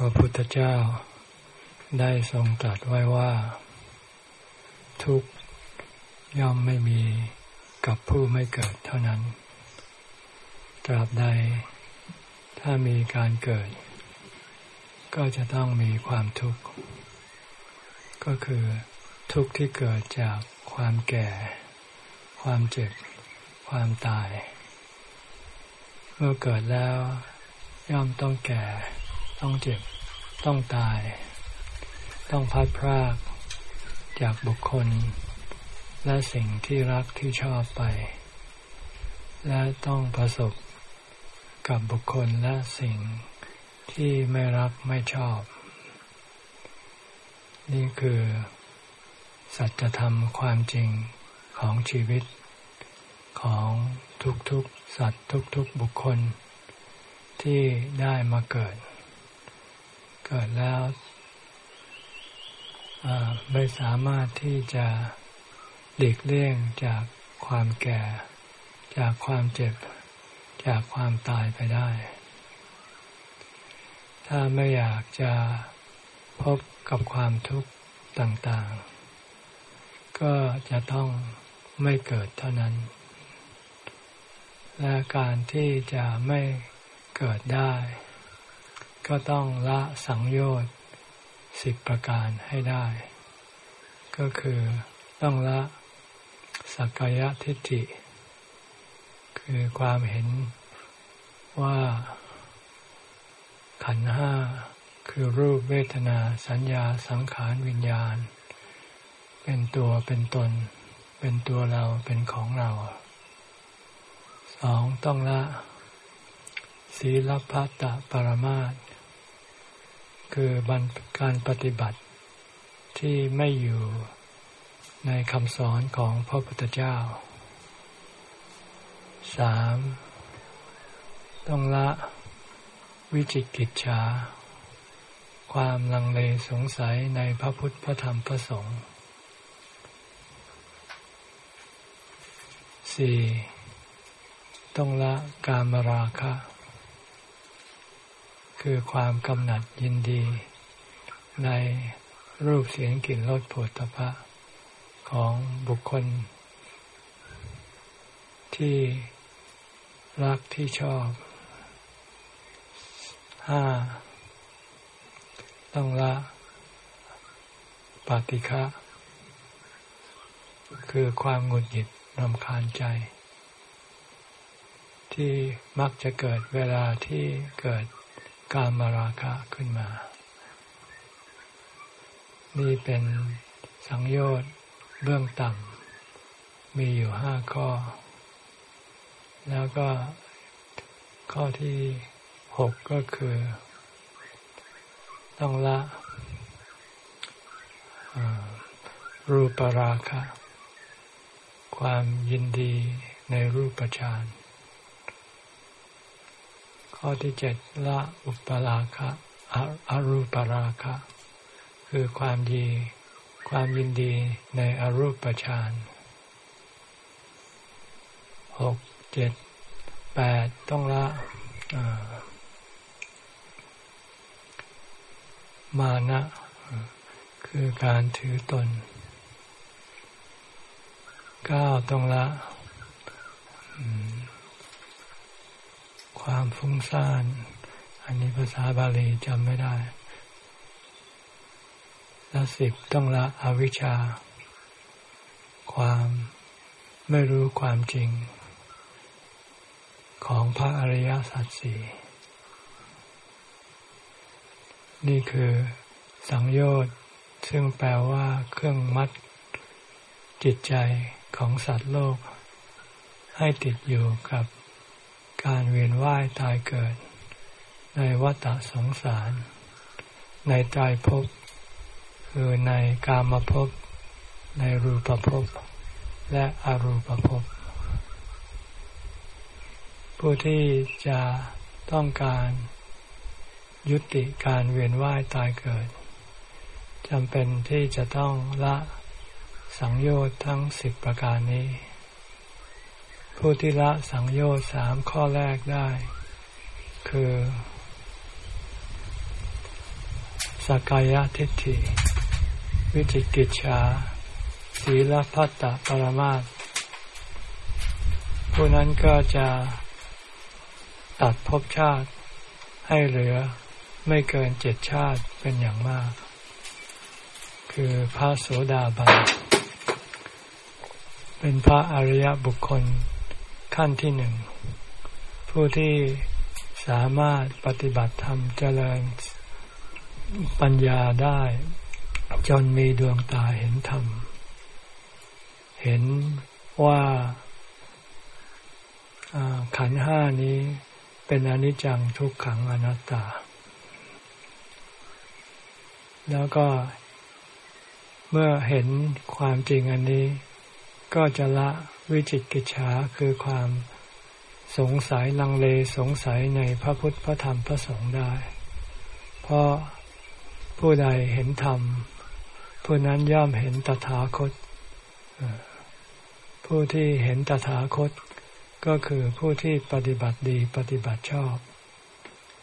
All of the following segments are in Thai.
พระพุทธเจ้าได้ทรงตรัสไว้ว่า ทุกย่อมไม่มีกับผู้ไม่เกิดเท่านั้น ตราบใด ถ้ามีการเกิด ก็จะต้องมีความทุกข์ ก็คือทุกข์ที่เกิดจากความแก่ ความเจ็บ ความตาย เมื่อเกิดแล้วย่อมต้องแก่ ต้องเจ็บ ต้องตาย ต้องพัดพรากจากบุคคล และสิ่งที่รักที่ชอบไป และต้องประสบกับบุคคลและสิ่งที่ไม่รักไม่ชอบ นี่คือ สัจธรรมความจริงของชีวิต ของทุกๆสัตว์ทุกๆบุคคลที่ได้มาเกิด เกิดแล้วไม่สามารถที่จะหลีกเลี่ยงจากความแก่ จากความเจ็บ จากความตายไปได้ ถ้าไม่อยากจะพบกับความทุกข์ต่างๆ ก็จะต้องไม่เกิดเท่านั้น และการที่จะไม่เกิดได้ ก็ต้องละสังโยชน์สิบประการให้ได้ ก็คือต้องละสักกายทิฏฐิ คือความเห็นว่าขันห้าคือรูปเวทนาสัญญาสังขารวิญญาณ เป็นตัวเป็นตน เป็นตัวเราเป็นของเราสองต้องละศีลพัตตปรมาต คือการปฏิบัติที่ไม่อยู่ในคำสอนของพระพุทธเจ้าสามต้องละวิจิกิจฉาความลังเลสงสัยในพระพุทธพระธรรมพระสงฆ์สี่ต้องละการมราคะ คือความกำหนัดยินดี ในรูปเสียงกลิ่นรสผลตภะของบุคคล ที่รักที่ชอบห้าต้องละปฏิฆะคือความหงุดหงิดรำคาญใจ ที่มักจะเกิดเวลาที่เกิด การมาราคะขึ้นมา นี่เป็นสังโยชน์เบื้องต่ำมีอยู่ห้าข้อ แล้วก็ข้อที่หกก็คือ ต้องละรูปราคะ ความยินดีในรูปฌาน ข้อที่เจ็ดละอุปราคะอรูปราคะ คือความดี ความยินดีในอรูปฌานหกเจ็ดแปดต้องละมานะ คือการถือตนก้าต้องละ ความฟุ้งซ่าน อันนี้ภาษาบาลีจำไม่ได้ และสิบต้องละอวิชชา ความไม่รู้ความจริง ของพระอริยสัจสี่นี่คือสังโยชน์ซึ่งแปลว่าเครื่องมัด จิตใจของสัตว์โลก ให้ติดอยู่กับ การเวียนว่ายตายเกิด ในวัฏสงสาร ในตายภพคือในกามภพ ในรูปภพ และอรูปภพ ผู้ที่จะต้องการยุติการเวียนว่ายตายเกิดจำเป็นที่จะต้องละสังโยชน์ทั้งสิบประการนี้ ผู้ที่ละสังโยชน์สามข้อแรกได้ คือสกายทิฏฐิ วิจิกิจฉาศีลพัตตปรมาตผู้นั้นก็จะตัดภพชาติให้เหลือไม่เกินเจ็ดชาติเป็นอย่างมาก คือพระโสดาบันเป็นพระอริยบุคคล ขั้นที่หนึ่ง ผู้ที่สามารถปฏิบัติธรรมเจริญปัญญาได้ จนมีดวงตาเห็นธรรม เห็นว่าขันห้านี้เป็นอนิจจังทุกขังอนัตตา แล้วก็เมื่อเห็นความจริงอันนี้ ก็จะละวิจิตกิจฉาคือความสงสัยลังเลสงสัยในพระพุทธพระธรรมพระสงฆ์ได้ เพราะผู้ใดเห็นธรรม ผู้นั้นย่อมเห็นตถาคต ผู้ที่เห็นตถาคต ก็คือผู้ที่ปฏิบัติดีปฏิบัติชอบ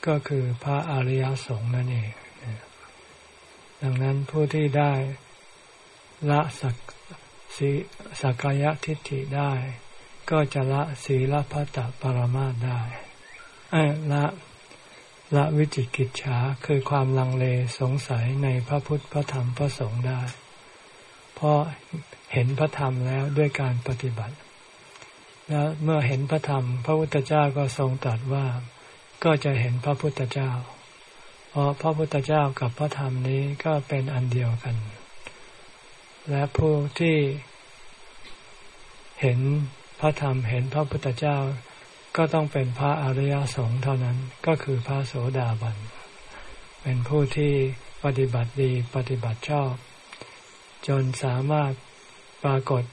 ก็คือพระอริยสงฆ์นั่นเอง ดังนั้นผู้ที่ได้ละสัก สีสักายทิฏฐิได้ ก็จะละศีลพัตตปรมาตได้ ละละวิจิกิจฉาคือความลังเลสงสัยในพระพุทธพระธรรมพระสงฆ์ได้ เพราะเห็นพระธรรมแล้วด้วยการปฏิบัติ แล้วเมื่อเห็นพระธรรม พระพุทธเจ้าก็ทรงตรัสว่าก็จะเห็นพระพุทธเจ้า เพราะพระพุทธเจ้ากับพระธรรมนี้ก็เป็นอันเดียวกัน และผู้ที่เห็นพระธรรมเห็นพระพุทธเจ้า ก็ต้องเป็นพระอริยสงฆ์เท่านั้นก็คือพระโสดาบัน เป็นผู้ที่ปฏิบัติดีปฏิบัติชอบ จนสามารถปรากฏ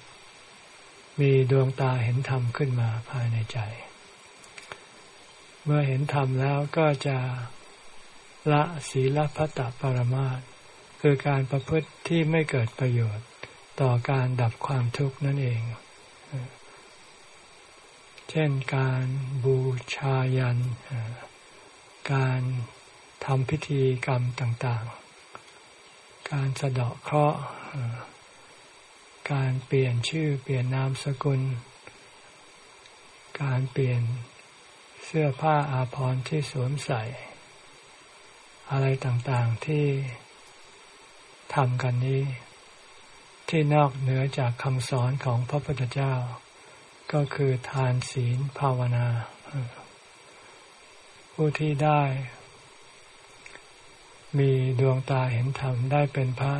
มีดวงตาเห็นธรรมขึ้นมาภายในใจ เมื่อเห็นธรรมแล้วก็จะละศีลพัตตปรมาต คือการประพฤติที่ไม่เกิดประโยชน์ต่อการดับความทุกข์นั่นเอง เช่นการบูชายัน การทำพิธีกรรมต่างๆ การสะเดาะเคราะห์ การเปลี่ยนชื่อเปลี่ยนนามสกุล การเปลี่ยนเสื้อผ้าอาภรณ์ที่สวมใส่ อะไรต่างๆที่ ทำกันนี้ ที่นอกเหนือจากคำสอนของพระพุทธเจ้า ก็คือทานศีลภาวนา ผู้ที่ได้ มีดวงตาเห็นธรรมได้เป็นพระ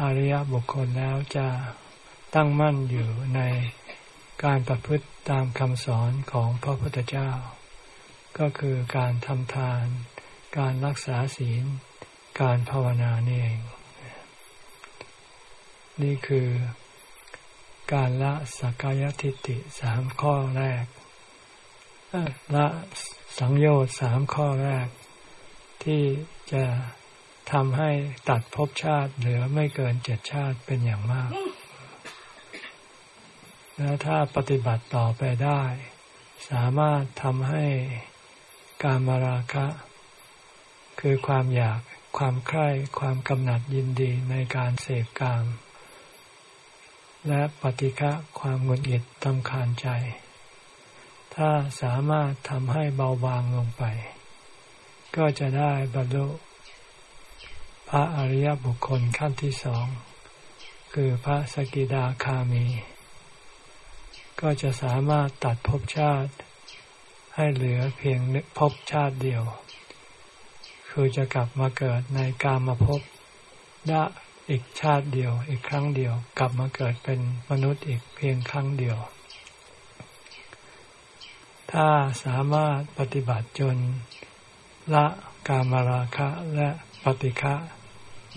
อริยบุคคลแล้วจะตั้งมั่นอยู่ในการประพฤติตามคำสอนของพระพุทธเจ้า ก็คือการทำทาน การรักษาศีล การภาวนานี่เอง นี่คือการละสักกายทิฏฐิสามข้อแรก ละสังโยชน์สามข้อแรก ที่จะทำให้ตัดภพชาติเหลือไม่เกินเจ็ดชาติเป็นอย่างมาก แล้วถ้าปฏิบัติต่อไปได้ สามารถทำให้การมาราคะ คือความอยากความใคร่ความกำหนัดยินดีในการเสพกาม และปฏิฆะความหงุดหงิดตำคาญใจ ถ้าสามารถทำให้เบาบางลงไป ก็จะได้บรรลุพระอริยบุคคลขั้นที่สอง คือพระสกิดาคามี ก็จะสามารถตัดภพชาติ ให้เหลือเพียงภพชาติเดียว คือจะกลับมาเกิดในกามาภพได้ อีกชาติเดียว อีกครั้งเดียว กลับมาเกิดเป็นมนุษย์อีกเพียงครั้งเดียว ถ้าสามารถปฏิบัติจนละกามราคะและปฏิฆะ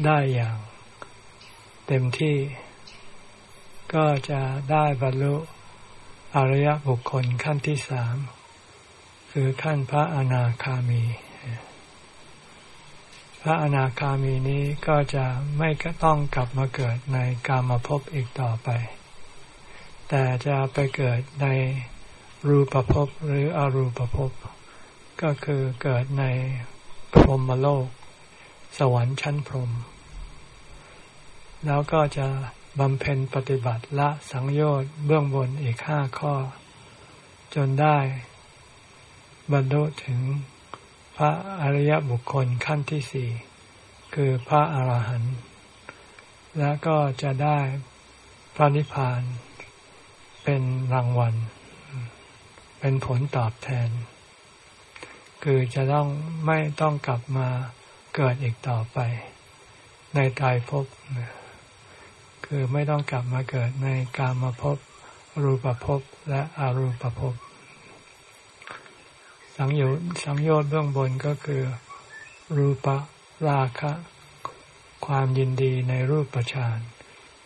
ได้อย่างเต็มที่ ก็จะได้บรรลุอริยบุคคลขั้นที่สาม คือขั้นพระอนาคามี พระอนาคามีนี้ก็จะไม่ต้องกลับมาเกิดในกามภพอีกต่อไป แต่จะไปเกิดในรูปภพหรืออรูปภพ ก็คือเกิดในพรหมโลก สวรรค์ชั้นพรหมแล้วก็จะบำเพ็ญปฏิบัติละสังโยชน์เบื้องบนอีกห้าข้อ จนได้บรรลุถึง พระอริยบุคคลขั้นที่สี่คือพระอาหารหันต์และก็จะได้พระนิพพานเป็นรางวัล เป็นผลตอบแทน คือจะต้องไม่ต้องกลับมาเกิดอีกต่อไป ในตายภพคือไม่ต้องกลับมาเกิดในกามาภพรูปภพและอรูปภพ สังโยชน์สังโยชน์เบื้องบนก็คือ รูปราคะ ความยินดีในรูปฌาน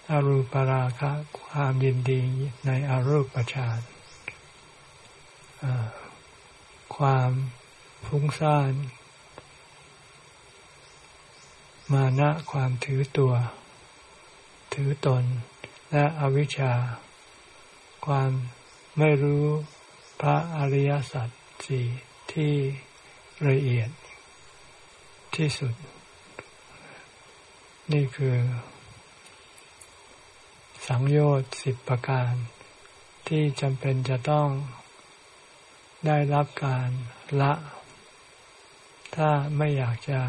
อรูปราคะ ความยินดีในอรูปฌานความฟุ้งซ่าน มานะความถือตัว ถือตน และอวิชชา ความไม่รู้พระอริยสัจ สี่ที่ละเอียดที่สุด นี่คือ สังโยชน์สิบประการ ที่จำเป็นจะต้องได้รับการละ ถ้าไม่อยากจะ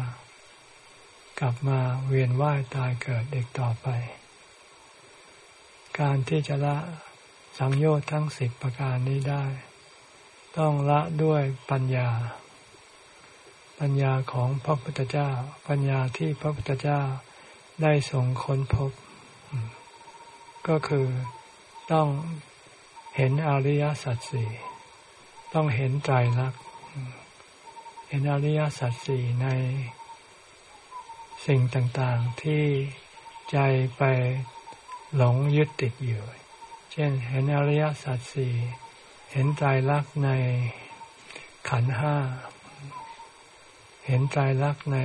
กลับมาเวียนว่ายตายเกิดเด็กต่อไป การที่จะละสังโยชน์ทั้งสิบประการนี้ได้ ต้องละด้วยปัญญา ปัญญาของพระพุทธเจ้า ปัญญาที่พระพุทธเจ้าได้ส่งค้นพบ ก็คือต้องเห็นอริยสัจสี่ต้องเห็นใจรักเห็นอริยสัจสี่ในสิ่งต่างๆที่ใจไปหลงยึดติดอยู่ เช่นเห็นอริยสัจสี่ เห็นใจรักในขันห้า เห็นใจรักใน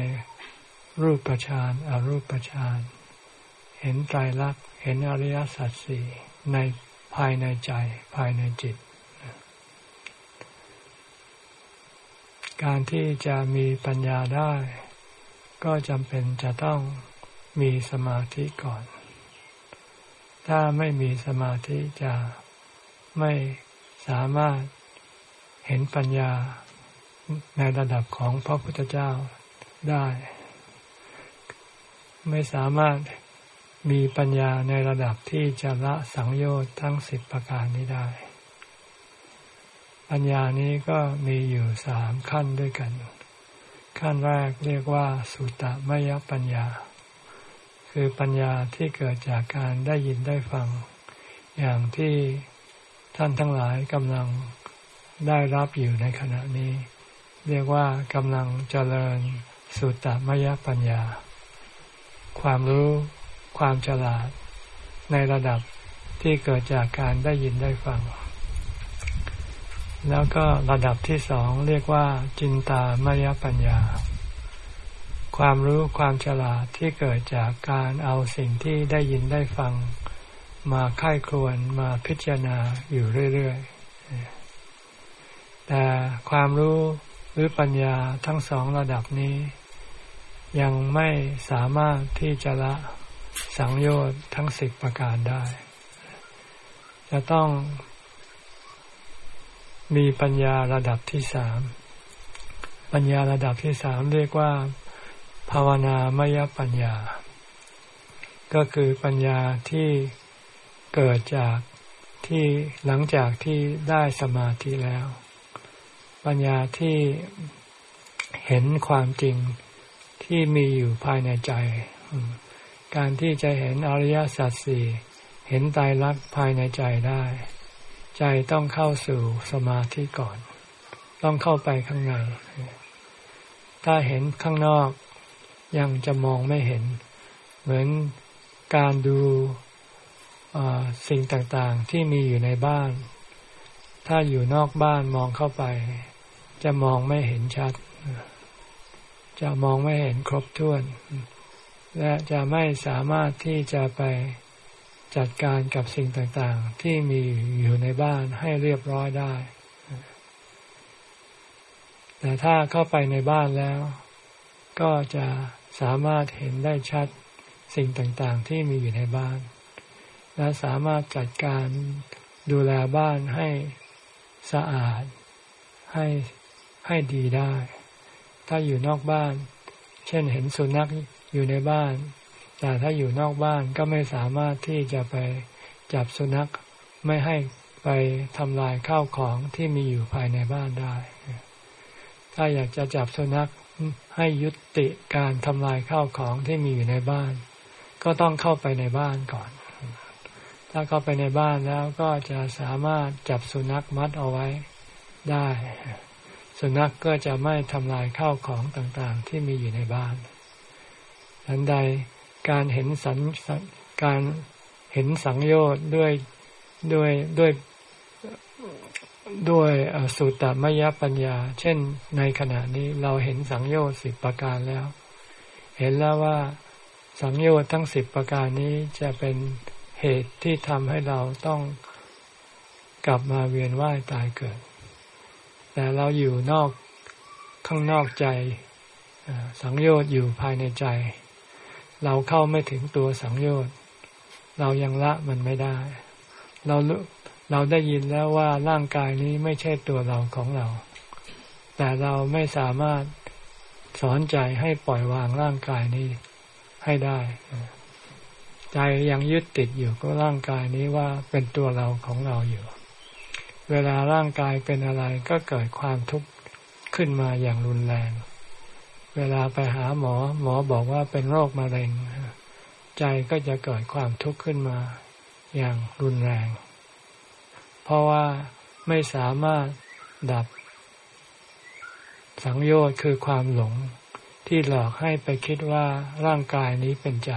รูปฌานอรูปฌาน เห็นใจรัก เห็นอริยสัจสี่ในภายในใจภายในจิต การที่จะมีปัญญาได้ ก็จำเป็นจะต้องมีสมาธิก่อน ถ้าไม่มีสมาธิจะไม่ สามารถเห็นปัญญาในระดับของพระพุทธเจ้าได้ ไม่สามารถมีปัญญาในระดับที่จะละสังโยชน์ทั้งสิบประการนี้ได้ ปัญญานี้ก็มีอยู่สามขั้นด้วยกัน ขั้นแรกเรียกว่า สุตตมยปัญญา คือปัญญาที่เกิดจากการได้ยินได้ฟัง อย่างที่ ท่านทั้งหลายกำลังได้รับอยู่ในขณะนี้ เรียกว่ากำลังเจริญสุตตมยปัญญา ความรู้ความฉลาด ในระดับที่เกิดจากการได้ยินได้ฟัง แล้วก็ระดับที่สองเรียกว่าจินตามยปัญญา ความรู้ความฉลาดที่เกิดจากการเอาสิ่งที่ได้ยินได้ฟัง มาค่ายครวนมาพิจารณาอยู่เรื่อยๆ แต่ความรู้หรือปัญญาทั้งสองระดับนี้ ยังไม่สามารถที่จะละสังโยชน์ทั้งสิบประการได้ จะต้องมีปัญญาระดับที่สาม ปัญญาระดับที่สามเรียกว่า ภาวนามยปัญญา ก็คือปัญญาที่ เกิดจากที่หลังจากที่ได้สมาธิแล้ว ปัญญาที่เห็นความจริงที่มีอยู่ภายในใจ การที่จะเห็นอริยสัจสี่เห็นตายรักภายในใจได้ ใจต้องเข้าสู่สมาธิก่อน ต้องเข้าไปข้างใน ถ้าเห็นข้างนอกยังจะมองไม่เห็น เหมือนการดู สิ่งต่างๆที่มีอยู่ในบ้าน ถ้าอยู่นอกบ้านมองเข้าไป จะมองไม่เห็นชัด จะมองไม่เห็นครบถ้วน และจะไม่สามารถที่จะไปจัดการกับสิ่งต่างๆ ที่มีอยู่ในบ้านให้เรียบร้อยได้ แต่ถ้าเข้าไปในบ้านแล้ว ก็จะสามารถเห็นได้ชัดสิ่งต่างๆ ที่มีอยู่ในบ้าน และสามารถจัดการดูแลบ้านให้สะอาด ให้ให้ดีได้ ถ้าอยู่นอกบ้าน เช่นเห็นสุนัขอยู่ในบ้าน แต่ถ้าอยู่นอกบ้านก็ไม่สามารถที่จะไปจับสุนัขไม่ให้ไปทำลายข้าวของที่มีอยู่ภายในบ้านได้ ถ้าอยากจะจับสุนัขให้ยุติการทำลายข้าวของที่มีอยู่ในบ้าน ก็ต้องเข้าไปในบ้านก่อน ถ้าเข้าไปในบ้านแล้วก็จะสามารถจับสุนัขมัดเอาไว้ได้ สุนัขกก็จะไม่ทำลายข้าวของต่างๆ ที่มีอยู่ในบ้านดังใดการเห็นสัญการเห็นสังโยชน์ด้วยด้วยด้วยด้วยสุตตมยปัญญา เช่นในขณะนี้เราเห็นสังโยชน์สิบประการแล้ว เห็นแล้วว่าสังโยชน์ทั้งสิบประการนี้จะเป็น เหตุที่ทำให้เราต้องกลับมาเวียนว่ายตายเกิด แต่เราอยู่นอกข้างนอกใจสังโยชน์อยู่ภายในใจ เราเข้าไม่ถึงตัวสังโยชน์ เรายังละมันไม่ได้ เราเราได้ยินแล้วว่าร่างกายนี้ไม่ใช่ตัวเราของเรา แต่เราไม่สามารถสอนใจให้ปล่อยวางร่างกายนี้ให้ได้ ใจยังยึดติดอยู่กับร่างกายนี้ว่าเป็นตัวเราของเราอยู่ เวลาร่างกายเป็นอะไรก็เกิดความทุกข์ขึ้นมาอย่างรุนแรง เวลาไปหาหมอ หมอบอกว่าเป็นโรคมะเร็ง ใจก็จะเกิดความทุกข์ขึ้นมาอย่างรุนแรง เพราะว่าไม่สามารถดับ สังโยชน์คือความหลงที่หลอกให้ไปคิดว่าร่างกายนี้เป็นใจ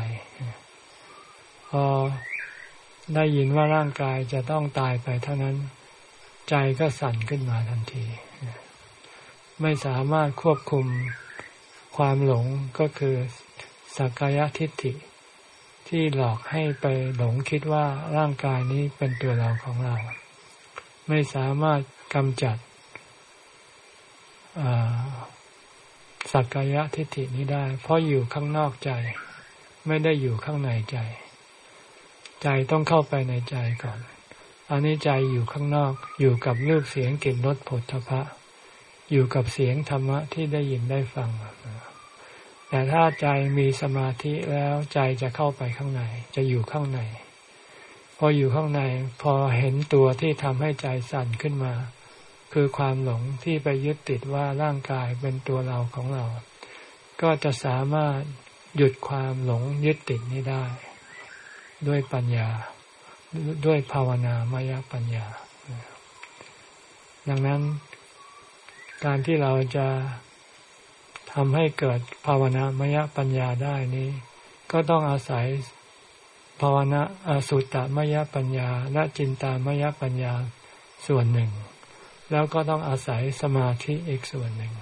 พอได้ยินว่าร่างกายจะต้องตายไปเท่านั้น ใจก็สั่นขึ้นมาทันที ไม่สามารถควบคุมความหลงก็คือสักกายทิฏฐิ ที่หลอกให้ไปหลงคิดว่าร่างกายนี้เป็นตัวเราของเรา ไม่สามารถกำจัดสักกายทิฏฐินี้ได้ เพราะอยู่ข้างนอกใจ ไม่ได้อยู่ข้างในใจ ใจต้องเข้าไปในใจก่อนอันนี้ใจอยู่ข้างนอก อยู่กับเลือกเสียงกลิ่นรสผลทพะ อยู่กับเสียงธรรมะที่ได้ยินได้ฟัง แต่ถ้าใจมีสมาธิแล้วใจจะเข้าไปข้างใน จะอยู่ข้างใน พออยู่ข้างใน พอเห็นตัวที่ทำให้ใจสั่นขึ้นมา คือความหลงที่ไปยึดติดว่าร่างกายเป็นตัวเราของเรา ก็จะสามารถหยุดความหลงยึดติดนี้ได้ ด้วยปัญญา ด้วยภาวนามายปัญญา ดังนั้น การที่เราจะทำให้เกิดภาวนามายปัญญาได้นี้ ก็ต้องอาศัยภาวนาอสุตตมยปัญญา และจินตามยปัญญาส่วนหนึ่ง แล้วก็ต้องอาศัยสมาธิอีกส่วนหนึ่ง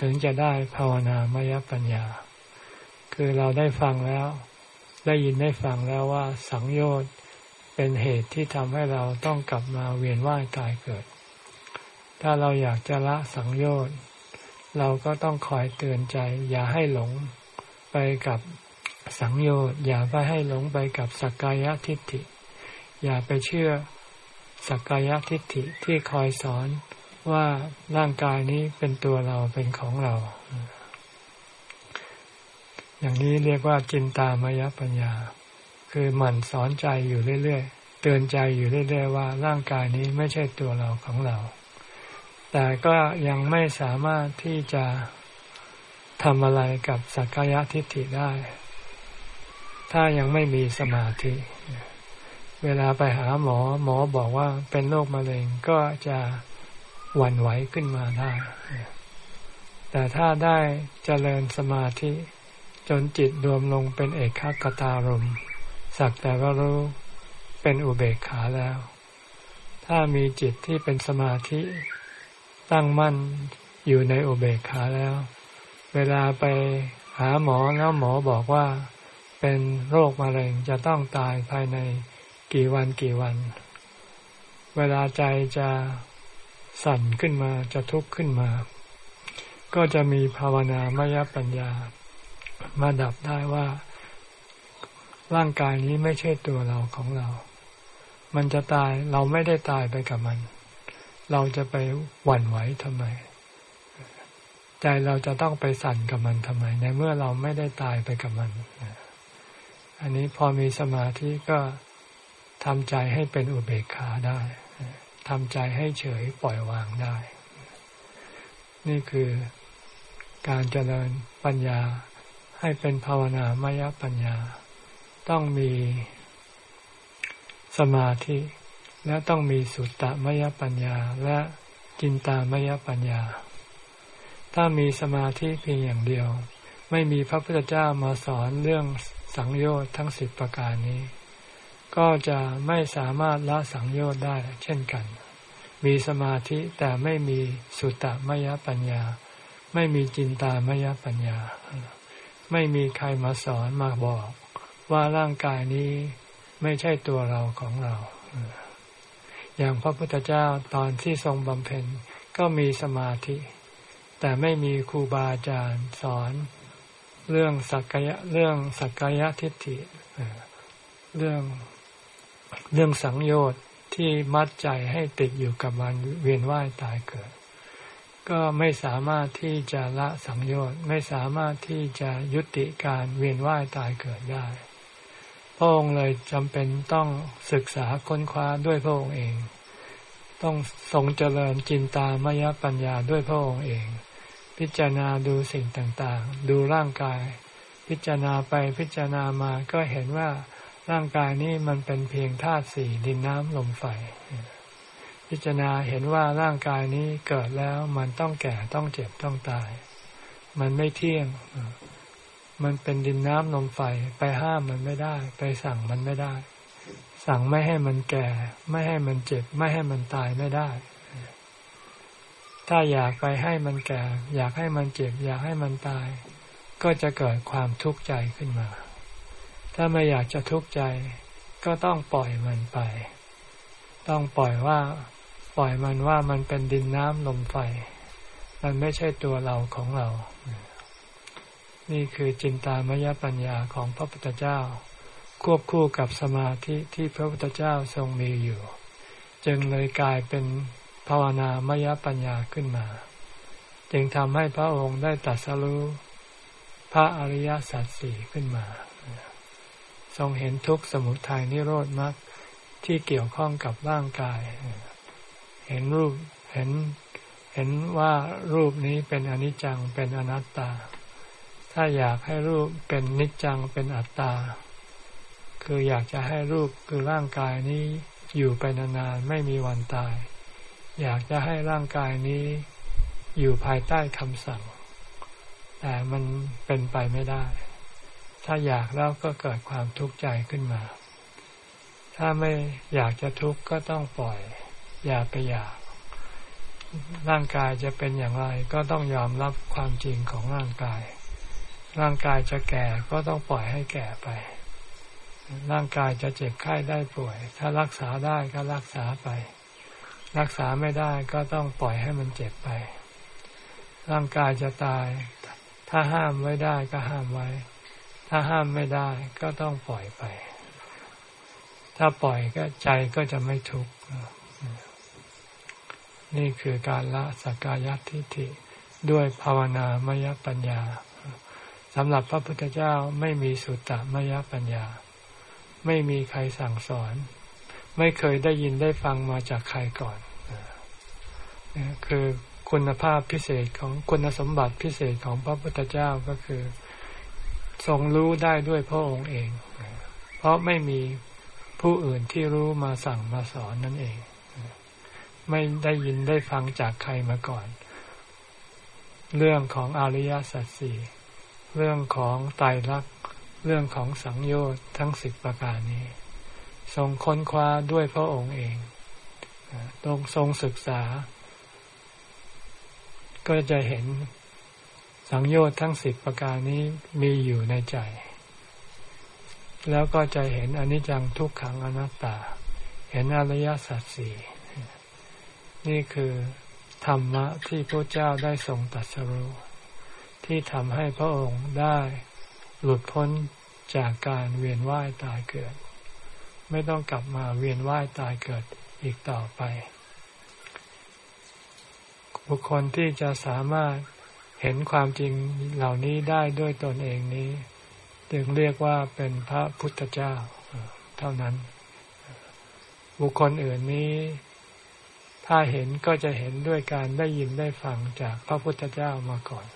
ถึงจะได้ภาวนามยปัญญา คือเราได้ฟังแล้ว ได้ยินได้ฟังแล้วว่าสังโยชน์เป็นเหตุที่ทำให้เราต้องกลับมาเวียนว่ายตายเกิด ถ้าเราอยากจะละสังโยชน์เราก็ต้องคอยเตือนใจ อย่าให้หลงไปกับสังโยชน์อย่าไปให้หลงไปกับสักกายทิฏฐิ อย่าไปเชื่อสักกายทิฏฐิที่คอยสอนว่าร่างกายนี้เป็นตัวเราเป็นของเรา อย่างนี้เรียกว่าจินตามยปัญญา คือหมั่นสอนใจอยู่เรื่อยๆ เตือนใจอยู่เรื่อยๆว่าร่างกายนี้ไม่ใช่ตัวเราของเรา แต่ก็ยังไม่สามารถที่จะทำอะไรกับสักกายทิฏฐิได้ ถ้ายังไม่มีสมาธิ เวลาไปหาหมอหมอบอกว่าเป็นโรคมะเร็งก็จะหวั่นไหวขึ้นมาได้ แต่ถ้าได้เจริญสมาธิ จนจิตรวมลงเป็นเอกขกตารมสักแต่ว่ารู้เป็นอุเบกขาแล้ว ถ้ามีจิตที่เป็นสมาธิตั้งมั่นอยู่ในอุเบกขาแล้ว เวลาไปหาหมอแล้วหมอบอกว่า เป็นโรคมะเร็งจะต้องตายภายในกี่วันกี่วัน เวลาใจจะสั่นขึ้นมาจะทุกข์ขึ้นมา ก็จะมีภาวนามยปัญญา มาดับได้ว่า ร่างกายนี้ไม่ใช่ตัวเราของเรา มันจะตายเราไม่ได้ตายไปกับมัน เราจะไปหวั่นไหวทำไม ใจเราจะต้องไปสั่นกับมันทำไม ในเมื่อเราไม่ได้ตายไปกับมัน อันนี้พอมีสมาธิก็ทำใจให้เป็นอุเบกขาได้ทำใจให้เฉยปล่อยวางได้ นี่คือการเจริญปัญญา ให้เป็นภาวนามยปัญญา ต้องมีสมาธิ และต้องมีสุตตมยปัญญาและจินตามยปัญญา ถ้ามีสมาธิเพียงอย่างเดียว ไม่มีพระพุทธเจ้ามาสอนเรื่องสังโยชน์ทั้งสิบประการนี้ ก็จะไม่สามารถละสังโยชน์ได้เช่นกัน มีสมาธิแต่ไม่มีสุตตมยปัญญา ไม่มีจินตามยปัญญา ไม่มีใครมาสอนมาบอก ว่าร่างกายนี้ไม่ใช่ตัวเราของเรา อย่างพระพุทธเจ้าตอนที่ทรงบำเพ็ญก็มีสมาธิ แต่ไม่มีครูบาอาจารย์สอน เรื่องสักกายะเรื่องสักกายทิฏฐิเรื่องเรื่องสังโยชน์ที่มัดใจให้ติดอยู่กับมันเวียนว่ายตายเกิด ก็ไม่สามารถที่จะละสังโยชน์ไม่สามารถที่จะยุติการเวียนว่ายตายเกิดได้ พระองค์เลยจำเป็นต้องศึกษาค้นคว้าด้วยพระองค์เอง ต้องทรงเจริญจินตามยปัญญาด้วยพระองค์เอง พิจารณาดูสิ่งต่างๆ ดูร่างกาย พิจารณาไปพิจารณามาก็เห็นว่าร่างกายนี้มันเป็นเพียงธาตุสี่ดินน้ำลมไฟ พิจารณาเห็นว่าร่างกายนี้เกิดแล้วมันต้องแก่ต้องเจ็บต้องตาย มันไม่เที่ยง มันเป็นดินน้ำลมไฟไปห้ามมันไม่ได้ ไปสั่งมันไม่ได้ สั่งไม่ให้มันแก่ ไม่ให้มันเจ็บ ไม่ให้มันตายไม่ได้ ถ้าอยากไปให้มันแก่ อยากให้มันเจ็บ อยากให้มันตาย ก็จะเกิดความทุกข์ใจขึ้นมา ถ้าไม่อยากจะทุกข์ใจ ก็ต้องปล่อยมันไป ต้องปล่อยว่า ปล่อยมันว่ามันเป็นดินน้ำลมไฟ มันไม่ใช่ตัวเราของเรา นี่คือจินตามยปัญญาของพระพุทธเจ้า ควบคู่กับสมาธิที่พระพุทธเจ้าทรงมีอยู่ จึงเลยกลายเป็นภาวนามยปัญญาขึ้นมา จึงทำให้พระองค์ได้ตัดสรู้พระอริยสัจสี่ขึ้นมา ทรงเห็นทุกสมุทัยนิโรธมรรคที่เกี่ยวข้องกับร่างกาย เห็นรูปเห็นเห็นว่ารูปนี้เป็นอนิจจังเป็นอนัตตา ถ้าอยากให้รูปเป็นนิจจังเป็นอัตตา คืออยากจะให้รูปคือร่างกายนี้อยู่ไปนานๆไม่มีวันตาย อยากจะให้ร่างกายนี้อยู่ภายใต้คำสั่ง แต่มันเป็นไปไม่ได้ ถ้าอยากแล้วก็เกิดความทุกข์ใจขึ้นมา ถ้าไม่อยากจะทุกข์ก็ต้องปล่อย อย่าไปอยาก ร่างกายจะเป็นอย่างไร ก็ต้องยอมรับความจริงของร่างกาย ร่างกายจะแก่ก็ต้องปล่อยให้แก่ไป ร่างกายจะเจ็บไข้ได้ป่วย ถ้ารักษาได้ก็รักษาไป รักษาไม่ได้ก็ต้องปล่อยให้มันเจ็บไป ร่างกายจะตาย ถ้าห้ามไว้ได้ก็ห้ามไว้ ถ้าห้ามไม่ได้ก็ต้องปล่อยไป ถ้าปล่อยก็ใจก็จะไม่ทุกข์ นี่คือการละสักกายทิฏฐิด้วยภาวนามยปัญญาสำหรับพระพุทธเจ้าไม่มีสุตตมยปัญญา ไม่มีใครสั่งสอน ไม่เคยได้ยินได้ฟังมาจากใครก่อนคือคุณภาพพิเศษของคุณสมบัติพิเศษของพระพุทธเจ้าก็คือ ทรงรู้ได้ด้วยพระองค์เอง เพราะไม่มีผู้อื่นที่รู้มาสั่งมาสอนนั่นเอง ไม่ได้ยินได้ฟังจากใครมาก่อน เรื่องของอริยสัจสี่เรื่องของไตรลักษณ์เรื่องของสังโยชน์ทั้งสิบประการนี้ ทรงค้นคว้าด้วยพระองค์เองตรงทรงศึกษา ก็จะเห็นสังโยชน์ทั้งสิบประการนี้มีอยู่ในใจ แล้วก็จะเห็นอนิจจังทุกขังอนัตตา เห็นอริยสัจสี่ นี่คือธรรมะที่พระเจ้าได้ทรงตัดสรู้ที่ทำให้พระองค์ได้หลุดพ้นจากการเวียนว่ายตายเกิด ไม่ต้องกลับมาเวียนว่ายตายเกิดอีกต่อไป บุคคลที่จะสามารถเห็นความจริงเหล่านี้ได้ด้วยตนเองนี้ จึงเรียกว่าเป็นพระพุทธเจ้าเท่านั้น บุคคลอื่นนี้ ถ้าเห็นก็จะเห็นด้วยการได้ยินได้ฟังจากพระพุทธเจ้ามาก่อน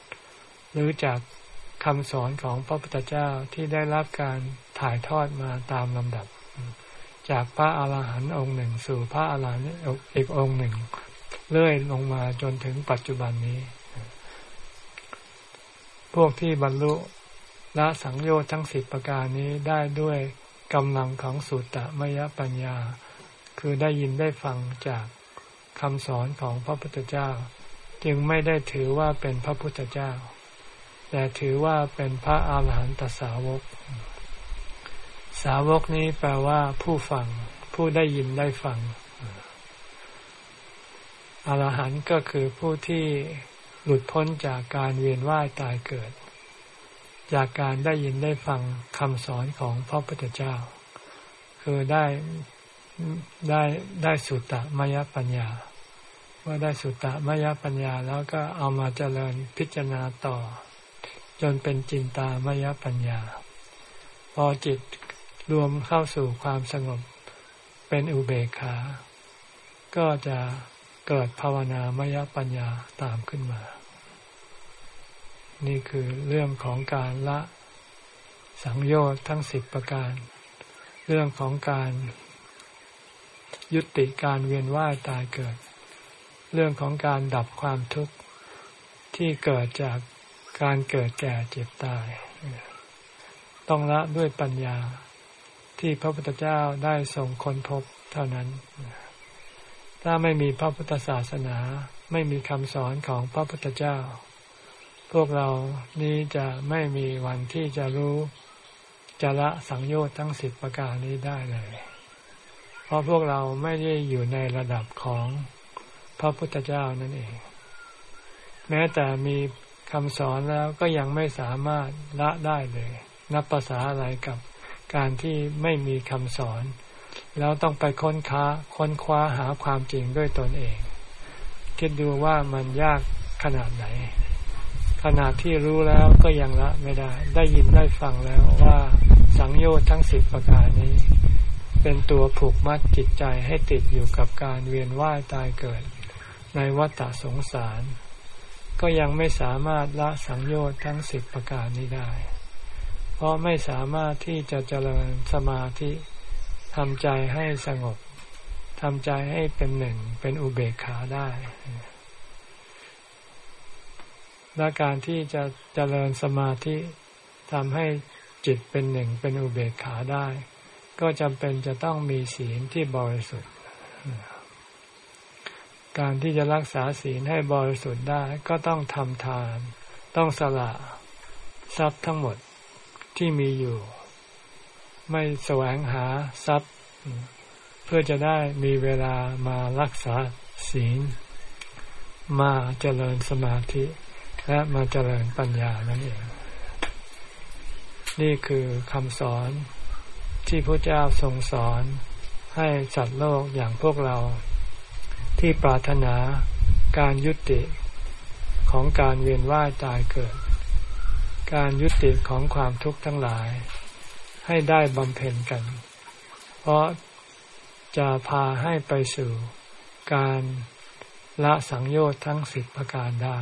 หรือจากคำสอนของพระพุทธเจ้าที่ได้รับการถ่ายทอดมาตามลำดับ จากพระอาหารหันต์องค์หนึ่ง สู่พระอาหารหันต์อีกองค์หนึ่ง เลื่อยลงมาจนถึงปัจจุบันนี้ พวกที่บรรลุละสังโยชน์ทั้งสิบประการนี้ได้ด้วยกำลังของสุตตะมยปัญญา คือได้ยินได้ฟังจาก คำสอนของพระพุทธเจ้า จึงไม่ได้ถือว่าเป็นพระพุทธเจ้า แต่ถือว่าเป็นพระอาหารหันตสาวก สาวกนี้แปลว่าผู้ฟัง ผู้ได้ยินได้ฟังอรหันต์ก็คือผู้ที่หลุดพ้นจากการเวียนว่ายตายเกิด จากการได้ยินได้ฟังคำสอนของพระพุทธเจ้า คือได้ได้ได้สุตตะมยปัญญา เมื่อได้สุตตะมยปัญญาแล้วก็เอามาเจริญพิจารณาต่อ จนเป็นจินตามยปัญญา พอจิตรวมเข้าสู่ความสงบเป็นอุเบกขา ก็จะเกิดภาวนามยปัญญาตามขึ้นมา นี่คือเรื่องของการละสังโยชน์ทั้งสิบประการ เรื่องของการยุติการเวียนว่ายตายเกิด เรื่องของการดับความทุกข์ที่เกิดจากการเกิดแก่เจ็บตาย ต้องละด้วยปัญญาที่พระพุทธเจ้าได้ส่งคนพบเท่านั้น ถ้าไม่มีพระพุทธศาสนาไม่มีคำสอนของพระพุทธเจ้า พวกเรานี้จะไม่มีวันที่จะรู้จะละสังโยชน์ทั้งสิบประการนี้ได้เลย เพราะพวกเราไม่ได้อยู่ในระดับของ พระพุทธเจ้านั่นเอง แม้แต่มีคำสอนแล้วก็ยังไม่สามารถละได้เลย นับภาษาอะไรกับการที่ไม่มีคำสอน แล้วต้องไปค้นค้าค้นคว้าหาความจริงด้วยตนเอง คิดดูว่ามันยากขนาดไหน ขนาดที่รู้แล้วก็ยังละไม่ได้ ได้ยินได้ฟังแล้วว่าสังโยชน์ทั้งสิบประการนี้ เป็นตัวผูกมัดจิตใจให้ติดอยู่กับการเวียนว่ายตายเกิด ในวัฏสงสาร ก็ยังไม่สามารถละสังโยชน์ทั้งสิบประการนี้ได้ เพราะไม่สามารถที่จะเจริญสมาธิทำใจให้สงบทำใจให้เป็นหนึ่งเป็นอุเบกขาได้ และการที่จะเจริญสมาธิทำให้จิตเป็นหนึ่งเป็นอุเบกขาได้ ก็จำเป็นจะต้องมีศีลที่บริสุทธิ์ การที่จะรักษาศีลให้บริสุทธิ์ได้ก็ต้องทำทาน ต้องสละทรัพย์ทั้งหมดที่มีอยู่ ไม่แสวงหาทรัพย์ เพื่อจะได้มีเวลามารักษาศีล มาเจริญสมาธิ และมาเจริญปัญญานั่นเอง นี่คือคำสอนที่พระเจ้าทรงสอนให้สัตว์โลกอย่างพวกเรา ที่ปรารถนาการยุติของการเวียนว่ายตายเกิด การยุติของความทุกข์ทั้งหลาย ให้ได้บำเพ็ญกัน เพราะจะพาให้ไปสู่การละสังโยชน์ทั้งสิบประการได้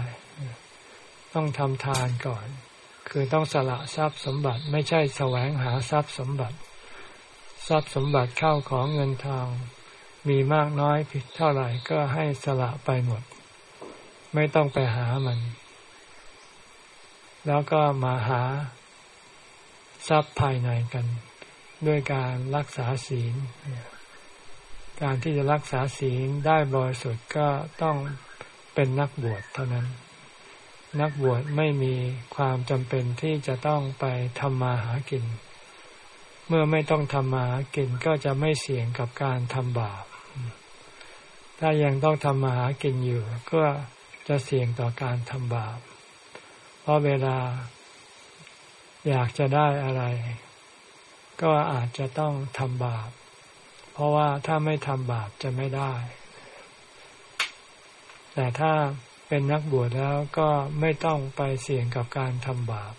ต้องทำทานก่อน คือต้องสละทรัพย์สมบัติไม่ใช่แสวงหาทรัพย์สมบัติ ทรัพย์สมบัติเข้าของเงินทอง มีมากน้อยผิดเท่าไหร่ก็ให้สละไปหมด ไม่ต้องไปหามัน แล้วก็มาหาทรัพย์ภายในกัน ด้วยการรักษาศีล การที่จะรักษาศีลได้บริสุทธิ์ก็ต้องเป็นนักบวชเท่านั้น นักบวชไม่มีความจำเป็นที่จะต้องไปทำมาหากิน เมื่อไม่ต้องทำมาหากินก็จะไม่เสี่ยงกับการทำบาป ถ้ายังต้องทำมาหากินอยู่ ก็จะเสี่ยงต่อการทำบาป เพราะเวลาอยากจะได้อะไร ก็อาจจะต้องทำบาป เพราะว่าถ้าไม่ทำบาปจะไม่ได้ แต่ถ้าเป็นนักบวชแล้วก็ไม่ต้องไปเสี่ยงกับการทำบาป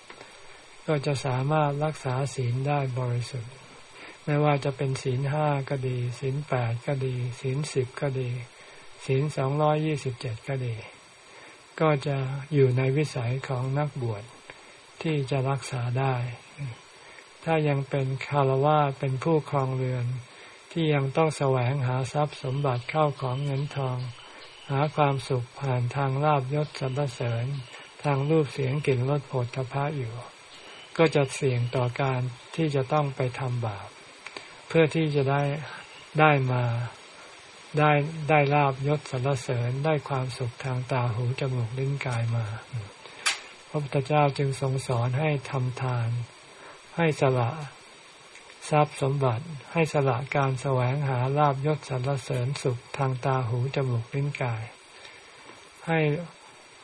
ก็จะสามารถรักษาศีลได้บริสุทธิ์ ไม่ว่าจะเป็นศีลห้าก็ดีศีลแปดก็ดีศีลสิบก็ดีศีลสองร้อยี่สิบเจ็ดก็ดี ก็จะอยู่ในวิสัยของนักบวชที่จะรักษาได้ ถ้ายังเป็นคารวะเป็นผู้ครองเรือน ที่ยังต้องแสวงหาทรัพย์สมบัติเข้าของเงินทอง หาความสุขผ่านทางลาบยศสรรเสริญ ทางรูปเสียงกลิ่นรสโผฏฐพะอยู่ ก็จะเสี่ยงต่อการที่จะต้องไปทำบาป เพื่อที่จะได้ได้มาได้ได้ลาบยศสรรเสริญได้ความสุขทางตาหูจมูกลิ้นกายมา พระพุทธเจ้าจึงทรงสอนให้ทำทาน ให้สละทรัพย์สมบัติให้สละการแสวงหาลาบยศสรรเสริญสุขทางตาหูจมูกลิ้นกาย ให้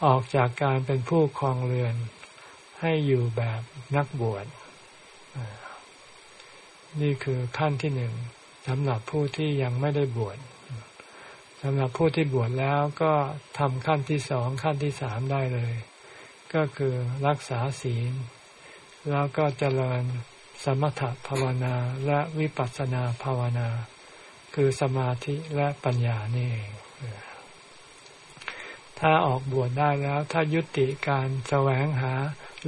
ออกจากการเป็นผู้ครองเรือน ให้อยู่แบบนักบวช นี่คือขั้นที่หนึ่งสำหรับผู้ที่ยังไม่ได้บวชสำหรับผู้ที่บวชแล้วก็ทำขั้นที่สองขั้นที่สามได้เลย ก็คือรักษาศีล แล้วก็เจริญสมถภาวนาและวิปัสสนาภาวนา คือสมาธิและปัญญานี่เองถ้าออกบวชได้แล้ว ถ้ายุติการแสวงหา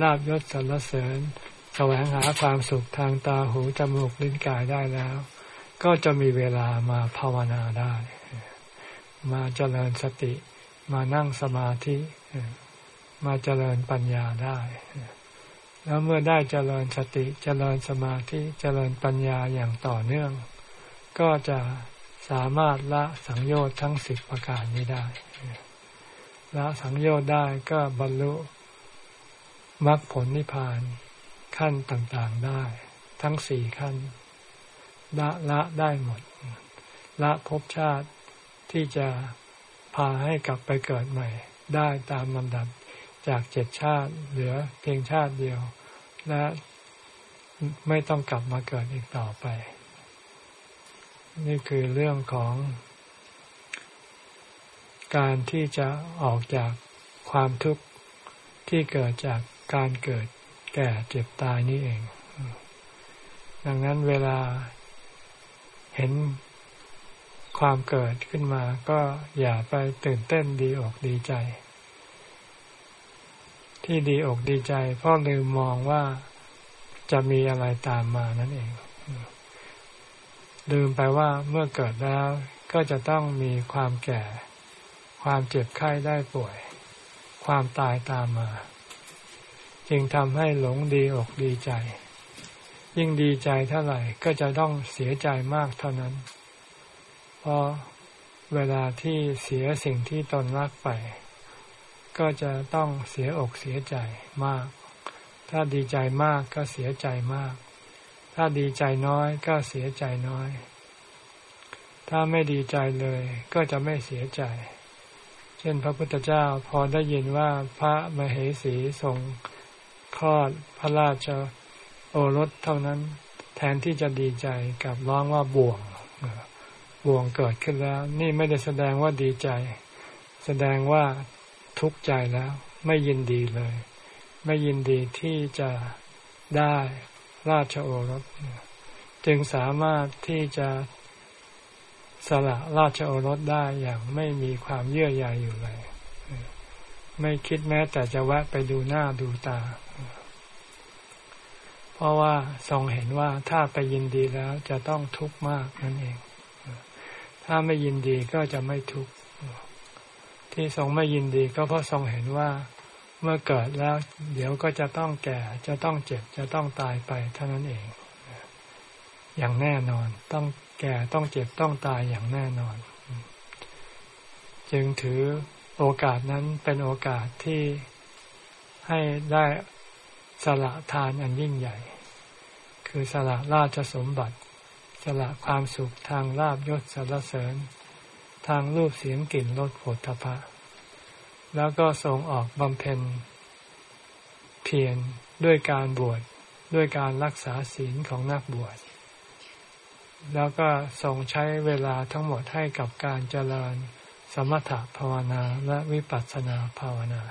ลาบยศสรรเสริญ แสวงหาความสุขทางตาหูจมูกลิ้นกายได้แล้ว ก็จะมีเวลามาภาวนาได้ มาเจริญสติมานั่งสมาธิมาเจริญปัญญาได้ แล้วเมื่อได้เจริญสติเจริญสมาธิเจริญปัญญาอย่างต่อเนื่อง ก็จะสามารถละสังโยชน์ทั้งสิบประการนี้ได้ ละสังโยชน์ได้ก็บรรลุมรรคผลนิพพาน ขั้นต่างๆได้ ทั้งสี่ขั้น ละละได้หมด ละภพชาติที่จะพาให้กลับไปเกิดใหม่ ได้ตามลำดับจากเจ็ดชาติเหลือเพียงชาติเดียว และไม่ต้องกลับมาเกิดอีกต่อไป นี่คือเรื่องของ การที่จะออกจากความทุกข์ที่เกิดจากการเกิด แก่เจ็บตายนี่เอง ดังนั้นเวลาเห็นความเกิดขึ้นมา ก็อย่าไปตื่นเต้นดีอกดีใจ ที่ดีอกดีใจเพราะลืมมองว่าจะมีอะไรตามมานั่นเอง ลืมไปว่าเมื่อเกิดแล้ว ก็จะต้องมีความแก่ ความเจ็บไข้ได้ป่วย ความตายตามมา จึงทำให้หลงดีอกดีใจ ยิ่งดีใจเท่าไหร่ก็จะต้องเสียใจมากเท่านั้น เพราะเวลาที่เสียสิ่งที่ตนรักไป ก็จะต้องเสียอกเสียใจมาก ถ้าดีใจมากก็เสียใจมาก ถ้าดีใจน้อยก็เสียใจน้อย ถ้าไม่ดีใจเลยก็จะไม่เสียใจ เช่นพระพุทธเจ้าพอได้ยินว่าพระมเหสีทรง คลอดพระราชโอรสเท่านั้น แทนที่จะดีใจกับร้องว่าบ่วงบ่วงเกิดขึ้นแล้ว นี่ไม่ได้แสดงว่าดีใจ แสดงว่าทุกข์ใจแล้ว ไม่ยินดีเลย ไม่ยินดีที่จะได้ราชโอรส จึงสามารถที่จะสละราชโอรสได้อย่างไม่มีความเยื่อใยอยู่เลย ไม่คิดแม้แต่จะแวะไปดูหน้าดูตา เพราะว่าทรงเห็นว่าถ้าไปยินดีแล้วจะต้องทุกข์มากนั่นเอง ถ้าไม่ยินดีก็จะไม่ทุกข์ ที่ทรงไม่ยินดีก็เพราะทรงเห็นว่าเมื่อเกิดแล้ว เดี๋ยวก็จะต้องแก่ จะต้องเจ็บ จะต้องตายไปเท่านั้นเอง อย่างแน่นอน ต้องแก่ต้องเจ็บต้องตายอย่างแน่นอน จึงถือโอกาสนั้นเป็นโอกาสที่ให้ได้ สละทานอันยิ่งใหญ่ คือสละราชสมบัติ สละความสุขทางลาบยศสรรเสริญ ทางรูปเสียงกลิ่นรสผลทพะแล้วก็ทรงออกบำเพ็ญ เพียรด้วยการบวชด้วยการรักษาศีลของนักบวช แล้วก็ทรงใช้เวลาทั้งหมดให้กับการเจริญสมถภาวนาและวิปัสสนาภาวนา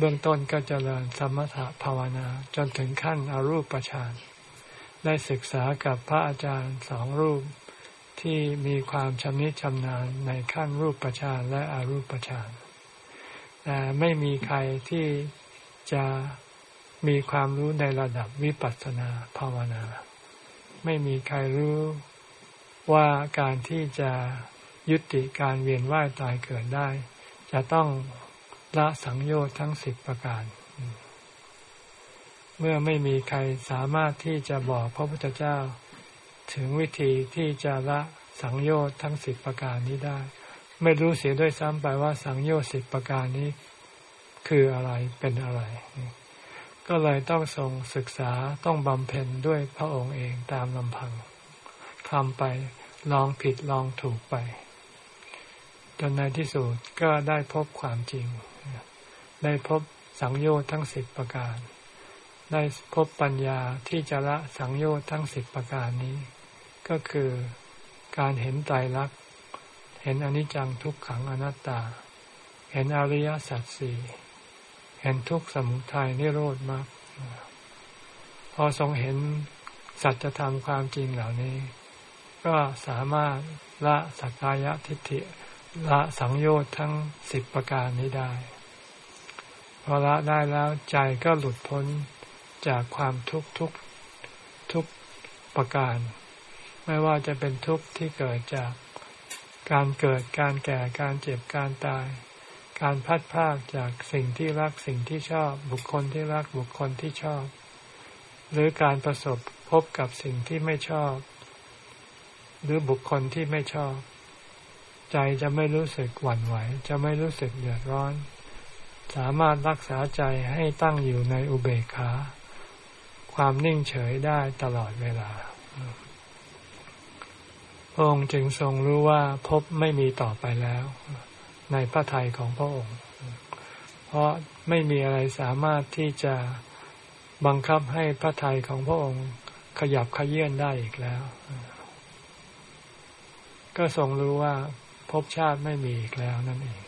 เบื้องต้นก็จเจริญสมถะภาวนาจนถึงขั้นอรูปฌานได้ศึกษากับพระอาจารย์สองรูปที่มีความชำนิชำนาญในขั้นรูปฌานและอรูปฌานแต่ไม่มีใครที่จะมีความรู้ในระดับวิปัสสนาภาวนา ไม่มีใครรู้ว่าการที่จะยุติการเวียนว่ายตายเกิดได้ จะต้อง ละสังโยชน์ทั้งสิบประการ เมื่อไม่มีใครสามารถที่จะบอกพระพุทธเจ้า ถึงวิธีที่จะละสังโยชน์ทั้งสิบประการนี้ได้ ไม่รู้เสียด้วยซ้ำไปว่าสังโยชน์สิบประการนี้ คืออะไรเป็นอะไร ก็เลยต้องทรงศึกษาต้องบำเพ็ญด้วยพระองค์เองตามลำพังทำไปลองผิดลองถูกไป จนในที่สุดก็ได้พบความจริง ได้พบสังโยชน์ทั้งสิบประการ ได้พบปัญญาที่จะละสังโยชน์ทั้งสิบประการนี้ ก็คือการเห็นไตรลักษณ์เห็นอนิจจังทุกขังอนัตตา เห็นอริยสัจสี่เห็นทุกสมุทัยนิโรธมากพอทรงเห็นสัจธรรมความจริงเหล่านี้ ก็สามารถละสักกายทิฏฐิละสังโยชน์ทั้งสิบประการนี้ได้ พอละได้แล้วใจก็หลุดพ้นจากความทุกข์ทุกทุกประการ ไม่ว่าจะเป็นทุกข์ที่เกิดจากการเกิดการแก่การเจ็บการตาย การพัดพากจากสิ่งที่รักสิ่งที่ชอบ บุคคลที่รักบุคคลที่ชอบ หรือการประสบพบกับสิ่งที่ไม่ชอบ หรือบุคคลที่ไม่ชอบ ใจจะไม่รู้สึกหวั่นไหว จะไม่รู้สึกเดือดร้อน สามารถรักษาใจให้ตั้งอยู่ในอุเบกขา ความนิ่งเฉยได้ตลอดเวลา พระองค์จึงทรงรู้ว่าพบไม่มีต่อไปแล้ว ในพระทัยของพระองค์ เพราะไม่มีอะไรสามารถที่จะบังคับให้พระทัยของพระองค์ขยับขยื่นได้อีกแล้ว ก็ทรงรู้ว่าภพชาติไม่มีอีกแล้วนั่นเอง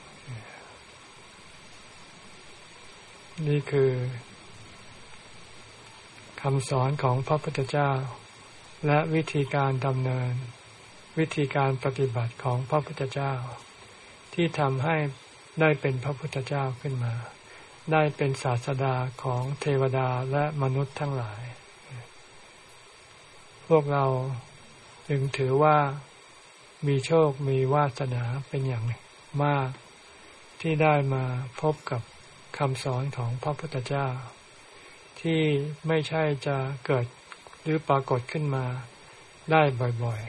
นี่คือคำสอนของพระพุทธเจ้า และวิธีการดำเนิน วิธีการปฏิบัติของพระพุทธเจ้า ที่ทำให้ได้เป็นพระพุทธเจ้าขึ้นมา ได้เป็นศาสดาของเทวดาและมนุษย์ทั้งหลาย พวกเราจึงถือว่ามีโชคมีวาสนาเป็นอย่างมาก ที่ได้มาพบกับ คำสอนของพระพุทธเจ้า ที่ไม่ใช่จะเกิดหรือปรากฏขึ้นมาได้บ่อย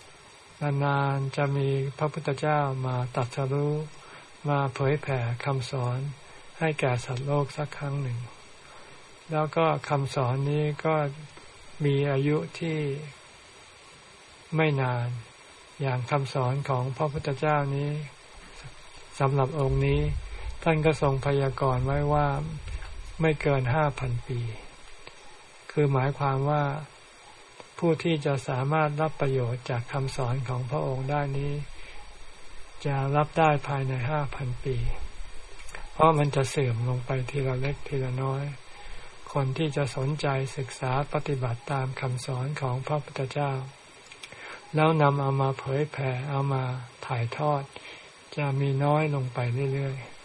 ๆ นานๆจะมีพระพุทธเจ้ามาตัดสรู้มาเผยแผ่คำสอนให้แก่สัตว์โลกสักครั้งหนึ่ง แล้วก็คำสอนนี้ก็มีอายุที่ไม่นาน อย่างคำสอนของพระพุทธเจ้านี้สำหรับองค์นี้ ท่านก็ทรงพยากรณ์ไว้ว่าไม่เกินห้าพันปี คือหมายความว่าผู้ที่จะสามารถรับประโยชน์จากคำสอนของพระองค์ได้นี้ จะรับได้ภายในห้าพันปี เพราะมันจะเสื่อมลงไปทีละเล็กทีละน้อย คนที่จะสนใจศึกษาปฏิบัติตามคำสอนของพระพุทธเจ้า แล้วนำเอามาเผยแผ่เอามาถ่ายทอด จะมีน้อยลงไปเรื่อยๆ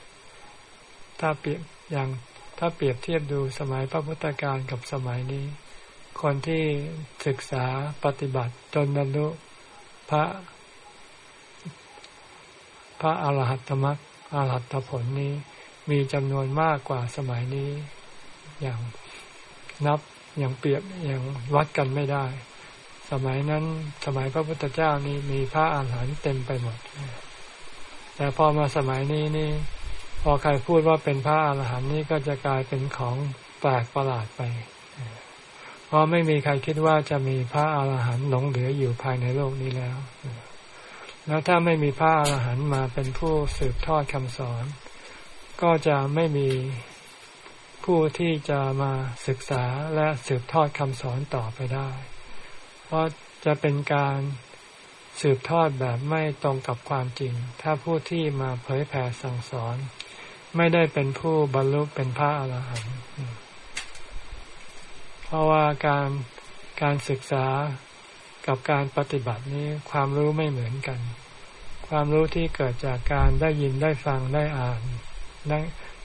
ถ้าเปรียบอย่างถ้าเปรียบเทียบดูสมัยพระพุทธการกับสมัยนี้ คนที่ศึกษาปฏิบัติจนบรรลุพระ พระอรหัตมรรคอรหัตผลนี้มีจำนวนมากกว่าสมัยนี้ อย่างนับอย่างเปรียบอย่างวัดกันไม่ได้ สมัยนั้นสมัยพระพุทธเจ้านี่มีพระอาหารหันต์เต็มไปหมด แต่พอมาสมัยนี้นี่ พอใครพูดว่าเป็นพระอาหารหันต์นี่ก็จะกลายเป็นของแปลกประหลาดไป เพราะไม่มีใครคิดว่าจะมีพระอาหารหันต์หลงเหลืออยู่ภายในโลกนี้แล้ว แล้วถ้าไม่มีพระอาหารหันต์มาเป็นผู้สืบทอดคำสอน ก็จะไม่มีผู้ที่จะมาศึกษาและสืบทอดคำสอนต่อไปได้ เพราะจะเป็นการสืบทอดแบบไม่ตรงกับความจริง ถ้าผู้ที่มาเผยแผ่สั่งสอน ไม่ได้เป็นผู้บรรลุเป็นพระอรหันต์เพราะว่าการการศึกษากับการปฏิบัตินี้ความรู้ไม่เหมือนกัน ความรู้ที่เกิดจากการได้ยินได้ฟังได้อ่าน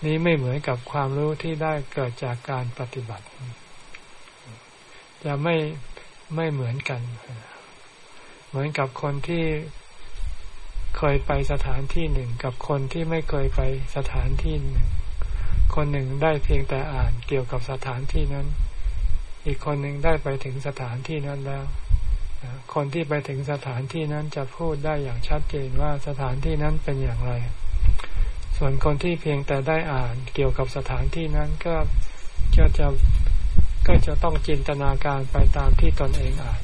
นี้ไม่เหมือนกับความรู้ที่ได้เกิดจากการปฏิบัติ จะไม่ไม่เหมือนกัน เหมือนกับคนที่ เคยไปสถานที่หนึ่งกับคนที่ไม่เคยไปสถานที่หนึ่ง คนหนึ่งได้เพียงแต่อ่านเกี่ยวกับสถานที่นั้น อีกคนหนึ่งได้ไปถึงสถานที่นั้นแล้ว คนที่ไปถึงสถานที่นั้นจะพูดได้อย่างชัดเจนว่าสถานที่นั้นเป็นอย่างไร ส่วนคนที่เพียงแต่ได้อ่านเกี่ยวกับสถานที่นั้นก็จะจะก็จะต้องจินตนาการไปตามที่ตนเองอ่าน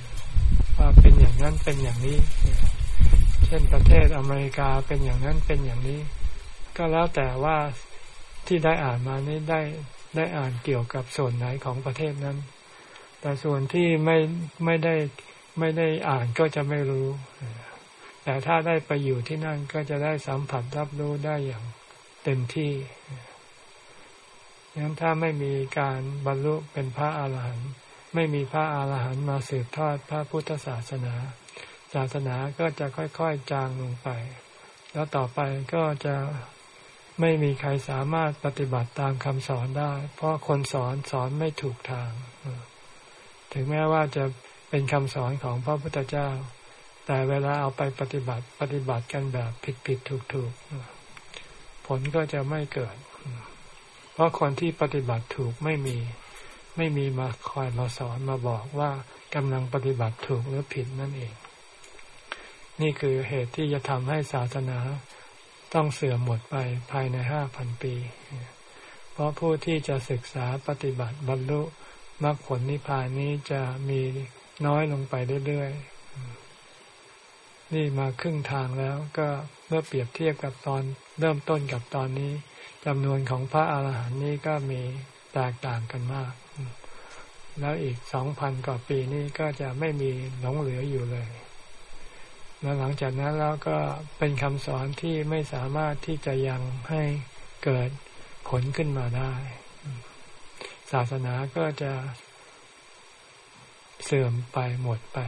ว่าเป็นอย่างนั้นเป็นอย่างนี้ เช่นประเทศอเมริกาเป็นอย่างนั้นเป็นอย่างนี้ ก็แล้วแต่ว่าที่ได้อ่านมานี้ได้ได้อ่านเกี่ยวกับส่วนไหนของประเทศนั้น แต่ส่วนที่ไม่ไม่ได้ไม่ได้อ่านก็จะไม่รู้ แต่ถ้าได้ไปอยู่ที่นั่นก็จะได้สัมผัสรับรู้ได้อย่างเต็มที่งั้นถ้าไม่มีการบรรลุเป็นพระอาหารหันต์ไม่มีพระอาหารหันต์มาสืบทอดพระพุทธศาสนา ศาสนาก็จะค่อยๆจางลงไป แล้วต่อไปก็จะไม่มีใครสามารถปฏิบัติตามคำสอนได้ เพราะคนสอนสอนไม่ถูกทาง ถึงแม้ว่าจะเป็นคำสอนของพระพุทธเจ้า แต่เวลาเอาไปปฏิบัติปฏิบัติกันแบบผิดผิดถูกถูกผลก็จะไม่เกิด เพราะคนที่ปฏิบัติถูกไม่มี ไม่มีมาคอยมาสอนมาบอกว่ากำลังปฏิบัติถูกหรือผิดนั่นเอง นี่คือเหตุที่จะทำให้ศาสนาต้องเสื่อมหมดไปภายในห้าพันปี เพราะผู้ที่จะศึกษาปฏิบัติบรรลุมรรคผลนิพพานนี้จะมีน้อยลงไปเรื่อยๆ นี่มาครึ่งทางแล้วก็เมื่อเปรียบเทียบกับตอนเริ่มต้นกับตอนนี้จำนวนของพระอาหารหันต์นี้ก็มีแตกต่างกันมาก แล้วอีกสองพันกว่าปีนี้ก็จะไม่มีหลงเหลืออยู่เลย แล้วหลังจากนั้นแล้วก็เป็นคำสอนที่ไม่สามารถที่จะยังให้เกิดผลขึ้นมาได้ ศาสนาก็จะเสื่อมไปหมดไป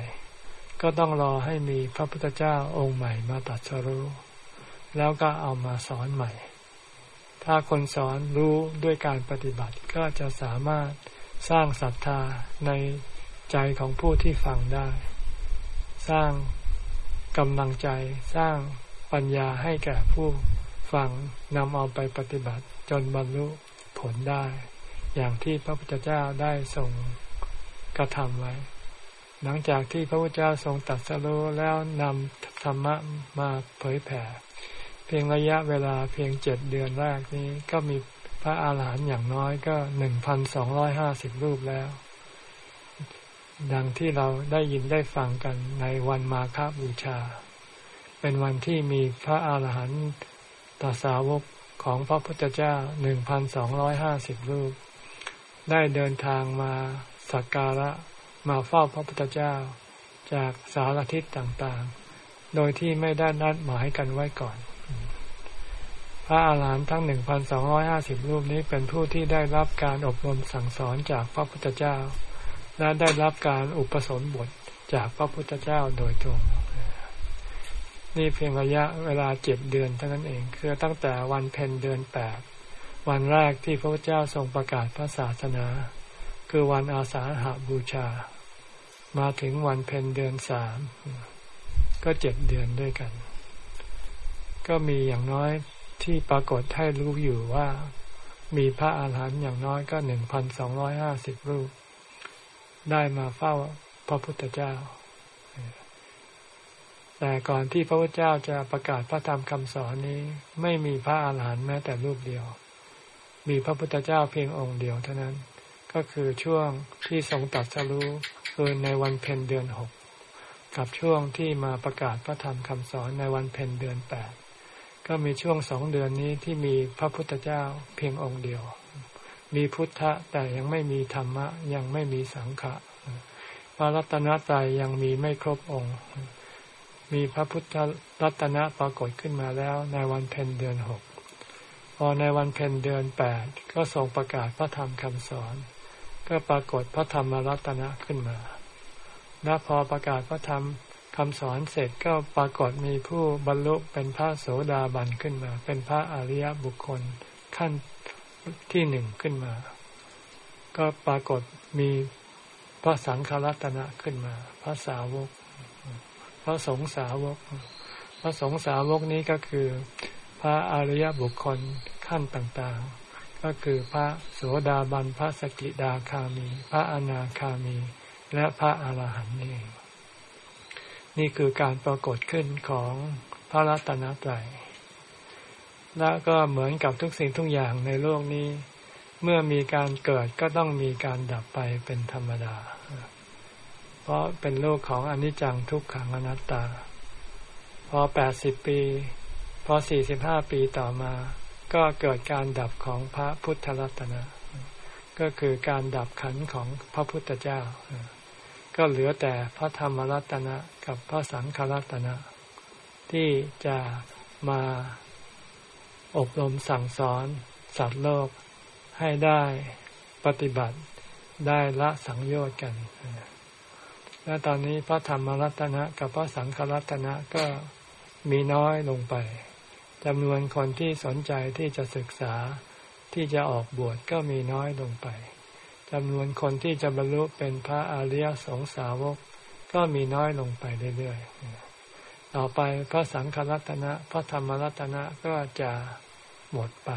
ก็ต้องรอให้มีพระพุทธเจ้าองค์ใหม่มาตัดสรู้แล้วก็เอามาสอนใหม่ ถ้าคนสอนรู้ด้วยการปฏิบัติก็จะสามารถสร้างศรัทธาในใจของผู้ที่ฟังได้ สร้าง กำลังใจสร้างปัญญาให้แก่ผู้ฟังนำเอาไปปฏิบัติจนบรรลุผลได้ อย่างที่พระพุทธเจ้าได้ทรงกระทำไว้ หลังจากที่พระพุทธเจ้าทรงตัดสรู้แล้วนำธรรมะมาเผยแผ่ เพียงระยะเวลาเพียงเจ็ดเดือนแรกนี้ก็มีพระอาหารหันต์อย่างน้อยก็หนึ่งพันสองร้อยห้าสิบรูปแล้ว ดังที่เราได้ยินได้ฟังกันในวันมาฆบูชา เป็นวันที่มีพระอาหารหันตสาวกของพระพุทธเจ้าหนึ่งพันสองร้อยห้าสิบรูป ได้เดินทางมาสักการะมาเฝ้าพระพุทธเจ้าจากสารทิศต่างๆ โดยที่ไม่ได้นัดหมายกันไว้ก่อน พระอาหารหันต์ทั้งหนึ่งพันสองร้อยห้าสิบรูปนี้เป็นผู้ที่ได้รับการอบรมสั่งสอนจากพระพุทธเจ้า และได้รับการอุปสมบทจากพระพุทธเจ้าโดยตรง นี่เพียงระยะเวลาเจ็ดเดือนเท่านั้นเองคือตั้งแต่วันเพ็ญเดือนแปดวันแรกที่พระพุทธเจ้าทรงประกาศพระศาสนา คือวันอาสาหาบูชา มาถึงวันเพ็ญเดือนสามก็เจ็ดเดือนด้วยกัน ก็มีอย่างน้อยที่ปรากฏให้รู้อยู่ว่า มีพระอาหารหันต์อย่างน้อยก็หนึ่งพันสองร้อยห้าสิบรูป ได้มาเฝ้าพระพุทธเจ้า แต่ก่อนที่พระพุทธเจ้าจะประกาศพระธรรมคำสอนนี้ ไม่มีพระอาหารหันต์แม้แต่รูปเดียว มีพระพุทธเจ้าเพียงองค์เดียวเท่านั้น ก็คือช่วงที่ทรงตัดสรู้คือในวันเพ็ญเดือนหกกับช่วงที่มาประกาศพระธรรมคำสอนในวันเพ็ญเดือนแปดก็มีช่วงสองเดือนนี้ที่มีพระพุทธเจ้าเพียงองค์เดียว มีพุทธะแต่ยังไม่มีธรรมะ ยังไม่มีสังขะพระรัตนตรัยยังมีไม่ครบองค์ มีพระพุทธรัตนะปรากฏขึ้นมาแล้วในวันเพ็ญเดือนหกพอในวันเพ็ญเดือนแปดก็ทรงประกาศพระธรรมคำสอน ก็ปรากฏพระธรรมรัตนะขึ้นมา และพอประกาศพระธรรมคำสอนเสร็จก็ปรากฏมีผู้บรรลุเป็นพระโสดาบันขึ้นมา เป็นพระอริยบุคคลขั้น ที่หนึ่งขึ้นมา ก็ปรากฏมีพระสังฆรัตนะขึ้นมา พระสาวก พระสงฆ์สาวก พระสงฆ์สาวกนี้ก็คือ พระอริยบุคคลขั้นต่างๆ ก็คือพระโสดาบัน พระสกิดาคามี พระอนาคามี และพระอาหารหันต์นี่ นี่คือการปรากฏขึ้นของพระรัตนตรัย และก็เหมือนกับทุกสิ่งทุกอย่างในโลกนี้ เมื่อมีการเกิดก็ต้องมีการดับไปเป็นธรรมดา เพราะเป็นโลกของอนิจจังทุกขังอนัตตา พอแปดสิบปี พอสี่สิบห้าปีต่อมา ก็เกิดการดับของพระพุทธรัตนะ ก็คือการดับขันของพระพุทธเจ้า ก็เหลือแต่พระธรรมรัตนะกับพระสังฆรัตนะ ที่จะมา อบรมสั่งสอนสัตว์โลกให้ได้ปฏิบัติได้ละสังโยชน์กัน และตอนนี้พระธรรมรัตนะกับพระสังฆรัตนะก็มีน้อยลงไปจำนวนคนที่สนใจที่จะศึกษาที่จะออกบวชก็มีน้อยลงไปจำนวนคนที่จะบรรลุเป็นพระอริยสงสาวก ก็มีน้อยลงไปเรื่อยๆ ต่อไปพระสังฆรัตนะ พระธรรมรัตนะก็จะ หมดไป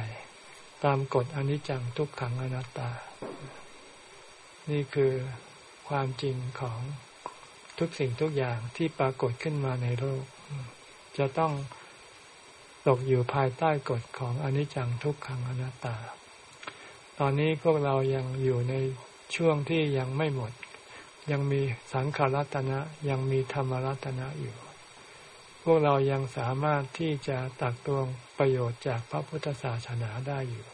ตามกฎอนิจจังทุกขังอนัตตา นี่คือความจริงของทุกสิ่งทุกอย่างที่ปรากฏขึ้นมาในโลก จะต้องตกอยู่ภายใต้กฎของอนิจจังทุกขังอนัตตา ตอนนี้พวกเรายังอยู่ในช่วงที่ยังไม่หมด ยังมีสังขารัตนะ ยังมีธรรมรัตนะอยู่ วกเรายังสามารถที่จะตักตวงประโยชน์จากพระพุทธศาสนาได้อยู่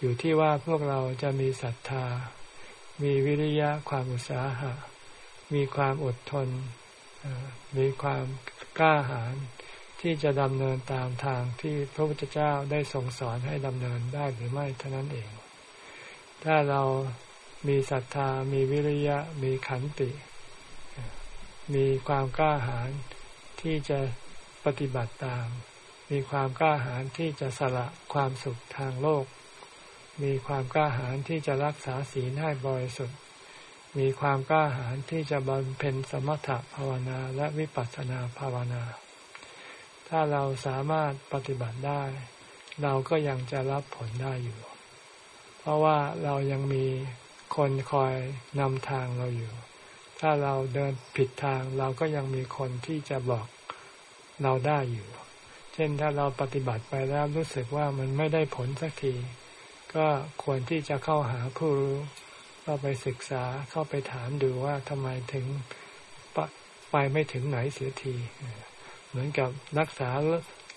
อยู่ที่ว่าพวกเราจะมีศรัทธา มีวิริยะความอุตสาหะ มีความอดทน มีความกล้าหาญที่จะดำเนินตามทางที่พระพุทธเจ้าได้ทรงสอนให้ดำเนินได้หรือไม่เท่านั้นเอง ถ้าเรามีศรัทธา มีวิริยะ มีขันติ มีความกล้าหาญ ที่จะปฏิบัติตาม มีความกล้าหาญที่จะสละความสุขทางโลก มีความกล้าหาญที่จะรักษาศีลให้บริสุทธิ์ มีความกล้าหาญที่จะบำเพ็ญสมถะภาวนาและวิปัสสนาภาวนา ถ้าเราสามารถปฏิบัติได้ เราก็ยังจะรับผลได้อยู่ เพราะว่าเรายังมีคนคอยนำทางเราอยู่ ถ้าเราเดินผิดทางเราก็ยังมีคนที่จะบอกเราได้อยู่ เช่นถ้าเราปฏิบัติไปแล้วรู้สึกว่ามันไม่ได้ผลสักที ก็ควรที่จะเข้าหาผู้รู้เข้าไปศึกษาเข้าไปถามดูว่าทำไมถึงไปไม่ถึงไหนเสียที เหมือนกับรักษา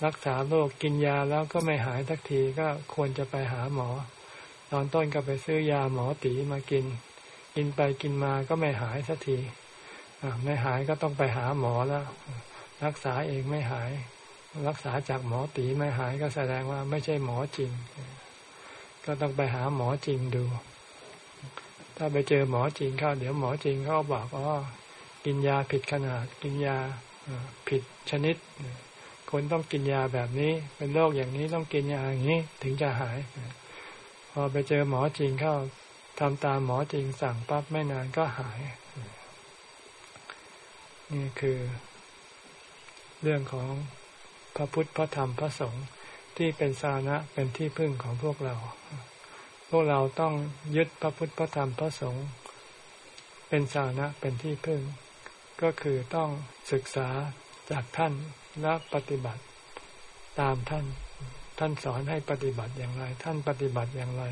รักษาโรคกินยาแล้วก็ไม่หายสักทีก็ควรจะไปหาหมอ ตอนต้นก็ไปซื้อยาหมอตีมากิน กินไปกินมาก็ไม่หายสักทีไม่หายก็ต้องไปหาหมอแล้ว รักษาเองไม่หาย รักษาจากหมอตีไม่หายก็แสดงว่าไม่ใช่หมอจริง ก็ต้องไปหาหมอจริงดู ถ้าไปเจอหมอจริงเข้าเดี๋ยวหมอจริงเขาบอกอ๋อกินยาผิดขนาด กินยาผิดชนิด คนต้องกินยาแบบนี้ เป็นโรคอย่างนี้ต้องกินยาอย่างนี้ถึงจะหาย พอไปเจอหมอจริงเข้า ทำตามหมอจริงสั่งปั๊บไม่นานก็หาย นี่คือ เรื่องของพระพุทธพระธรรมพระสงฆ์ที่เป็นสาระเป็นที่พึ่งของพวกเรา พวกเราต้องยึดพระพุทธพระธรรมพระสงฆ์เป็นสาระเป็นที่พึ่ง ก็คือต้องศึกษาจากท่านและปฏิบัติตามท่าน ท่านสอนให้ปฏิบัติอย่างไร ท่านปฏิบัติอย่างไร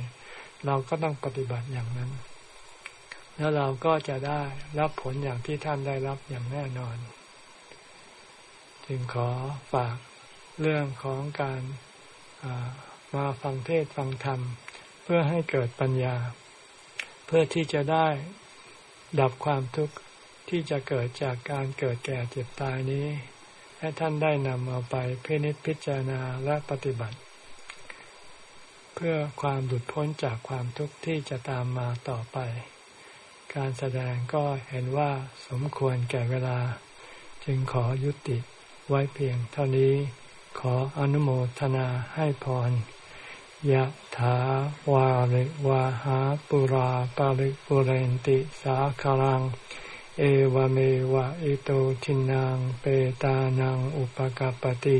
เราก็ต้องปฏิบัติอย่างนั้น แล้วเราก็จะได้รับผลอย่างที่ท่านได้รับอย่างแน่นอน จึงขอฝากเรื่องของการมาฟังเทศฟังธรรม เพื่อให้เกิดปัญญา เพื่อที่จะได้ดับความทุกข์ที่จะเกิดจากการเกิดแก่เจ็บตายนี้ ให้ท่านได้นำเอาไปพินิจพิจารณาและปฏิบัติ เพื่อความหลุดพ้นจากความทุกข์ที่จะตามมาต่อไป การแสดงก็เห็นว่าสมควรแก่เวลา จึงขอยุติไว้เพียงเท่านี้ ขออนุโมทนาให้พรยะถาวาริวาหาปุราปาริปุเรนติสาคารัง เอวเมวะอิโตทินังเปตานังอุปกปติ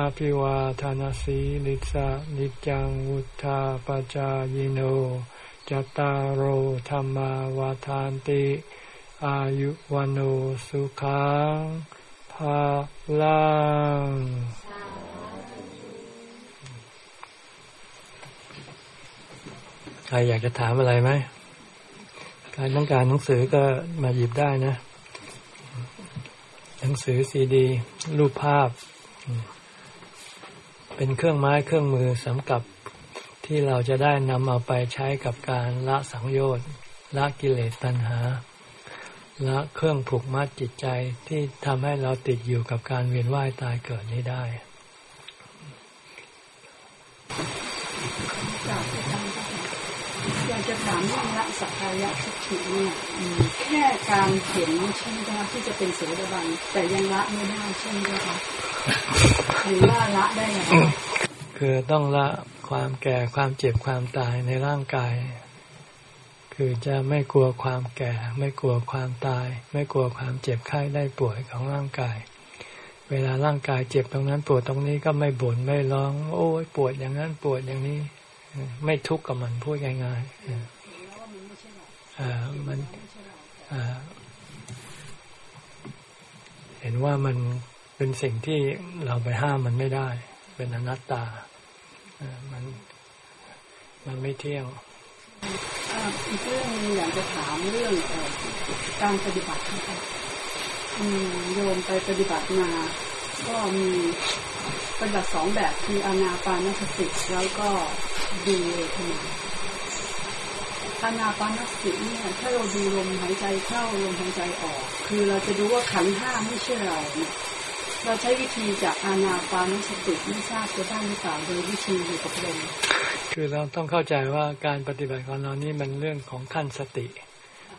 อภิวาทานสีลิสะนิจังวุธาปจายโนจตารโหธรรมวาทานติ อายุวันโอสุขังภาลังใครอยากจะถามอะไรไหมใครต้องการหนังสือก็มาหยิบได้นะ หนังสือซีดี รูปภาพ เป็นเครื่องไม้เครื่องมือสำกับที่เราจะได้นำเอาไปใช้กับการละสังโยชน์ละกิเลสตัณหาละเครื่องผูกมัดจิตใจที่ทำให้เราติดอยู่กับการเวียนว่ายตายเกิดนี้ได้อยากจะถามเรื่องละสักกายทิฏฐิเนี่ยแค่การเขียนใช่ไหมคะที่จะเป็นเสดบันแต่ยังละไม่ได้ใช่ไหมคะ หรือว่าละได้ไหมคือต้องละความแก่ความเจ็บความตายในร่างกาย คือจะไม่กลัวความแก่ ไม่กลัวความตาย ไม่กลัวความเจ็บไข้ได้ป่วยของร่างกาย เวลาร่างกายเจ็บตรงนั้นปวดตรงนี้ก็ไม่บน่นไม่ร้อง โอ้ยปวดอย่างนั้นปวดอย่างนี้ ไม่ทุกข์กับมันพูดง่ายๆอ่ามันเห็นว่ามัน เป็นสิ่งที่เราไปห้ามมันไม่ได้ เป็นอนัตตา มันมันไม่เที่ยงอีกเรื่องนึงอยากจะถามเรื่องการปฏิบัติค่ะโยมไปปฏิบัติมา ก็มีปฏิบัติสองแบบคืออานาปานสติแล้วก็ดูเวทนาอานาปานสติเนี่ยถ้าเราดูลมหายใจเข้าลมหายใจออก คือเราจะดูว่าขันห้าไม่ใช่เราเนี่ย เราใช้วิธีจากอานาปานสติไม่ทราบจะได้หรือเปล่าโดยวิธีอยู่กับลมคือเราต้องเข้าใจว่าการปฏิบัติของเรานี้มันเรื่องของขั้นสติ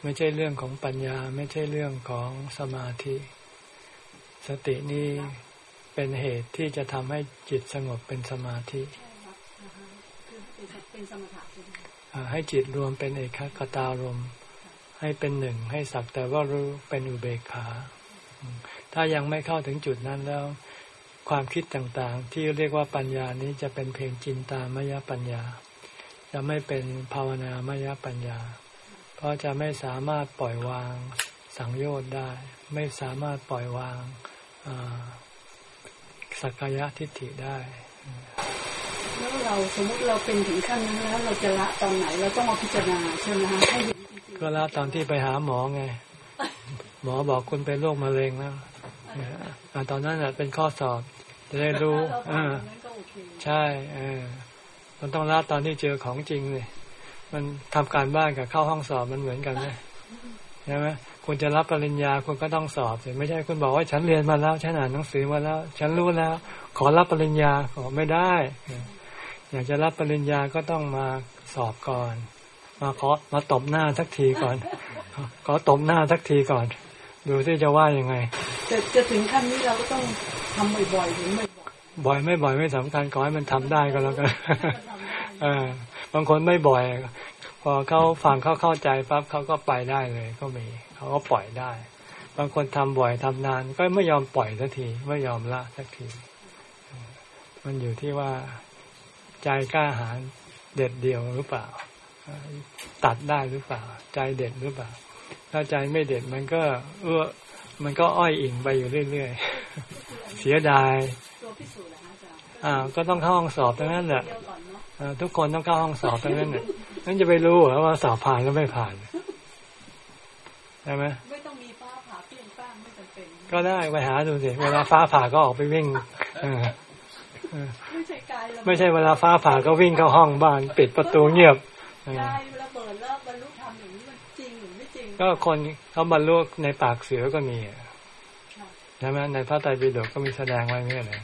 ไม่ใช่เรื่องของปัญญา ไม่ใช่เรื่องของสมาธิ สตินี้เป็นเหตุที่จะทำให้จิตสงบเป็นสมาธิให้จิตรวมเป็นเอกคตารมให้เป็นหนึ่งให้สักแต่ว่ารู้เป็นอุเบกขา ถ้ายังไม่เข้าถึงจุดนั้นแล้ว ความคิดต่างๆ ที่เรียกว่าปัญญานี้จะเป็นเพียงจินตามยปัญญา จะไม่เป็นภาวนามยปัญญา เพราะจะไม่สามารถปล่อยวางสังโยชน์ได้ ไม่สามารถปล่อยวางสักกายทิฏฐิได้แล้วเราสมมติเราเป็นถึงขั้นนั้นแล้ว เราจะละตอนไหนเราต้องมาพิจารณาใช่ไหมคะให้ก็ละตอนที่ไปหาหมอไง หมอบอกคุณเป็นโรคมะเร็งแล้ว ตอนนั้นเป็นข้อสอบ จะได้รู้อ่าใช่เออมันต้องละตอนที่เจอของจริงเลยมันทำการบ้านกับเข้าห้องสอบมันเหมือนกันไหมใช่ไหมคุณจะรับปริญญาคุณก็ต้องสอบสิไม่ใช่คุณบอกว่าฉันเรียนมาแล้วฉันอ่านหนังสือมาแล้ว ฉันรู้แล้ว ขอรับปริญญาขอไม่ได้ อยากจะรับปริญญาก็ต้องมาสอบก่อน มาขอมาตบหน้าสักทีก่อน ขอตบหน้าสักทีก่อน ดูที่จะว่ายังไง จะจะถึงขั้นนี้เราก็ต้องทำบ่อยๆหรือไม่บ่อยไม่บ่อยไม่สำคัญขอให้มันทำได้ก็แล้วกันบางคนไม่บ่อย พอเขาฟังเขาเข้าใจปั๊บเขาก็ไปได้เลย ก็มีเขาก็ปล่อยได้ บางคนทำบ่อยทำนาน ก็ไม่ยอมปล่อยสักทีไม่ยอมละสักทีมันอยู่ที่ว่าใจกล้าหาญเด็ดเดียวหรือเปล่า ตัดได้หรือเปล่า ใจเด็ดหรือเปล่า ถ้าใจไม่เด็ดมันก็ เออมันก็อ้อยอิงไปอยู่เรื่อยๆ เสียดายตัวพิสูจน์นะอาจารย์อ่า ก็ต้องเข้าห้องสอบทั้งนั้นแหละเดียวก่อนเนาะอ่าทุกคนต้องเข้าห้องสอบทั้งนั้นเนี่ยนั่นจะไปรู้เหรอว่าสอบผ่านหรือไม่ผ่านใช่ไหมไม่ต้องมีฟ้าผ่าเปรี้ยงป้างไม่จำเป็นก็ได้ไปหาดูสิเวลาฟ้าผ่าก็ออกไปวิ่งเออเออไม่ใช่กายระเบิดไม่ใช่เวลาฟ้าผ่าก็วิ่งเข้าห้องบ้าน ปิดประตูเงียบเออกาย ก็คนเขาบรรลุในปากเสือก็มีอะค่ะใช่ไหมในพระไตรปิฎกก็มีแสดงไว้ไม่ใช่เหรอ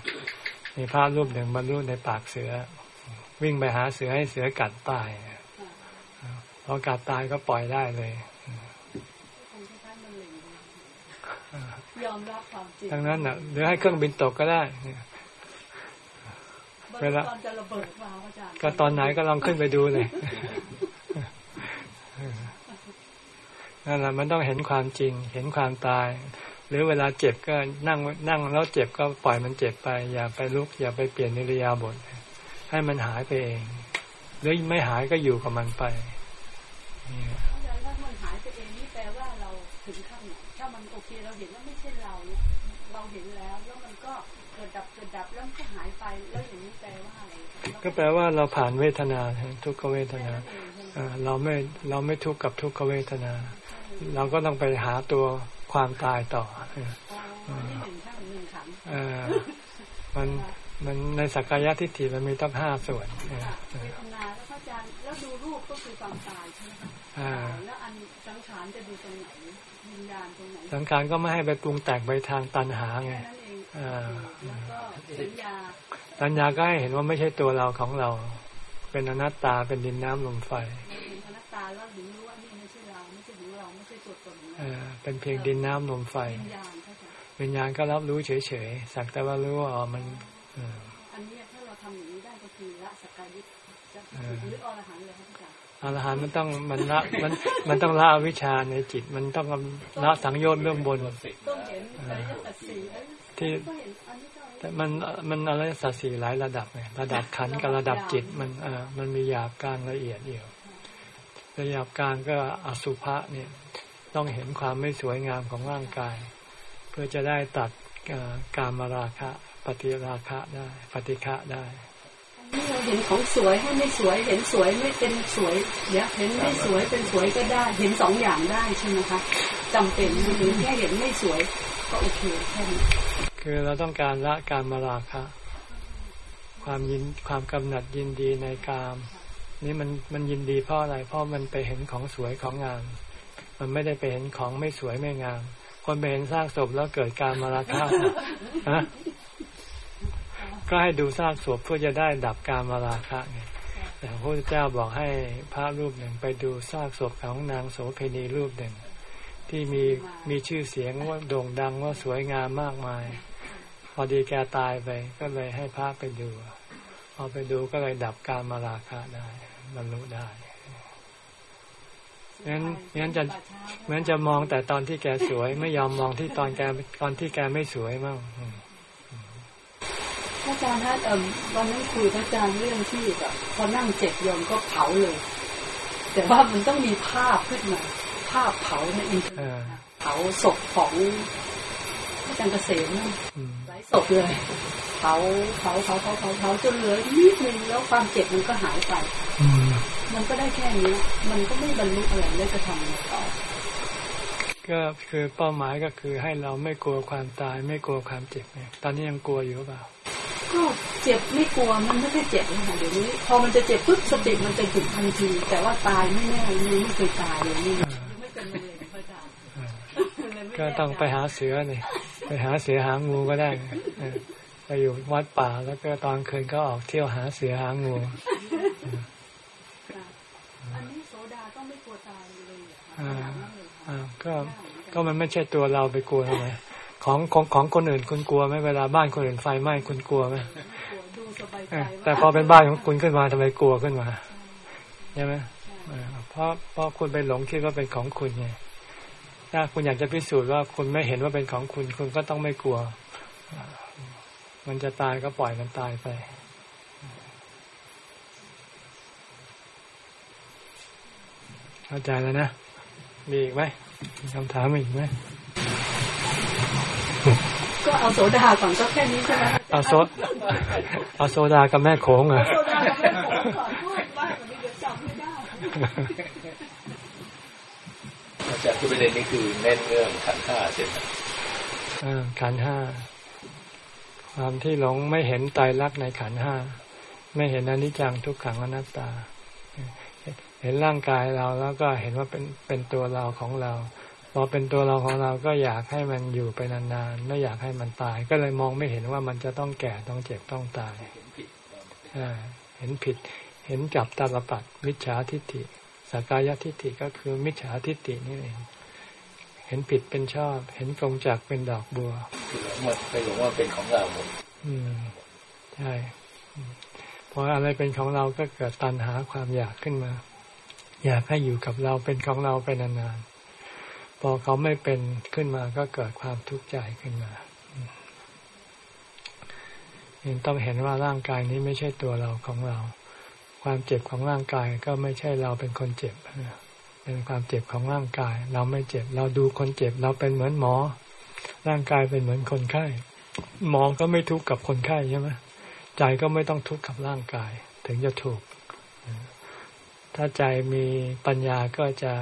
มีพระรูปหนึ่งบรรลุในปากเสือ วิ่งไปหาเสือให้เสือกัดตายค่ะพอกัดตายก็ปล่อยได้เลยคงคล้ายๆมะเร็งยอมรับความจริงทั้งนั้นน่ะหรือให้เครื่องบินตกก็ได้บรเวรลุลาตอนจะระเบิดมาอาจารย์ก็ตอนไหนก็ลองขึ้นไปดูเลย นั่นแหละมันต้องเห็นความจริง เห็นความตาย หรือเวลาเจ็บก็นั่งนั่งแล้วเจ็บก็ปล่อยมันเจ็บไป อย่าไปลุก อย่าไปเปลี่ยนนิรยาบทให้มันหายไปเอง หรือไม่หายก็อยู่กับมันไปนี่อาจารย์ถ้ามันหายไปเองนี่แปลว่าเราถึงขั้นไหนถ้ามันโอเคเราเห็นว่าไม่ใช่เราเนี่ยเราเห็นแล้วแล้วมันก็เกิดดับเกิดดับแล้วมันก็หายไปแล้วอย่างนี้แปลว่าอะไรก็แปลว่าเราผ่านเวทนาทุกขเวทนาแค่นั้นเองใช่ไหมอ่าเราไม่เราไม่ทุกข์กับทุกขเวทนา เราก็ต้องไปหาตัวความตายต่ออ๋ออันนี้หนึ่งข้างหนึ่งขันเออมันมันในสักกายทิฏฐิมันมีต้องห้าส่วนเออค่ะเอเวอทนาแล้วก็อาจารย์แล้วดูรูปก็คือความตายใช่ไหมคะอ่าแล้วอันสังขารจะดูตรงไหนวิญญาณตรงไหนสังขารก็ไม่ให้ไปปรุงแต่งไปทางตัณหาไงแค่นั้นเองอ่าแล้วก็สัญญาตัณหาก็ให้เห็นว่าไม่ใช่ตัวเราของเรา เป็นอนัตตาเป็นดินน้ำลมไฟเป็นอนัตตาแล้วถึง เอเราอเป็นเพียงดินน้ำลมไฟวิญญาณเข้าใจวิญญาณก็รับรู้เฉยๆ สักแต่ว่ารู้ว่าอ๋อมันเอออันนี้ถ้าเราทำอย่างนี้ได้ก็คือละสกกายยิจะเออหรืออรหันต์เลยครับอาจารย์อรหันต์มันต้องมันละมันมันต้องละอวิชชาในจิต มันต้องละสังโยชน์เบื้องบนต้องเห็นอริยสัจสี่เอ้ยที่ก็เห็นอันนี้ก็แต่มันมันอะไรสัตว์สี่หลายระดับไงระดับขันธ์กับระดับจิตมันเออมันมีหยาบกลางละเอียดอยู่ระหยาบกลางก็อสุภะเนี่ย ต้องเห็นความไม่สวยงามของร่างกาย เพื่อจะได้ตัดเอ่อกามราคะ ปฏิราคะได้ ปฏิฆะได้อันนี้เราเห็นของสวยให้ไม่สวยเห็นสวยไม่เป็นสวยเดี๋ยวเห็นไม่สวยเป็นสวยก็ได้เห็นสองอย่างได้ใช่ไหมคะจำเป็นหรือแค่เห็นไม่สวยก็โอเคแค่นี้คือเราต้องการละการมาราคะ ความยินความกำหนัดยินดีในกาม นี่มันมันยินดีเพราะอะไรเพราะมันไปเห็นของสวยของงาม มันไม่ได้ไปเห็นของไม่สวยไม่งาม คนไปเห็นสร้างศพแล้วเกิดการมาราคะฮะก็ให้ดูสร้างศพเพื่อจะได้ดับการมาราคะไงแต่พระพุทธเจ้าบอกให้พระรูปหนึ่งไปดูซากศพของนางโสเพณีรูปหนึ่ง ที่มีมีชื่อเสียงว่าโด่งดังว่าสวยงามมากมาย พอดีแกตายไป ก็เลยให้พระไปดูพอไปดูก็เลยดับการมาราคะได้บรรลุได้ งั้นงั้นจะงั้นจะมองแต่ตอนที่แกสวย ไม่ยอมมองที่ตอนแกตอนที่แกไม่สวยมั่งอืมอาจารย์ฮะเอ่อวันนั้นคุยกับอาจารย์เรื่องที่แบบพอนั่งเจ็บโยมก็เผาเลย แต่ว่ามันต้องมีภาพขึ้นมาภาพเผาในอินเทอร์เอเน็ตอเผาศพของอาจารย์เกษมนั่นอืมหลายศพเลยเผาเผาเผาเผาเผาเผาจนเหลือนิดนึงแล้วความเจ็บมันก็หายไปอื มมันก็ได้แค่นี้ มันก็ไม่บรรลุอะไรแล้วจะทำอะไรต่อก็คือเป้าหมายก็คือให้เราไม่กลัวความตาย ไม่กลัวความเจ็บเนี่ยตอนนี้ยังกลัวอยู่หรือเปล่าก็เจ็บไม่กลัวมันไม่ได้เจ็บเลยค่ะเดี๋ยวนี้ พอมันจะเจ็บปุ๊บสติมันจะหยุดทันที แต่ว่าตายไม่แน่ยังไม่เคยตายเลยนี่ยังไม่เป็นมะเร็งพระอาจารย์เออเลยม่ก็แน่ใจต้องไปหาเสือเนี่ยไปหาเสือหางูก็ได้เออไปอยู่วัดป่าแล้วก็ตอนคืนก็ออกเที่ยวหาเสือหางู ก็ยากเหมือนกันก็มันไม่ใช่ตัวเราไปกลัวทำไมของของของคนอื่นคุณกลัวไหมเวลาบ้านคนอื่นไฟไหม้คุณกลัวไหมกลัวดูสบายใจเออว่าแต่พอเป็นบ้านของคุณขึ้นมาทำไมกลัวขึ้นมาใช่ไหมใช่เออเพราะเพราะคุณไปหลงคิดว่าเป็นของคุณไงถ้าคุณอยากจะพิสูจน์ว่าคุณไม่เห็นว่าเป็นของคุณ คุณก็ต้องไม่กลัวอ่ามันจะตายก็ปล่อยมันตายไปเข้าใจแล้วนะ มีอีกไหมมีคำถามอีกไหมก็เอาโซดาก่อนก็แค่นี้ใช่ไหมเอาโซเอาโซดากับแม่โขงอะโซดากับแม่โขงก่อนพูดว่าแบบนี้เดี๋ยวจำไม่ได้จากที่ประเด็นนี้คือเน้นเรื่องขันห้าใช่ไหมขันห้าความที่หลงไม่เห็นตายรักในขันห้าไม่เห็นอนิจจังทุกขังอนัตตา เห็นร่างกายเราแล้วก็เห็นว่าเป็นเป็นตัวเราของเราพอเป็นตัวเราของเราก็อยากให้มันอยู่ไปนานๆไม่อยากให้มันตาย ก็เลยมองไม่เห็นว่ามันจะต้องแก่ต้องเจ็บต้องตายเห็นผิด เห็นจับตาลปัดมิจฉาทิฏฐิสกายทิฏฐิก็คือมิจฉาทิฏฐินี่เองเห็นผิดเป็นชอบ เห็นกงจักเป็นดอกบัวหมดไปหลงว่าเป็นของเราหมดอืมใช่พออะไรเป็นของเราก็เกิดตัณหาความอยากขึ้นมา อยากให้อยู่กับเราเป็นของเราไปนานๆ พอเขาไม่เป็นขึ้นมาก็เกิดความทุกข์ใจขึ้นมาเห็นต้องเห็นว่าร่างกายนี้ไม่ใช่ตัวเราของเรา ความเจ็บของร่างกายก็ไม่ใช่เราเป็นคนเจ็บเป็นความเจ็บของร่างกาย เราไม่เจ็บ เราดูคนเจ็บ เราเป็นเหมือนหมอ ร่างกายเป็นเหมือนคนไข้หมอก็ไม่ทุกข์กับคนไข้ใช่ไหมใจก็ไม่ต้องทุกข์กับร่างกาย ถึงจะถูก ถ้าใจมีปัญญาก็จะ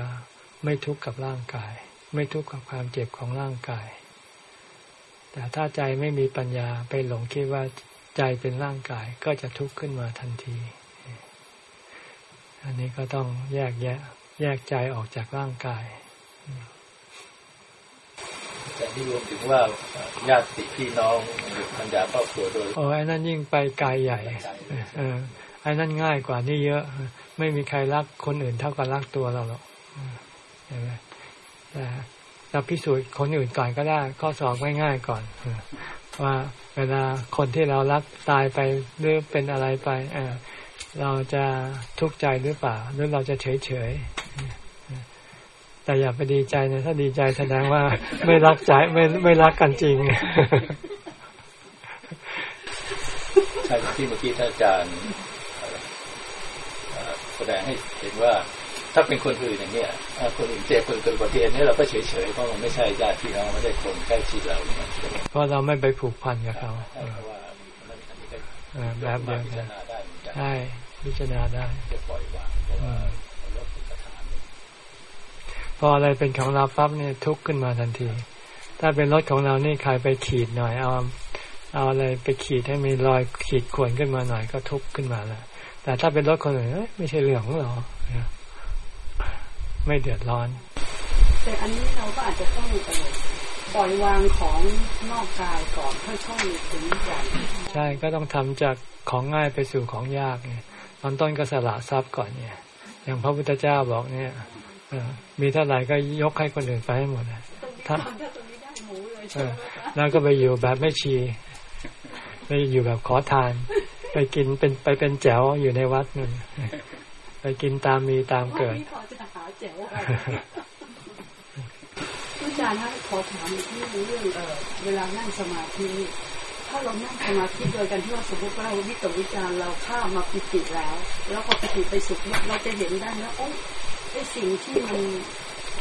ไม่ทุกข์กับร่างกาย ไม่ทุกข์กับความเจ็บของร่างกาย แต่ถ้าใจไม่มีปัญญาไปหลงคิดว่าใจเป็นร่างกายก็จะทุกข์ขึ้นมาทันที อันนี้ก็ต้องแยกแยะ แยกใจออกจากร่างกายแต่ที่รวมถึงว่าญาติพี่น้องหรือพันยาครอบครัวโดยโอ้ไอ้นั่นยิ่งไปไกลใหญ่เออ ไอ้นั่นง่ายกว่านี่เยอะ ไม่มีใครรักคนอื่นเท่ากับรักตัวเราหรอกใช่ไหมแต่เราพิสูจน์คนอื่นก่อนก็ได้ข้อสอบง่ายๆก่อนว่าเวลาคนที่เรารักตายไปหรือเป็นอะไรไปเราจะทุกข์ใจหรือเปล่า หรือเราจะเฉยแต่อย่าไปดีใจนะถ้าดีใจแสดงว่าไม่รักใจไม่ไม่รักกันจริงใช่ที่เมื่อกี้ท่านอาจารย์ แสดงให้เห็นว่าถ้าเป็นคนอื่นอย่างเนี้ยคนอื่นเจ็บคนอื่นประเทศนี้เราก็เฉยเฉยเพราะมันไม่ใช่ญาติพี่น้องไม่ได้คนใกล้ชิดเราเพราะเราไม่ไปผูกพันกับเขาแบบเดียวกันใช่พิจารณาได้จะปล่อยวางเพราะว่าพออะไรเป็นของเราปั๊บเนี่ยทุกข์ขึ้นมาทันที ถ้าเป็นรถของเรานี่ใครไปขีดหน่อยเอาเอาอะไรไปขีดให้มีรอยขีดข่วนขึ้นมาหน่อยก็ทุกข์ขึ้นมาแล้ว แต่ถ้าเป็นรถคนอื่นไม่ใช่เรื่องของเราไม่เดือดร้อน แต่อันนี้เราก็อาจจะต้องปล่อยวางของนอกกายก่อนค่อยๆถึงใหญ่ใช่ก็ต้องทำจากของง่ายไปสู่ของยากเนี่ยตอนต้นก็สละทรัพย์ก่อนเนี่ย อย่างพระพุทธเจ้าบอกเนี่ยมีเท่าไหร่ก็ยกให้คนอื่นไปให้หมดถ้าแล้วก็ไปอยู่แบบไม่ชีไปอยู่แบบขอทานไป กินเป็นไปเป็นแจ๋วอยู่ในวัดนั่นไปกินตามมีตามเกิดอาจารย์ขอถามที่เรื่องเวลานั่งสมาธิถ้าเรานั่งสมาธิโดยการที่ว่าสมมติว่าเราวิตกวิจารเราข้ามมาปิติแล้ว แล้วพอปิติไปสุขเราจะเห็นได้แล้วโอ้ไอสิ่งที่มัน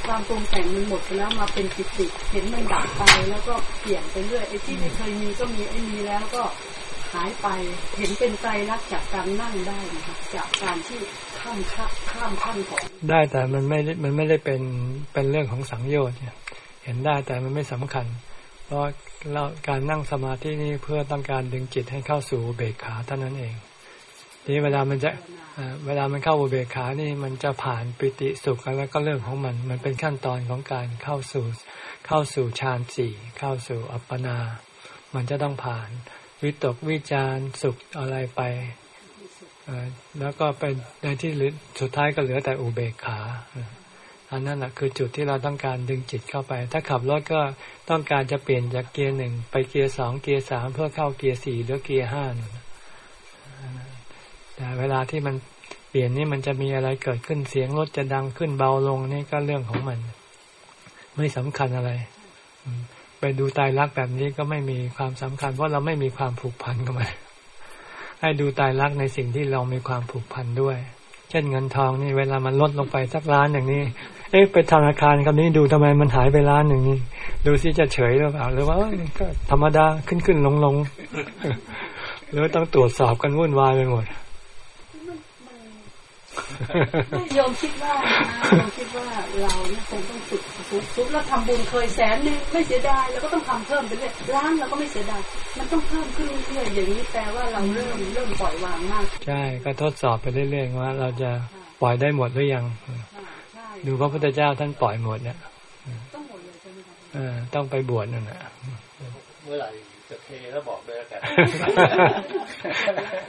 ความปรุงแต่งมันหมดไปแล้วมาเป็นปิติ เห็นมันดับไปแล้วก็เปลี่ยนไปเรื่อยไอ้ที่ไม่เคยมีก็มีไอ้มีแล้วก็ หายไป เห็นเป็นใจรักจากการนั่งได้นะคะจากการที่ข้ามข้ามขั้นของได้แต่มันไม่มันไม่ได้เป็นเป็นเรื่องของสังโยชน์เนี่ย เห็นได้แต่มันไม่สำคัญ เพราะเราการนั่งสมาธินี่เพื่อต้องการดึงจิตให้เข้าสู่เบกขาเท่านั้นเองทีเวลามันจะเวลามันเข้าอุเบกขานี่มันจะผ่านปิติสุขแล้วก็เรื่องของมัน มันเป็นขั้นตอนของการเข้าสู่เข้าสู่ฌานสี่เข้าสู่อัปปนา มันจะต้องผ่าน วิตกวิจารสุขอะไรไปแล้วก็เป็นในที่สุดท้ายก็เหลือแต่อุเบกขาอันนั้นแหะคือจุดที่เราต้องการดึงจิตเข้าไป ถ้าขับรถก็ต้องการจะเปลี่ยนจากเกียร์หนึ่งไปเกียร์สองเกียร์สามเพื่อเข้าเกียร์สี่หรือเกียร์ห้าแต่เวลาที่มันเปลี่ยนนี่มันจะมีอะไรเกิดขึ้นเสียงรถจะดังขึ้นเบาลงนี่ก็เรื่องของมัน ไม่สำคัญอะไร ไปดูตายรักแบบนี้ก็ไม่มีความสำคัญ เพราะเราไม่มีความผูกพันกับมันให้ดูตายรักในสิ่งที่เรามีความผูกพันด้วย เช่นเงินทองนี่เวลามันลดลงไปสักล้านอย่างนี้ เอ๊ะไปธนาคารคำนี้ดูทำไมมันหายไปล้านหนึ่งนี่ดูซิจะเฉยหรือเปล่าหรือว่าก็ธรรมดาขึ้นขึ้นลงลงหรือต้องตรวจสอบกันวุ่นวายไปหมด โยมคิดว่าโยมคิดว่าเราเนี่ยคงต้องฝึกฝึกฝึกแล้วทำบุญเคยแสนนึงไม่เสียดายแล้วก็ต้องทำเพิ่มไปเรื่อยล้านเราก็ไม่เสียดายมันต้องเพิ่มขึ้นเรื่อยๆอย่างนี้แปลว่าเราเริ่มเริ่มปล่อยวางมาก ใช่ก็ทดสอบไปเรื่อยๆว่า เราจะปล่อยได้หมดหรือยังดูพระพุทธเจ้าท่านปล่อยหมดเนี่ยต้องหมดเลยใช่ไหมครับต้องไปบวชนั่นแหละเมื่อไหร่จะเทแล้วบอกเลยกัน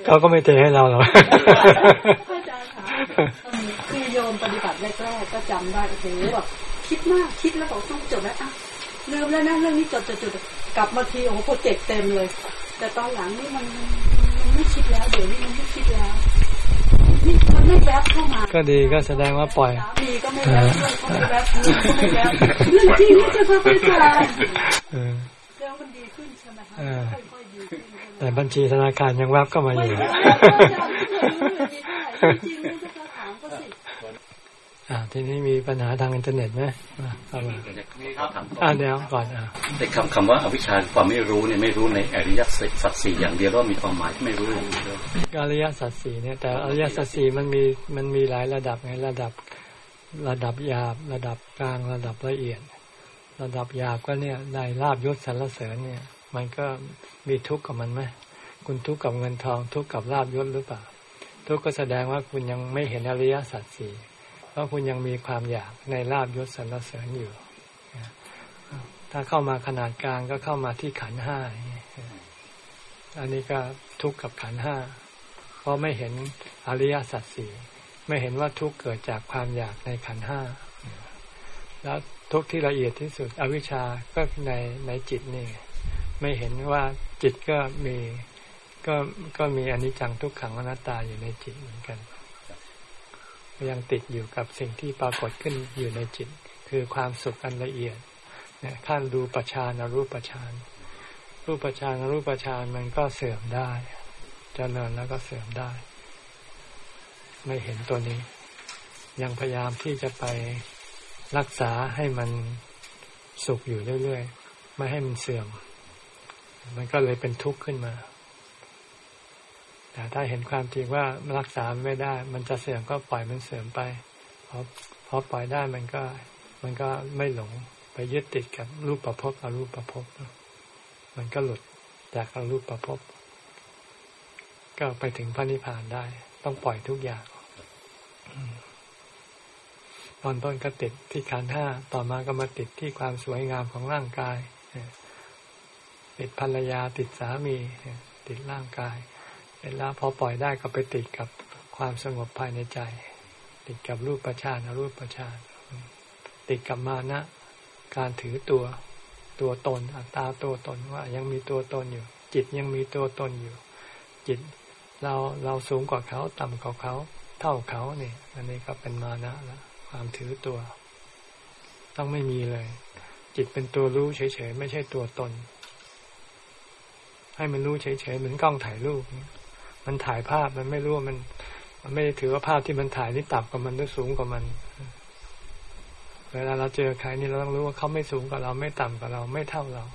เขาก็ไม่เทให้เราหรอก คือโยมปฏิบัติแรกๆก็จำได้โอ้โหแบบคิดมากคิดแล้วบอกต้องจบแล้วอะลืมแล้วนะเรื่องนี้จดจดจดกลับมาทีโอ้โหโปรเจกต์เต็มเลย แต่ตอนหลังนี่มันมันไม่คิดแล้ว เดี๋ยวนี้มันไม่คิดแล้วนี่มันไม่แวบเข้ามา ก็ดีก็แสดงว่าปล่อยมีก็ไม่แวบเรื่องก็ไม่แวบเรื่องก็ไม่แวบเรื่องจริงนี่จะค่อยๆคลายแล้วมันดีขึ้นใช่ไหมคะแต่บัญชีธนาคารยังแวบเข้ามาอยู่ อ่าทีนี้มีปัญหาทางอินเทอร์เน็ตไหมครับอ่าเดี๋ยวก่อนอ่าแต่คำคำว่าอวิชชาความไม่รู้เนี่ยไม่รู้ในอริยสัจสี่อย่างเดียวว่ามีความหมายที่ไม่รู้อย่างเดียวอริยสัจสี่เนี่ยแต่อริยสัจสี่มันมีมันมีหลายระดับไงระดับระดับหยาบระดับกลางระดับละเอียด ระดับหยาบก็เนี่ยได้ลาบยศสรรเสริญเนี่ย มันก็มีทุกข์กับมันไหมคุณทุกข์กับเงินทองทุกข์กับลาบยศหรือเปล่า ทุกข์ก็แสดงว่าคุณยังไม่เห็นอริยสัจสี่เพราะคุณยังมีความอยากในลาบยศสรรเสริญอยู่ ถ้าเข้ามาขนาดกลางก็เข้ามาที่ขันห้าอันนี้ก็ทุกข์กับขันห้า เพราะไม่เห็นอริยสัจสี่ไม่เห็นว่าทุกข์เกิดจากความอยากในขันห้า แล้วทุกข์ที่ละเอียดที่สุด อวิชชาก็ในในจิตนี่ ไม่เห็นว่าจิตก็มี ก็ก็มีอนิจจังทุกขังอนัตตาอยู่ในจิตเหมือนกัน ยังติดอยู่กับสิ่งที่ปรากฏขึ้นอยู่ในจิต คือความสุขอันละเอียดเนี่ยขั้นรูปฌานรูปฌานรูปฌานรูปฌานมันก็เสื่อมได้จเจริญแล้วก็เสื่อมได้ ไม่เห็นตัวนี้ ยังพยายามที่จะไปรักษาให้มันสุขอยู่เรื่อยๆ ไม่ให้มันเสื่อม มันก็เลยเป็นทุกข์ขึ้นมา แต่ถ้าเห็นความจริงว่ารักษาไม่ได้ มันจะเสื่อมก็ปล่อยมันเสื่อมไปพอพอปล่อยได้มันก็ มันก็ไม่หลงไปยึดติดกับรูปประพบอรูปประพบมันก็หลุดจากอรูปประพบก็ไปถึงพระนิพพานได้ ต้องปล่อยทุกอย่างตอนต้นก็ติดที่ขันห้าต่อมาก็มาติดที่ความสวยงามของร่างกายติดภรรยาติดสามีติดร่างกาย เสร็จแล้วพอปล่อยได้ก็ไปติดกับความสงบภายในใจ ติดกับรูปประชานรูปประชานติดกับมานะการถือตัวตัวตน อัตตาตัวตนว่ายังมีตัวตนอยู่ จิตยังมีตัวตนอยู่ จิตเราเราสูงกว่าเขาต่ำกว่าเขา เท่าเขาเนี่ยอันนี้ก็เป็นมานะละความถือตัว ต้องไม่มีเลย จิตเป็นตัวรู้เฉยๆไม่ใช่ตัวตน ให้มันรู้เฉยๆเหมือนกล้องถ่ายรูปเนี่ย มันถ่ายภาพมันไม่รู้ว่ามัน มันไม่ได้ถือว่าภาพที่มันถ่ายนี่ต่ำกว่ามันหรือสูงกว่ามัน เวลาเราเจอใครนี่เราต้องรู้ว่าเขาไม่สูงกว่าเราไม่ต่ำกว่าเราไม่เท่าเรา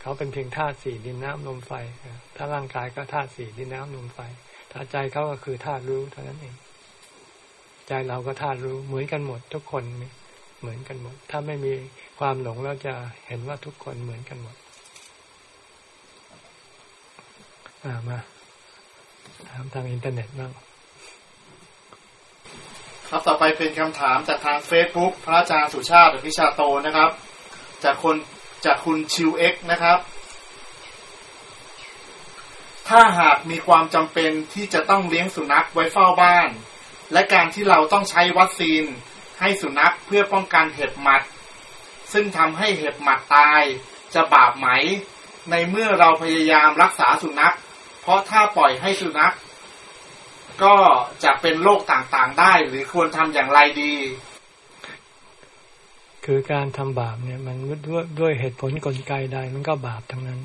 เขาเป็นเพียงธาตุสี่ดินน้ำลมไฟถ้าร่างกายก็ธาตุสี่ดินน้ำลมไฟถ้าใจเขาก็คือธาตุรู้เท่านั้นเอง ใจเราก็ธาตุรู้เหมือนกันหมดทุกคนเหมือนกันหมด ถ้าไม่มีความหลงเราจะเห็นว่าทุกคนเหมือนกันหมด อ่ามา ถามทางอินเทอร์เน็ตบ้างครับต่อไปเป็นคำถามจากทางเฟซบุ๊กพระอาจารย์สุชาติอภิชาโตนะครับ จากคนจากคุณชิวเอ็กนะครับ ถ้าหากมีความจำเป็นที่จะต้องเลี้ยงสุนัขไว้เฝ้าบ้าน และการที่เราต้องใช้วัคซีนให้สุนัขเพื่อป้องกันเห็บหมัด ซึ่งทำให้เห็บหมัดตายจะบาปไหม ในเมื่อเราพยายามรักษาสุนัข เพราะถ้าปล่อยให้สุนัขก็จะเป็นโรคต่างๆได้ หรือควรทำอย่างไรดี คือการทำบาปเนี่ย มันด้วยด้วยเหตุผลกลไกใดมันก็บาปทั้งนั้น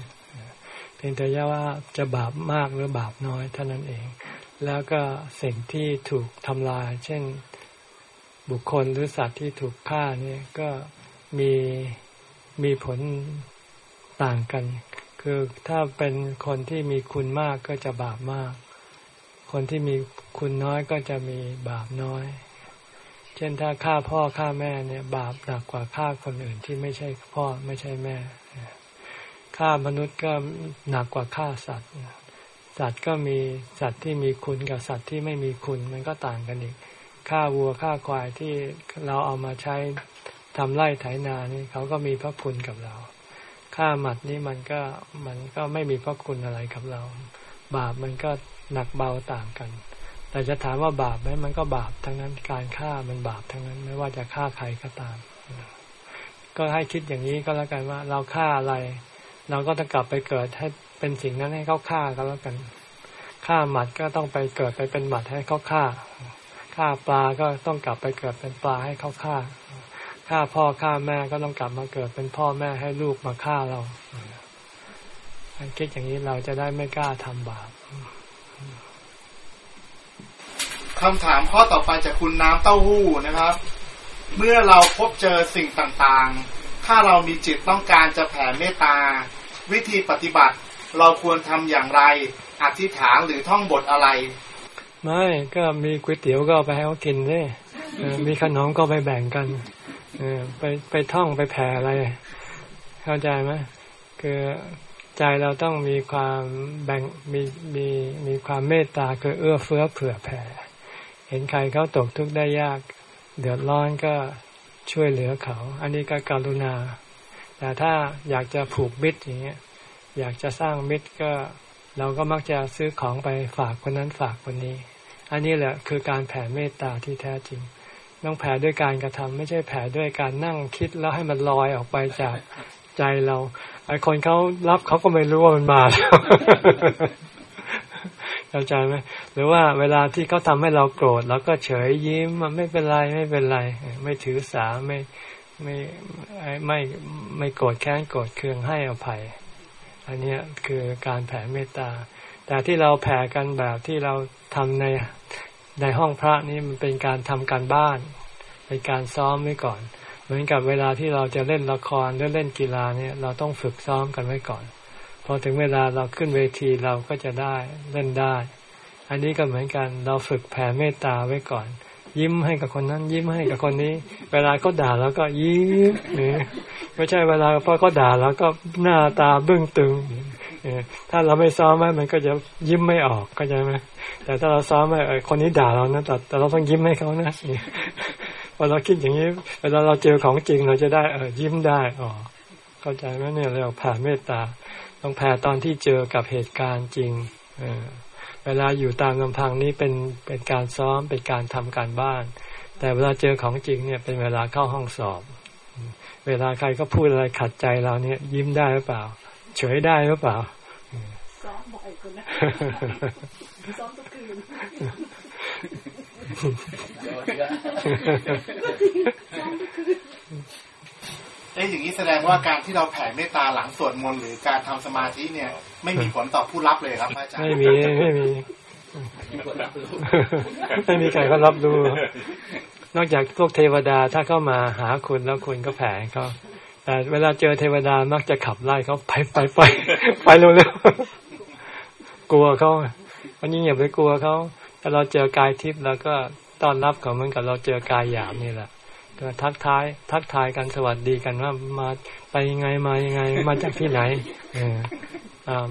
เพียงแต่ว่าจะบาปมากหรือบาปน้อยเท่านั้นเอง แล้วก็สิ่งที่ถูกทำลาย เช่นบุคคลหรือสัตว์ที่ถูกฆ่าเนี่ยก็มีมีผลต่างกัน คือถ้าเป็นคนที่มีคุณมากก็จะบาปมาก คนที่มีคุณน้อยก็จะมีบาปน้อย เช่นถ้าฆ่าพ่อฆ่าแม่เนี่ย บาปหนักกว่าฆ่าคนอื่นที่ไม่ใช่พ่อไม่ใช่แม่ฆ่ามนุษย์ก็หนักกว่าฆ่าสัตว์ สัตว์ก็มีสัตว์ที่มีคุณกับสัตว์ที่ไม่มีคุณมันก็ต่างกันอีกฆ่าวัวฆ่าควายที่เราเอามาใช้ทำไร่ไถนานี่เขาก็มีพระคุณกับเรา ฆ่าหมัดนี่มันก็มันก็ไม่มีพระคุณอะไรกับเรา บาปมันก็หนักเบาต่างกัน แต่จะถามว่าบาปไหมมันก็บาปทั้งนั้นการฆ่ามันบาปทั้งนั้น ไม่ว่าจะฆ่าใครก็ตาม ก็ให้คิดอย่างนี้ก็แล้วกันว่า เราฆ่าอะไร เราก็ต้องกลับไปเกิดให้เป็นสิ่งนั้นให้เขาฆ่าก็แล้วกันฆ่าหมัดก็ต้องไปเกิดไปเป็นหมัดให้เขาฆ่าฆ่าปลาก็ต้องกลับไปเกิดเป็นปลาให้เขาฆ่า ฆ่าพ่อฆ่าแม่ก็ต้องกลับมาเกิดเป็นพ่อแม่ให้ลูกมาฆ่าเราคิดอย่างนี้เราจะได้ไม่กล้าทำบาปคำถามข้อต่อไปจากคุณน้ำเต้าหู้นะครับ เมื่อเราพบเจอสิ่งต่างๆ ถ้าเรามีจิตต้องการจะแผ่เมตตา วิธีปฏิบัติเราควรทำอย่างไร อธิษฐานหรือท่องบทอะไร ไม่ก็มีก๋วยเตี๋ยวก็ไปให้เขากินเลยมีขนมก็ไปแบ่งกัน ไปไปท่องไปแผ่อะไร เข้าใจไหมคือใจเราต้องมีความแบ่งมีมีมีความเมตตาคือเอื้อเฟื้อเผื่อแผ่ เห็นใครเขาตกทุกข์ได้ยาก เดือดร้อนก็ช่วยเหลือเขา อันนี้ก็กรุณา แต่ถ้าอยากจะผูกมิตรอย่างเงี้ยอยากจะสร้างมิตรก็เราก็มักจะซื้อของไปฝากคนนั้นฝากคนนี้ อันนี้แหละคือการแผ่เมตตาที่แท้จริง ต้องแผ่ด้วยการกระทำไม่ใช่แผ่ด้วยการนั่งคิดแล้วให้มันลอยออกไปจากใจเราไอคนเขารับเขาก็ไม่รู้ว่ามันมาแล้วเข้าใจไหมหรือว่าเวลาที่เขาทาให้เราโกรธเราก็เฉยยิ้มมันไม่เป็นไรไม่เป็นไร ไม่ถือสาไม่ไม่ไม่ไม่โกรธแค้นโกรธเคืองให้อภัย อันนี้คือการแผ่เมตตา แต่ที่เราแผ่กันแบบที่เราทำใน ในห้องพระนี้มันเป็นการทำการบ้าน เป็นการซ้อมไว้ก่อน เหมือนกับเวลาที่เราจะเล่นละครหรือเล่นกีฬาเนี่ย เราต้องฝึกซ้อมกันไว้ก่อน พอถึงเวลาเราขึ้นเวทีเราก็จะได้เล่นได้ อันนี้ก็เหมือนกันเราฝึกแผ่เมตตาไว้ก่อน ยิ้มให้กับคนนั้น ยิ้มให้กับคนนี้ เวลาเขาด่าแล้วก็ยิ้มนี่ไม่ใช่เวลาพอเขาด่าแล้วก็หน้าตาเบื้องตึง ถ้าเราไม่ซ้อมไว้มันก็จะยิ้มไม่ออกก็ใช่ไหมแต่ถ้าเราซ้อมไว้คนนี้ด่าเรานะแต่แต่เราต้องยิ้มให้เขานะพอเราคิดอย่างนี้เวลาเราเจอของจริงเราจะได้เออยิ้มได้อ๋อเข้าใจไหมเนี่ยเราแผ่เมตตาต้องแผ่ตอนที่เจอกับเหตุการณ์จริง เออเวลาอยู่ตามลำพังนี้เป็นเป็นการซ้อมเป็นการทำการบ้าน แต่เวลาเจอของจริงเนี่ยเป็นเวลาเข้าห้องสอบ เวลาใครก็พูดอะไรขัดใจเราเนี่ย ยิ้มได้หรือเปล่า เฉยได้หรือเปล่า คนนะซ้อมทุกคืนเอ้อย่างนี้แสดงว่าการที่เราแผ่เมตตาหลังสวดมนต์หรือการทำสมาธิเนี่ย ไม่มีผลต่อผู้รับเลยครับอาจารย์ไม่มีไม่มีไม่มีใครก็รับรู้นอกจากพวกเทวดาถ้าเข้ามาหาคุณแล้วคุณก็แผ่เขาแต่เวลาเจอเทวดามักจะขับไล่เขาไปไปไปไปเร็วๆ กลัวเขาวันนี้อย่าไปกลัวเขาถ้าเราเจอกายทิพย์แล้วก็ต้อนรับเขาเหมือนกับเราเจอกายหยาบนี่แหละก็ทักทาย ทักทายกันสวัสดีกันว่ามาไปยังไงมายังไง มาจากที่ไหนเอออ่า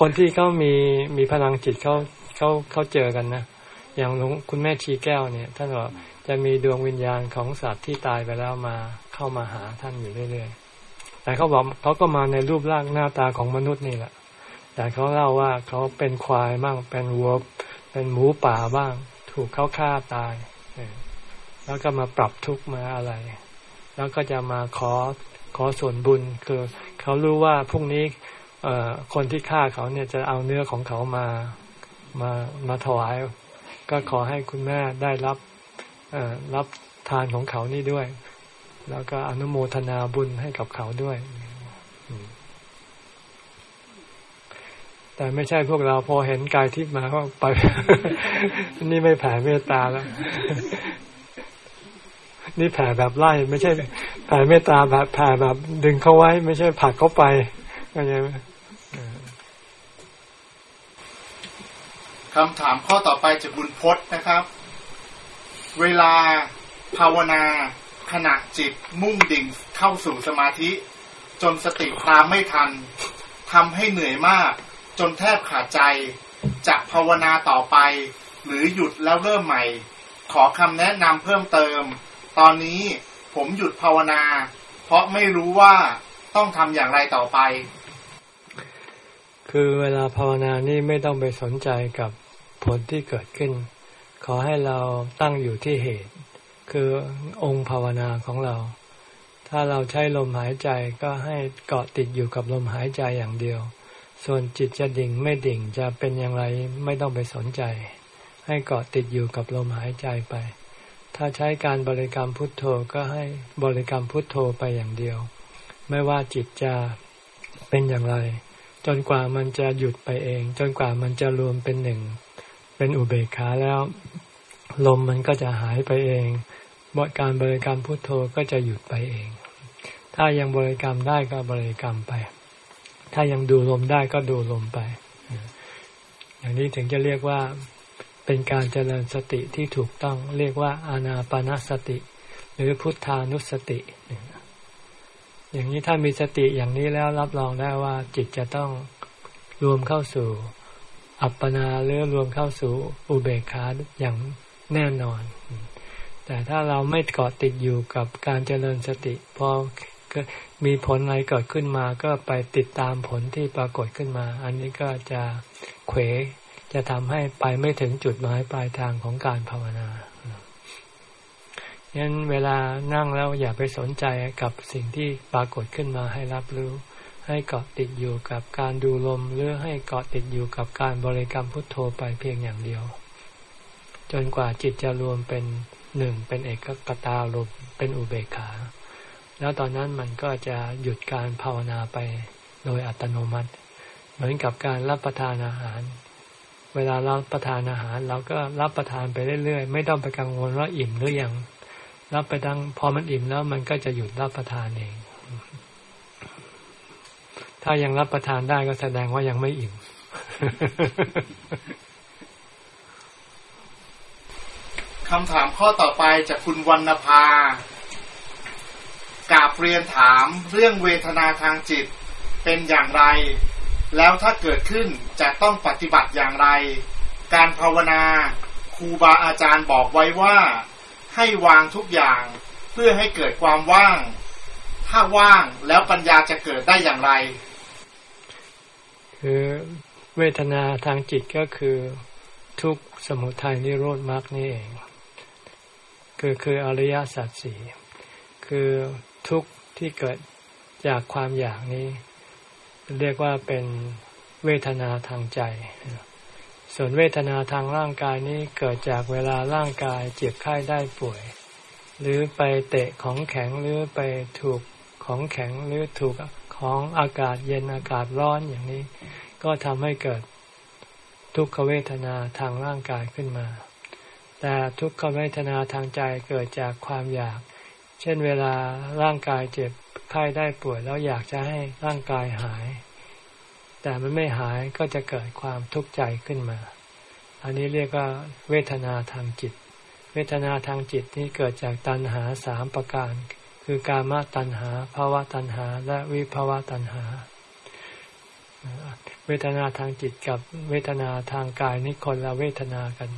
คนที่เขามีมีพลังจิตเขาเขาเขาเจอกันนะอย่างหลวงคุณแม่ชีแก้วเนี่ยท่านบอกจะมีดวงวิญญาณของสัตว์ที่ตายไปแล้วมาเข้ามาหาท่านอยู่เรื่อยๆแต่เขาบอกเขาก็มาในรูปร่างหน้าตาของมนุษย์นี่แหละ แต่เขาเล่าว่าเขาเป็นควายบ้างเป็นวัวเป็นหมูป่าบ้าง ถูกเขาฆ่าตาย แล้วก็มาปรับทุกข์มาอะไร แล้วก็จะมาขอขอส่วนบุญ คือเขารู้ว่าพรุ่งนี้คนที่ฆ่าเขาเนี่ยจะเอาเนื้อของเขามามามาถวาย ก็ขอให้คุณแม่ได้รับรับทานของเขานี่ด้วย แล้วก็อนุโมทนาบุญให้กับเขาด้วย แต่ไม่ใช่พวกเราพอเห็นกายทิพย์มาก็ไป นี่ไม่แผ่เมตตาแล้ว นี่แผ่แบบไล่ ไม่ใช่แผ่เมตตาแบบแผ่แบบดึงเขาไว้ ไม่ใช่ผลักเขาไปเข้าใจไหมคำถามข้อต่อไปจากบุญพจน์นะครับ เวลาภาวนาขณะจิตมุ่งดิ่งเข้าสู่สมาธิ จนสติตามไม่ทันทำให้เหนื่อยมาก จนแทบขาดใจจะภาวนาต่อไป หรือหยุดแล้วเริ่มใหม่ ขอคำแนะนำเพิ่มเติม ตอนนี้ผมหยุดภาวนา เพราะไม่รู้ว่าต้องทำอย่างไรต่อไป คือเวลาภาวนานี่ไม่ต้องไปสนใจกับผลที่เกิดขึ้น ขอให้เราตั้งอยู่ที่เหตุ คือองค์ภาวนาของเรา ถ้าเราใช้ลมหายใจก็ให้เกาะติดอยู่กับลมหายใจอย่างเดียว ส่วนจิตจะดิ่งไม่ดิ่งจะเป็นอย่างไรไม่ต้องไปสนใจ ให้เกาะติดอยู่กับลมหายใจไป ถ้าใช้การบริกรรมพุทโธก็ให้บริกรรมพุทโธไปอย่างเดียว ไม่ว่าจิตจะเป็นอย่างไร จนกว่ามันจะหยุดไปเอง จนกว่ามันจะรวมเป็นหนึ่ง เป็นอุเบกขาแล้ว ลมมันก็จะหายไปเองบการบริกรรมพุทโธก็จะหยุดไปเอง ถ้ายังบริกรรมได้ก็บริกรรมไป ถ้ายังดูลมได้ก็ดูลมไป อย่างนี้ถึงจะเรียกว่าเป็นการเจริญสติที่ถูกต้องเรียกว่าอานาปนาสติ หรือพุทธานุสติ อย่างนี้ถ้ามีสติอย่างนี้แล้วรับรองได้ว่าจิตจะต้องรวมเข้าสู่ อัปปนาหรือรวมเข้าสู่อุเบกขาอย่างแน่นอน แต่ถ้าเราไม่เกาะติดอยู่กับการเจริญสติพอ มีผลอะไรเกิดขึ้นมา ก็ไปติดตามผลที่ปรากฏขึ้นมา อันนี้ก็จะเขวจะทำให้ไปไม่ถึงจุดหมายปลายทางของการภาวนาฉะนั้นเวลานั่งแล้วอย่าไปสนใจกับสิ่งที่ปรากฏขึ้นมาให้รับรู้ ให้เกาะติดอยู่กับการดูลม หรือให้เกาะติดอยู่กับการบริกรรมพุทโธไปเพียงอย่างเดียว จนกว่าจิตจะรวมเป็นหนึ่งเป็นเอกกตาลมเป็นอุเบกขา แล้วตอนนั้นมันก็จะหยุดการภาวนาไปโดยอัตโนมัติ เหมือนกับการรับประทานอาหาร เวลารับประทานอาหาร เราก็รับประทานไปเรื่อยๆ ไม่ต้องไปกังวลว่าอิ่มหรือยังรับไปดังพอมันอิ่มแล้วมันก็จะหยุดรับประทานเอง ถ้ายังรับประทานได้ก็แสดงว่ายังไม่อิ่มคำถามข้อต่อไปจากคุณวรรณภา กาบเรียนถามเรื่องเวทนาทางจิตเป็นอย่างไร แล้วถ้าเกิดขึ้นจะต้องปฏิบัติอย่างไร การภาวนาครูบาอาจารย์บอกไว้ว่า ให้วางทุกอย่างเพื่อให้เกิดความว่าง ถ้าว่างแล้วปัญญาจะเกิดได้อย่างไร คือเวทนาทางจิตก็คือทุกสมุทัยนิโรธมรรคนี่เอง คือคืออริยสัจสี่คือ ทุกที่เกิดจากความอยากนี้ เรียกว่าเป็นเวทนาทางใจ ส่วนเวทนาทางร่างกายนี้เกิดจากเวลาร่างกายเจ็บไข้ได้ป่วย หรือไปเตะของแข็งหรือไปถูกของแข็งหรือถูกของอากาศเย็นอากาศร้อนอย่างนี้ ก็ทำให้เกิดทุกขเวทนาทางร่างกายขึ้นมา แต่ทุกขเวทนาทางใจเกิดจากความอยาก เช่นเวลาร่างกายเจ็บไข้ได้ป่วยแล้วอยากจะให้ร่างกายหาย แต่มันไม่หายก็จะเกิดความทุกข์ใจขึ้นมา อันนี้เรียกว่าเวทนาทางจิต เวทนาทางจิตนี้เกิดจากตัณหาสามประการ คือการมาตัณหาภาวะตัณหา และวิภาวะตัณหา เวทนาทางจิตกับเวทนาทางกายนี่คนละเวทนากัน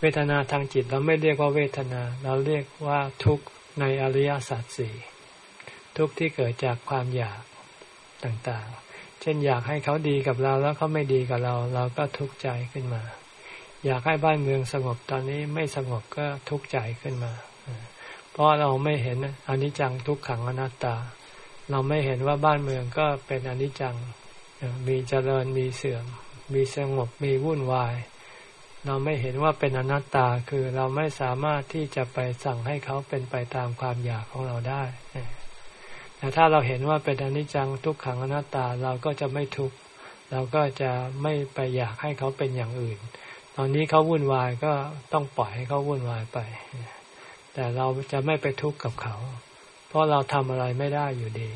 เวทนาทางจิตเราไม่เรียกว่าเวทนา เราเรียกว่าทุกข์ ในอริยสัจสี่ทุกที่เกิดจากความอยากต่างๆ เช่นอยากให้เขาดีกับเราแล้วเขาไม่ดีกับเรา เราก็ทุกข์ใจขึ้นมา อยากให้บ้านเมืองสงบตอนนี้ไม่สงบก็ทุกข์ใจขึ้นมา เพราะเราไม่เห็นอนิจจังทุกขังอนัตตา เราไม่เห็นว่าบ้านเมืองก็เป็นอนิจจังมีเจริญมีเสื่อม มีสงบมีวุ่นวาย เราไม่เห็นว่าเป็นอนัตตาคือเราไม่สามารถที่จะไปสั่งให้เขาเป็นไปตามความอยากของเราได้ แต่ถ้าเราเห็นว่าเป็นอนิจจังทุกขังอนัตตาเราก็จะไม่ทุกข์เราก็จะไม่ไปอยากให้เขาเป็นอย่างอื่น ตอนนี้เขาวุ่นวายก็ต้องปล่อยให้เขาวุ่นวายไป แต่เราจะไม่ไปทุกข์กับเขา เพราะเราทำอะไรไม่ได้อยู่ดี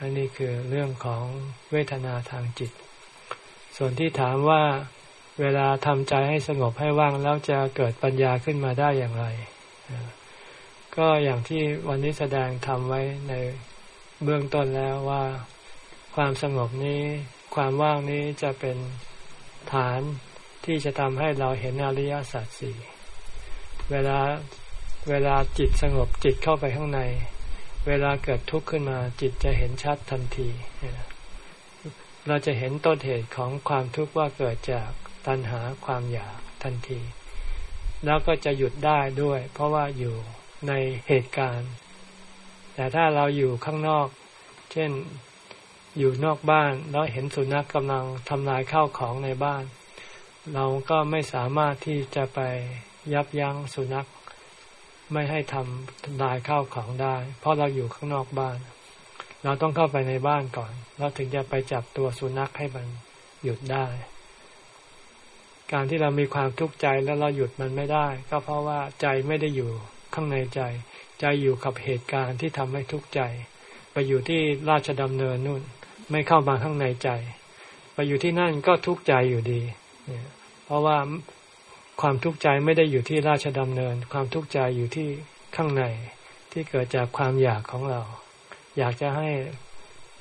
อันนี้คือเรื่องของเวทนาทางจิต ส่วนที่ถามว่า เวลาทำใจให้สงบให้ว่างแล้วจะเกิดปัญญาขึ้นมาได้อย่างไร ก็อย่างที่วันนี้แสดงทำไว้ในเบื้องต้นแล้วว่าความสงบนี้ความว่างนี้จะเป็นฐานที่จะทำให้เราเห็นอริยสัจสี่เวลาเวลาจิตสงบจิตเข้าไปข้างใน เวลาเกิดทุกข์ขึ้นมาจิตจะเห็นชัดทันที เราจะเห็นต้นเหตุของความทุกข์ว่าเกิดจาก ตัณหาความอยากทันที แล้วก็จะหยุดได้ด้วย เพราะว่าอยู่ในเหตุการณ์ แต่ถ้าเราอยู่ข้างนอก เช่นอยู่นอกบ้านแล้วเห็นสุนัขกำลังทำลายข้าวของในบ้าน เราก็ไม่สามารถที่จะไปยับยั้งสุนัขไม่ให้ทำลายข้าวของได้ เพราะเราอยู่ข้างนอกบ้าน เราต้องเข้าไปในบ้านก่อน แล้วถึงจะไปจับตัวสุนัขให้มันหยุดได้ การที่เรามีความทุกข์ใจแล้วเราหยุดมันไม่ได้ ก็เพราะว่าใจไม่ได้อยู่ข้างในใจ ใจอยู่กับเหตุการณ์ที่ทำให้ทุกข์ใจ ไปอยู่ที่ราชดำเนินนู่นไม่เข้ามาข้างในใจ ไปอยู่ที่นั่นก็ทุกข์ใจอยู่ดีเนี่ยเพราะว่าความทุกข์ใจไม่ได้อยู่ที่ราชดำเนิน ความทุกข์ใจอยู่ที่ข้างในที่เกิดจากความอยากของเรา อยากจะให้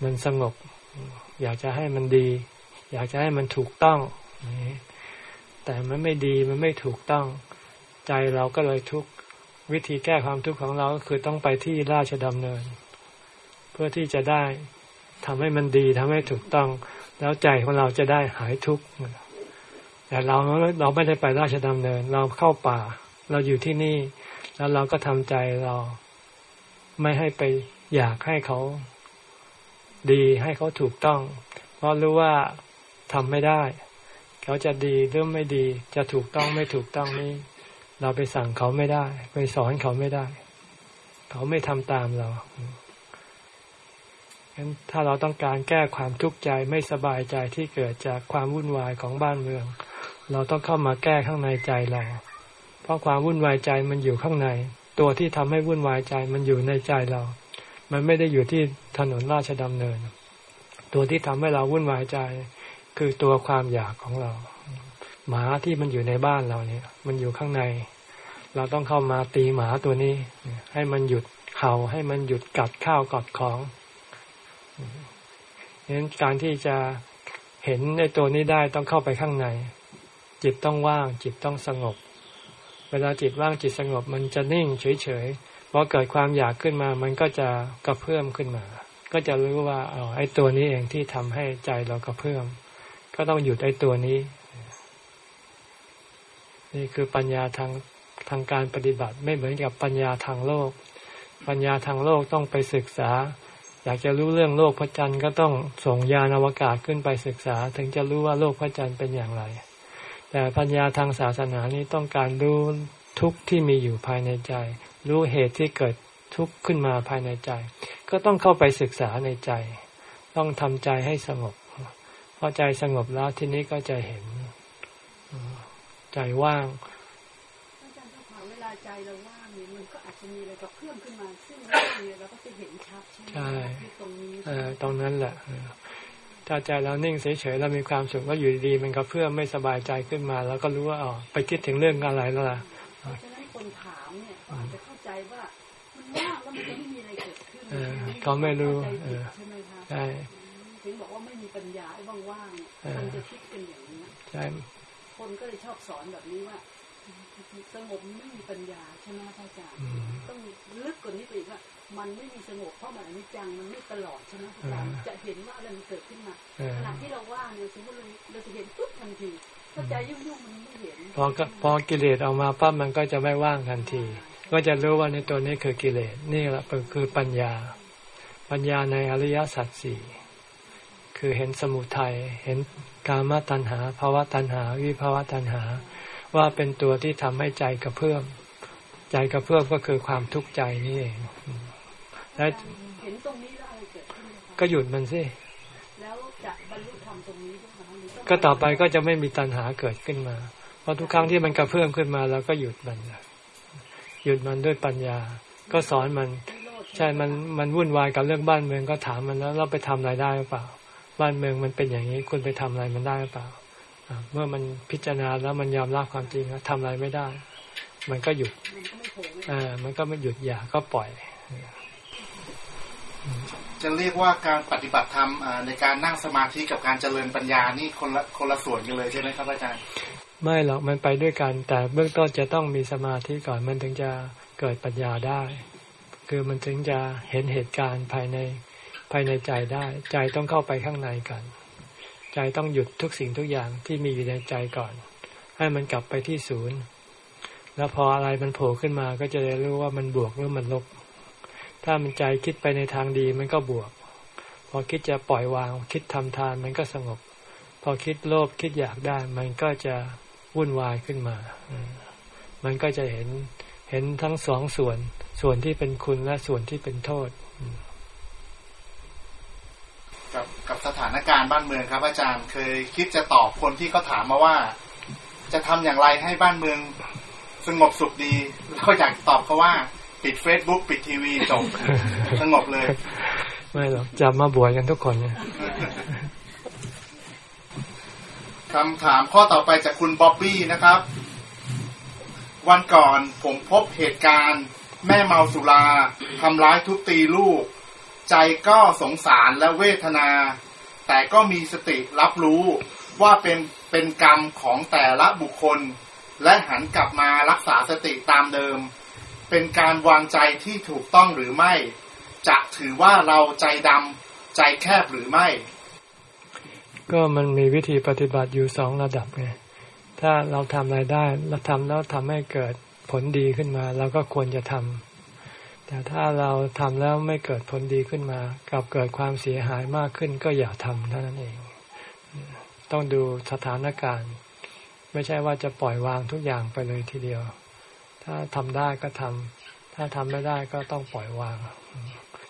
มันสงบ อยากจะให้มันดี อยากจะให้มันถูกต้อง แต่มันไม่ดีมันไม่ถูกต้อง ใจเราก็เลยทุกข์วิธีแก้ความทุกข์ของเราก็คือต้องไปที่ราชดำเนิน เพื่อที่จะได้ทำให้มันดีทำให้ถูกต้อง แล้วใจของเราจะได้หายทุกข์แต่เราเราไม่ได้ไปราชดำเนิน เราเข้าป่า เราอยู่ที่นี่ แล้วเราก็ทำใจเราไม่ให้ไปอยากให้เขาดีให้เขาถูกต้อง เพราะรู้ว่าทำไม่ได้ เขาจะดีหรือไม่ดีจะถูกต้องไม่ถูกต้องนี่เราไปสั่งเขาไม่ได้ ไปสอนเขาไม่ได้ เขาไม่ทำตามเรางั้นถ้าเราต้องการแก้ความทุกข์ใจไม่สบายใจที่เกิดจากความวุ่นวายของบ้านเมือง เราต้องเข้ามาแก้ข้างในใจเรา เพราะความวุ่นวายใจมันอยู่ข้างใน ตัวที่ทำให้วุ่นวายใจมันอยู่ในใจเรา มันไม่ได้อยู่ที่ถนนราชดำเนิน ตัวที่ทำให้เราวุ่นวายใจ คือตัวความอยากของเรา หมาที่มันอยู่ในบ้านเราเนี่ย มันอยู่ข้างใน เราต้องเข้ามาตีหมาตัวนี้ ให้มันหยุดเห่าให้มันหยุดกัดข้าวกัดของฉะนั้นการที่จะเห็นในตัวนี้ได้ต้องเข้าไปข้างใน จิตต้องว่าง จิตต้องสงบ เวลาจิตว่างจิตสงบ มันจะนิ่งเฉยๆพอเกิดความอยากขึ้นมา มันก็จะกระเพื่อมขึ้นมา ก็จะรู้ว่าอ๋อไอ้ตัวนี้เองที่ทำให้ใจเรากระเพื่อม ก็ต้องหยุดไอ้ตัวนี้ นี่คือปัญญาทางทางการปฏิบัติไม่เหมือนกับปัญญาทางโลก ปัญญาทางโลกต้องไปศึกษา อยากจะรู้เรื่องโลกพระจันทร์ก็ต้องส่งยานอวกาศขึ้นไปศึกษา ถึงจะรู้ว่าโลกพระจันทร์เป็นอย่างไร แต่ปัญญาทางศาสนานี้ต้องการรู้ทุกข์ที่มีอยู่ภายในใจ รู้เหตุที่เกิดทุกข์ขึ้นมาภายในใจ ก็ต้องเข้าไปศึกษาในใจ ต้องทำใจให้สงบ พอใจสงบแล้วทีนี้ก็จะเห็นใจว่างอาจารย์ถ้าเวลาใจเราว่างเนี่ยมันก็อาจจะมีอะไรกับเพื่อมขึ้นมาซึ่งเราก็จะเห็นชัดใช่ตรงนี้ตรงนั้นแหละถ้าใจเรานิ่งเฉยๆเรามีความสุขก็อยู่ดีมันก็เพื่อไม่สบายใจขึ้นมา แล้วก็รู้ว่าอ๋อไปคิดถึงเรื่องอะไรแล้วล่ะฉะนั้นคนถามเนี่ยอาจจะเข้าใจว่ามันว่างแล้วมันจะไม่มีอะไรเกิดขึ้นเขาไม่รู้ใช่ไหมคะใช่ ว่างๆคนจะคิดกันอย่างนี้ใช่คนก็เลยชอบสอนแบบนี้ว่าสงบไม่มีปัญญาใช่ไหมพระอาจารย์ต้องลึกกว่านี้ไปอีกว่า มันไม่มีสงบเพราะมันอนิจจังมันไม่ตลอดใช่ไหมพระอาจารย์จะเห็นว่าอะไรมันเกิดขึ้นมาขณะที่เราว่าเนี่ยสมมติเราจะเห็นปุ๊บทันทีถ้าใจยุ่งๆมันไม่เห็นพอพอกิเลสออกมาปั๊บมันก็จะไม่ว่างทันที ก็จะรู้ว่าในตัวนี้คือกิเลสนี่แหละคือปัญญา ปัญญาในอริยสัจสี่ คือเห็นสมุทัยเห็นกามตัณหาภาวะตัณหา วิภาวะตัณหา ว่าเป็นตัวที่ทำให้ใจกระเพื่อมใจกระเพื่อมก็คือความทุกข์ใจนี่เองและเห็นตรงนี้ได้เกิดขึ้นก็หยุดมันสิแล้วจะบรรลุธรรมตรงนี้ด้วยคะหรือต้องก็ต่อไปก็จะไม่มีตัณหาเกิดขึ้นมา เพราะทุกครั้งที่มันกระเพื่อมขึ้นมาเราก็หยุดมันหยุดมันด้วยปัญญา ก็สอนมันนิโรธใช่มันมันวุ่นวายกับเรื่องบ้านเมืองก็ถามมันแล้ว เราไปทำอะไรได้หรือเปล่า บ้านเมืองมันเป็นอย่างนี้คุณไปทำอะไรมันได้หรือเปล่าอ่าเมื่อมันพิจารณาแล้วมันยอมรับความจริงแล้วทำอะไรไม่ได้ มันก็หยุดมันก็ไม่โผล่ไม่อ่ามันก็ไม่หยุดอย่าก็ปล่อย จะเรียกว่าการปฏิบัติธรรมอ่าในการนั่งสมาธิกับการเจริญปัญญานี่คนละคนละส่วนกันเลยใช่ไหมครับอาจารย์ไม่หรอกมันไปด้วยกัน แต่เบื้องต้นจะต้องมีสมาธิก่อนมันถึงจะเกิดปัญญาได้ คือมันถึงจะเห็นเหตุการณ์ภายใน ภายในใจได้ ใจต้องเข้าไปข้างในกันใจต้องหยุดทุกสิ่งทุกอย่างที่มีอยู่ในใจก่อน ให้มันกลับไปที่ศูนย์ แล้วพออะไรมันโผล่ขึ้นมาก็จะได้รู้ว่ามันบวกหรือมันลบ ถ้ามันใจคิดไปในทางดีมันก็บวก พอคิดจะปล่อยวาง คิดทำทานมันก็สงบ พอคิดโลภคิดอยากได้ มันก็จะวุ่นวายขึ้นมา มันก็จะเห็นเห็นทั้งสองส่วน ส่วนที่เป็นคุณและส่วนที่เป็นโทษ กับกับสถานการณ์บ้านเมืองครับ อาจารย์เคยคิดจะตอบคนที่เขาถามมาว่า จะทำอย่างไรให้บ้านเมืองสงบสุขดีแล้วอยากตอบเขาว่า ปิด Facebook ปิดทีวีจบสงบเลย ไม่หรอกจะมาบวชกันทุกคนเนี่ยคำถามข้อต่อไปจากคุณบ๊อบบี้นะครับ วันก่อนผมพบเหตุการณ์ แม่เมาสุราทำร้ายทุบตีลูก ใจก็สงสารและเวทนา แต่ก็มีสติรับรู้ว่าเป็นเป็นกรรมของแต่ละบุคคล และหันกลับมารักษาสติตามเดิม เป็นการวางใจที่ถูกต้องหรือไม่ จะถือว่าเราใจดำใจแคบหรือไม่ ก็มันมีวิธีปฏิบัติอยู่สองระดับไงถ้าเราทำอะไรได้เราทำแล้วทำให้เกิดผลดีขึ้นมาเราก็ควรจะทำ แต่ถ้าเราทำแล้วไม่เกิดผลดีขึ้นมากลับเกิดความเสียหายมากขึ้นก็อย่าทำเท่านั้นเอง ต้องดูสถานการณ์ ไม่ใช่ว่าจะปล่อยวางทุกอย่างไปเลยทีเดียว ถ้าทำได้ก็ทำถ้าทำไม่ได้ก็ต้องปล่อยวาง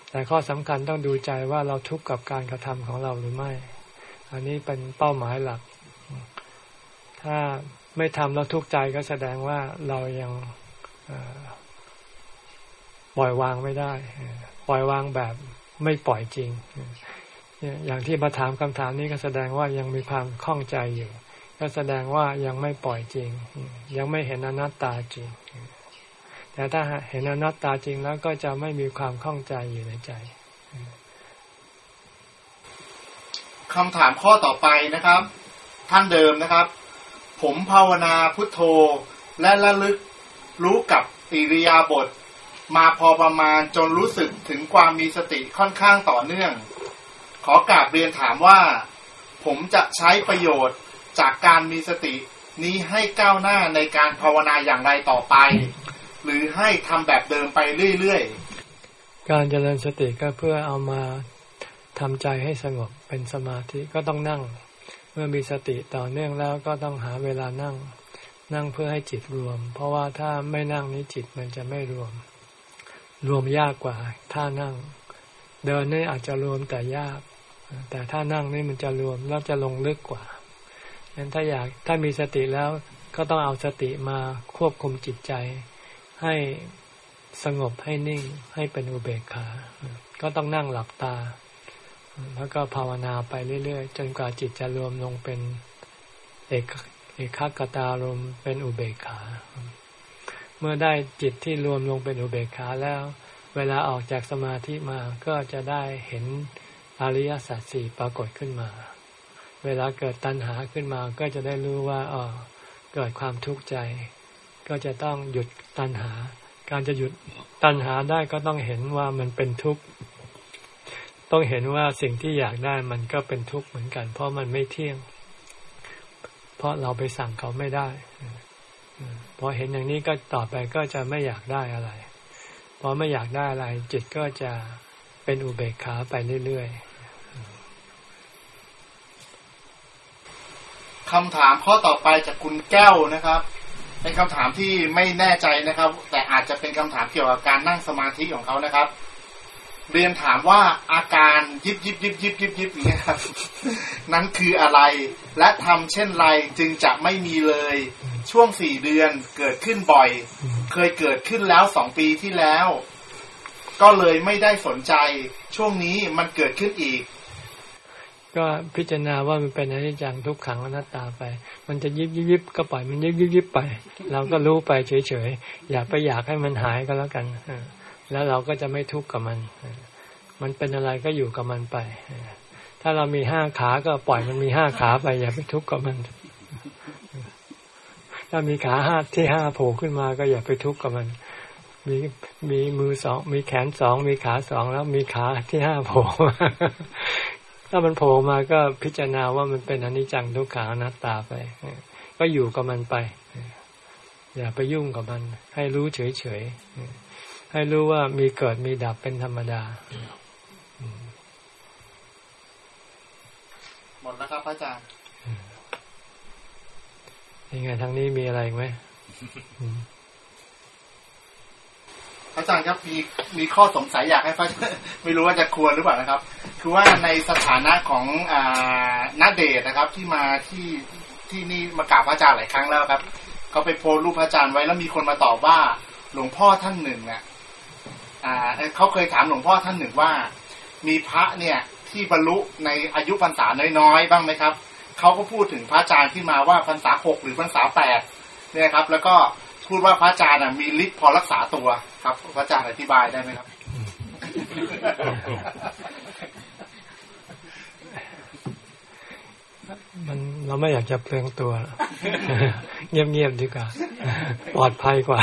แต่ข้อสำคัญต้องดูใจว่าเราทุกข์กับการกระทำของเราหรือไม่ อันนี้เป็นเป้าหมายหลัก ถ้าไม่ทำแล้วทุกข์ใจก็แสดงว่าเรายังอ ล่อยวางไม่ได้ ปล่อยวางแบบไม่ปล่อยจริง อย่างที่มาถามคำถามนี้ก็แสดงว่ายังมีความข้องใจอยู่ ก็แสดงว่ายังไม่ปล่อยจริง ยังไม่เห็นอนัตตาจริง แต่ถ้าเห็นอนัตตาจริงแล้วก็จะไม่มีความข้องใจอยู่ในใจคำถามข้อต่อไปนะครับ ท่านเดิมนะครับ ผมภาวนาพุทโธและระลึกรู้กับอิริยาบถ มาพอประมาณจนรู้สึกถึงความมีสติค่อนข้างต่อเนื่อง ขอกราบเรียนถามว่า ผมจะใช้ประโยชน์จากการมีสตินี้ให้ก้าวหน้าในการภาวนาอย่างไรต่อไป หรือให้ทำแบบเดิมไปเรื่อยๆ การเจริญสติก็เพื่อเอามาทำใจให้สงบเป็นสมาธิก็ต้องนั่ง เมื่อมีสติต่อเนื่องแล้วก็ต้องหาเวลานั่ง นั่งเพื่อให้จิตรวม เพราะว่าถ้าไม่นั่งนี้จิตมันจะไม่รวม รวมยากกว่าถ้านั่ง เดินนี่อาจจะรวมแต่ยาก แต่ถ้านั่งนี่มันจะรวมแล้วจะลงลึกกว่าฉะนั้นถ้าอยากถ้ามีสติแล้วก็ต้องเอาสติมาควบคุมจิตใจ ให้สงบให้นิ่งให้เป็นอุเบกขา ก็ต้องนั่งหลับตา แล้วก็ภาวนาไปเรื่อยๆ จนกว่าจิตจะรวมลงเป็นเอกเอกขกตารมเป็นอุเบกขา เมื่อได้จิตที่รวมลงเป็นอุเบกขาแล้ว เวลาออกจากสมาธิมาก็จะได้เห็นอริยสัจสี่ปรากฏขึ้นมา เวลาเกิดตัณหาขึ้นมาก็จะได้รู้ว่าอ๋อเกิดความทุกข์ใจ ก็จะต้องหยุดตัณหา การจะหยุดตัณหาได้ก็ต้องเห็นว่ามันเป็นทุกข์ ต้องเห็นว่าสิ่งที่อยากได้มันก็เป็นทุกข์เหมือนกัน เพราะมันไม่เที่ยง เพราะเราไปสั่งเขาไม่ได้ พอเห็นอย่างนี้ก็ต่อไปก็จะไม่อยากได้อะไรพอไม่อยากได้อะไร จิตก็จะเป็นอุเบกขาไปเรื่อยๆคำถามข้อต่อไปจากคุณแก้วนะครับเป็นคำถามที่ไม่แน่ใจนะครับ แต่อาจจะเป็นคำถามเกี่ยวกับการนั่งสมาธิของเขานะครับ เรียนถามว่าอาการยิบยิบยิบยิบยิบยิบอย่างเงี้ยครับ นั้นคืออะไร และทำเช่นไรจึงจะไม่มีเลยช่วงสี่เดือนเกิดขึ้นบ่อย เคยเกิดขึ้นแล้วสองปีที่แล้ว ก็เลยไม่ได้สนใจ ช่วงนี้มันเกิดขึ้นอีก ก็พิจารณาว่ามันเป็นอนิจจังทุกขังอนัตตาไป มันจะยิบยิบยิบก็ปล่อยมันยิบยิบยิบไป เราก็รู้ไปเฉยๆอย่าไปอยากให้มันหายก็แล้วกันแล้วเราก็จะไม่ทุกข์กับมัน มันเป็นอะไรก็อยู่กับมันไป ถ้าเรามีห้าขาก็ปล่อยมันมีห้าขาไป อย่าไปทุกข์กับมัน ถ้ามีขาห้าที่ห้าโผล่ขึ้นมาก็อย่าไปทุกข์กับมัน มีมีมือสอง มีแขนสอง มีขาสองแล้วมีขาที่ห้าโผล่ถ้ามันโผล่มาก็พิจารณาว่ามันเป็นอนิจจังทุกขังอนัตตาไป ก็อยู่กับมันไป อย่าไปยุ่งกับมัน ให้รู้เฉยๆ ให้รู้ว่ามีเกิดมีดับเป็นธรรมดา หมดแล้วครับพระอาจารย์ ยังไงทางนี้มีอะไรอีกไหมอืมพระอาจารย์ครับมีมีข้อสงสัยอยากให้พระไม่รู้ว่าจะควรหรือเปล่านะครับ คือว่าในสถานะของอ่านาเดชน์นะครับ ที่มาที่ที่นี่มากราบพระอาจารย์หลายครั้งแล้วครับเขาไปโพสรูปพระอาจารย์ไว้แล้วมีคนมาตอบว่าหลวงพ่อท่านหนึ่งเนี่ยอ่าเขาเคยถามหลวงพ่อท่านหนึ่งว่า มีพระเนี่ยที่บรรลุในอายุพรรษาน้อยๆบ้างไหมครับ เขาก็พูดถึงพระอาจารย์ที่มาว่าพรรษาหกหรือพรรษาแปดเนี่ยครับ แล้วก็พูดว่าพระอาจารย์มีฤทธิ์พอรักษาตัวครับ พระอาจารย์อธิบายได้ไหมครับ มันเราไม่อยากจะเปลืองตัว เงียบๆดีกว่า ปลอดภัยกว่า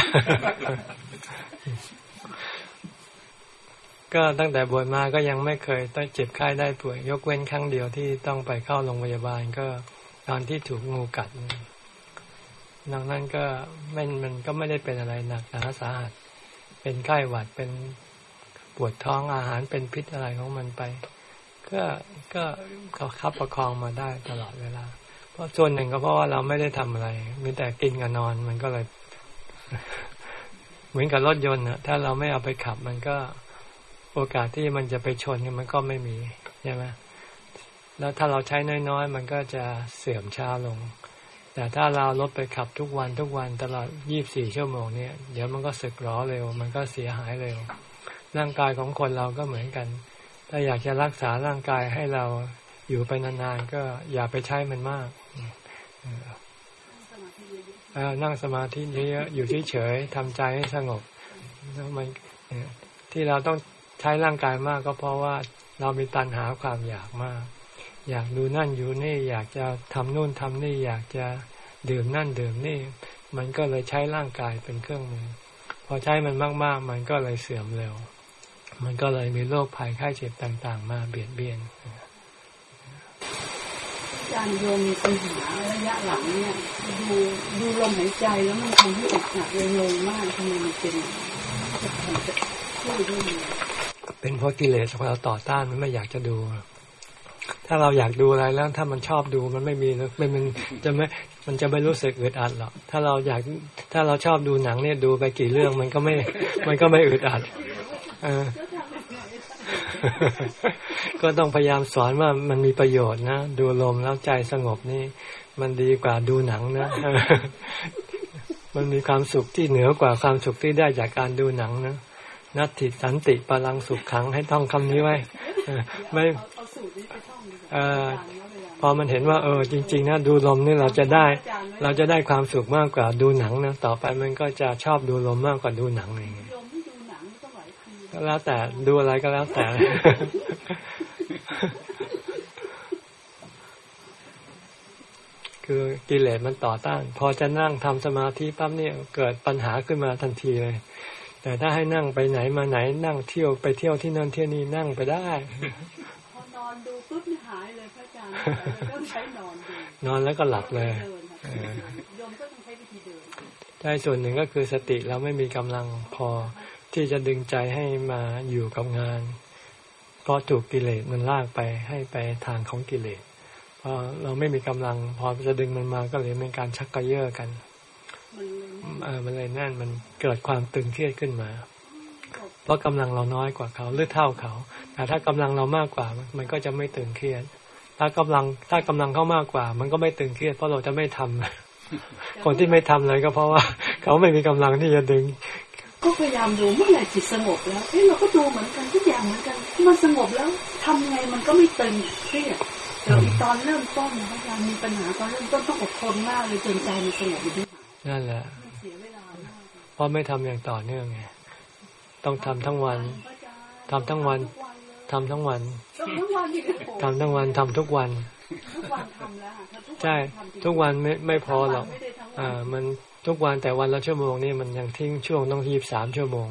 ก็ตั้งแต่บวชมาก็ยังไม่เคยต้องเจ็บไข้ได้ป่วย ยกเว้นครั้งเดียวที่ต้องไปเข้าโรงพยาบาลก็ตอนที่ถูกงูกัดดังนั้นก็ไม่มันก็ไม่ได้เป็นอะไรหนักหนาสาหัส เป็นไข้หวัดเป็นปวดท้องอาหารเป็นพิษอะไรของมันไป ก็ก็เขาคับประคองมาได้ตลอดเวลา เพราะส่วนหนึ่งก็เพราะว่าเราไม่ได้ทำอะไร มีแต่กินกับนอนมันก็เลย เหมือนกับรถยนต์อะถ้าเราไม่เอาไปขับมันก็ โอกาสที่มันจะไปชนกันมันก็ไม่มีใช่ไหมแล้วถ้าเราใช้น้อยๆ มันก็จะเสื่อมช้าลง แต่ถ้าเราลดไปขับทุกวันทุกวันตลอด 24 ชั่วโมงเนี่ย เดี๋ยวมันก็สึกหรอเร็ว มันก็เสียหายเร็ว ร่างกายของคนเราก็เหมือนกัน ถ้าอยากจะรักษาร่างกายให้เราอยู่ไปนานๆ ก็อย่าไปใช้มันมากนั่งสมาธิเยอะๆอยู่เฉยๆทำใจให้สงบแล้วมันที่เราต้อง ใช้ร่างกายมากก็เพราะว่าเรามีตัณหาความอยากมาก อยากดูนั่นอยู่นี่ อยากจะทำนู่นทำนี่ อยากจะดื่มนั่นดื่มนี่ มันก็เลยใช้ร่างกายเป็นเครื่องมือ พอใช้มันมาก ๆ มันก็เลยเสื่อมเร็ว มันก็เลยมีโรคภัยไข้เจ็บต่างๆ มาเบียดเบียนอารโยมมีปัญหาระยะหลังเนี่ยดูดูลมหายใจแล้วมันทำให้อึดอัดเลยงงมากทำไมมันเป็นอย่างจะทำจะช่วยได้ยังไง เป็นเพราะกิเลสของเราต่อต้านมันไม่อยากจะดู ถ้าเราอยากดูอะไรแล้วถ้ามันชอบดูมันไม่มีแล้วมันมันจะไม่มันจะไม่รู้สึกอึดอัดหรอกถ้าเราอยากถ้าเราชอบดูหนังเนี่ยดูไปกี่เรื่องมันก็ไม่ มันก็ไม่อึดอัดอก็ต้องพยายามสอนว่ามันมีประโยชน์นะ ดูลมแล้วใจสงบนี่ มันดีกว่าดูหนังนะ มันมีความสุขที่เหนือกว่าความสุขที่ได้จากการดูหนังนะ นัตติสันติพลังสุขขังให้ต้องคำนี้ไว้ไม่เออพอมันเห็นว่า เออ จริง ๆนะดูลมนี่เราจะได้ เราจะได้ความสุขมากกว่าดูหนังนะต่อไปมันก็จะชอบดูลมมากกว่าดูหนังอะไรเงี้ยก็แล้วแต่ดูอะไรก็แล้วแต่คือกิเลสมันต่อต้าน พอจะนั่งทำสมาธิปั๊บเนี่ยเกิดปัญหาขึ้นมาทันทีเลย แต่ถ้าให้นั่งไปไหนมาไหนนั่งเที่ยวไปเที่ยวที่นั่นเที่ยวนี้นั่งไปได้ พอนอนดูปุ๊บนี่หายเลยพระอาจารย์แต่ก็ใช้นอนดูนอนแล้วก็หลับเลยเดินค่ะโยมก็ต้องใช้วิธีเดินใช่ส่วนหนึ่งก็คือสติเราไม่มีกำลังพอที่จะดึงใจให้มาอยู่กับงานเพราะถูกกิเลสมันลากไปให้ไปทางของกิเลสพอเราไม่มีกำลัง พอจะดึงมันมาก็เลยเป็นการชักกระเยาะกัน มันเลยเออมันเลยแน่นมันเกิดความตึงเครียดขึ้นมาบอกเพราะกำลังเราน้อยกว่าเขาหรือเท่าเขา แต่ถ้ากำลังเรามากกว่า มันก็จะไม่ตื่นเครียด ถ้ากำลังถ้ากำลังเขามากกว่า มันก็ไม่ตื่นเครียด เพราะเราจะไม่ทำคนที่ไม่ทำเลยก็เพราะว่า เขาไม่มีกำลังที่จะดึงก็พยายามดูเมื่อไหร่จิตสงบแล้วเอ้เราก็ดูเหมือนกันทุกอย่างเหมือนกันที่มันสงบแล้วทำไงมันก็ไม่ตึงเครียดแต่ตอนเริ่มต้นนะพระอาจารย์มีปัญหาตอนเริ่มต้นต้องอดทนมากเลยจนใจมันสงบอยู่ที่หายนั่นแหละ เพราะไม่ทำอย่างต่อเนื่องไงต้องทำทั้งวันทำทั้งวันทำทั้งวันทำทั้งวันที่เดียวทำทั้งวันทำทุกวันทุกวันทำแล้วค่ะทุกวันใช่ทำจริงทุกวันไม่ไม่พอหรอกไม่ได้ทั้งวันอ่ามันทุกวันแต่วันละชั่วโมงนี่มันยังทิ้งช่วงต้องยีบสามชั่วโมง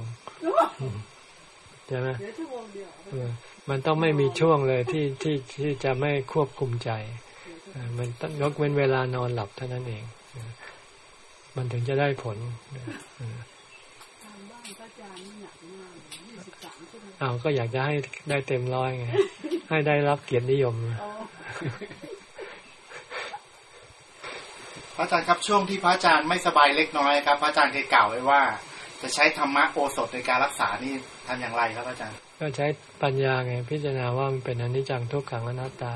ใช่ไหมเดี๋ยวชั่วโมงเดียวเออมันต้องไม่มีช่วงเลยที่ที่ที่จะไม่ควบคุมใจเออมันต้องยกเว้นเวลานอนหลับเท่านั้นเองเออ มันถึงจะได้ผลเออทำบ้านพระอาจารย์นี่หนักมากเลยยี่สิบสามชั่วโมงเอาก็อยากจะให้ได้เต็มร้อยไง ให้ได้รับเกียรตินิยมอ๋อพระอาจารย์ครับช่วงที่พระอาจารย์ไม่สบายเล็กน้อยครับ พระอาจารย์เคยกล่าวไว้ว่า จะใช้ธรรมะโอสถในการรักษานี่ทำอย่างไรครับอาจารย์ ก็ใช้ปัญญาไง พิจารณาว่ามันเป็นอนิจจังทุกขังอนัตตา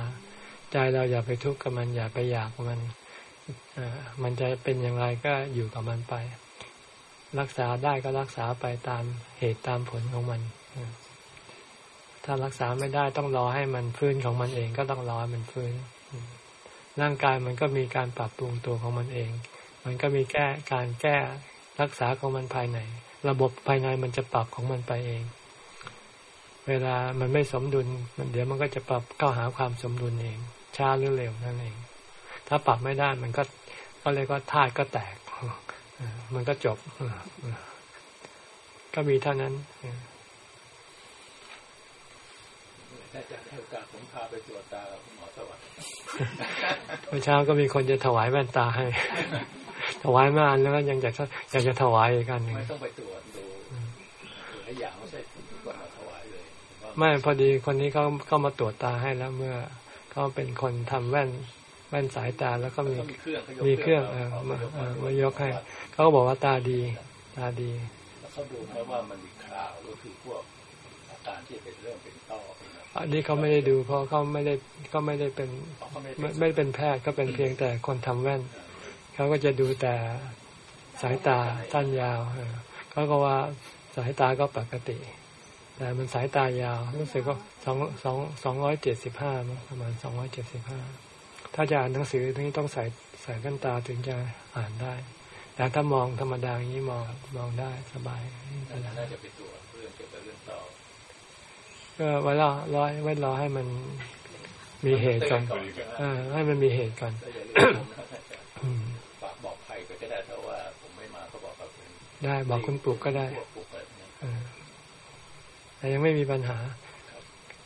ใจเราอย่าไปทุกข์กับมันอย่าไปอยากมันเอ่อ มันจะเป็นอย่างไรก็อยู่กับมันไป รักษาได้ก็รักษาไปตามเหตุตามผลของมัน ถ้ารักษาไม่ได้ต้องรอให้มันฟื้นของมันเองก็ต้องรอให้มันฟื้น ร่างกายมันก็มีการปรับปรุงตัวของมันเอง มันก็มีแก้การแก้รักษาของมันภายใน ระบบภายในมันจะปรับของมันไปเอง เวลามันไม่สมดุลมันเดี๋ยวมันก็จะปรับเข้าหาความสมดุลเองช้าหรือเร็วนั่นเอง ถ้าปรับไม่ได้มันก็ ก็เรียกว่าธาตุก็แตกเออมันก็จบเออเออก็มีเท่านั้นเออถ้าจะให้โอกาสผมพาไปตรวจตากับคุณหมอสวัสดิ์เมื่อเช้าก็มีคนจะถวายแว่นตาให้ ถวายมาอันแล้วก็ยังอยากจะอยากจะถวายอีกอันหนึ่งไม่ต้องไปตรวจดูหลายอย่างไม่ใช่ก่อนมาถวายเลยว่าไม่พอดีคนนี้เขาเข้ามาตรวจตาให้แล้วเมื่อเขาเป็นคนทำแว่น แว่นสายตาแล้วก็มีเขามีเครื่องขายกมีเครื่องาเออเอามามาเออมายกให้เขาก็บอกว่าตาดี ตาดีแล้วเขาดูไหมว่ามันมีคราวก็คือพวกอาการที่เป็นเรื่องเป็นต้อเป็นอะไรอันนี้เขาไม่ได้ดู เพราะเขาไม่ได้ก็ไม่ได้เป็นเพราะเขาไม่ไม่ได้ไม่ได้เป็นแพทย์ก็เป็นเพียงแต่คนทำแว่นเขาก็จะดูแต่สายตาสั้นยาวเออเขาก็ว่าสายตาก็ปกติ แต่มันสายตายาวรู้สึกว่าสองสองสองร้อยเจ็ดสิบห้าประมาณสองร้อยเจ็ดสิบห้า ถ้าจะอ่านหนังสือนี่ต้องใส่ใส่แว่นตาถึงจะอ่านได้ แต่ถ้ามองธรรมดาอย่างนี้มองมองได้สบายไม่เป็นไรน่าจะไปตรวจเรื่องเกี่ยวกับเรื่องต่อก็ไว้รอรอไว้รอให้มันมีเหตุก่อนเออให้มันมีเหตุก่อนก็อย่าลืมผมนะท่านอาจารย์อืมฝากบอกใครไปก็ได้ถ้าว่าผมไม่มาก็บอกกับคุณได้บอกคุณปลูกก็ได้พวปลูกแบบนี้เออแต่ยังไม่มีปัญหา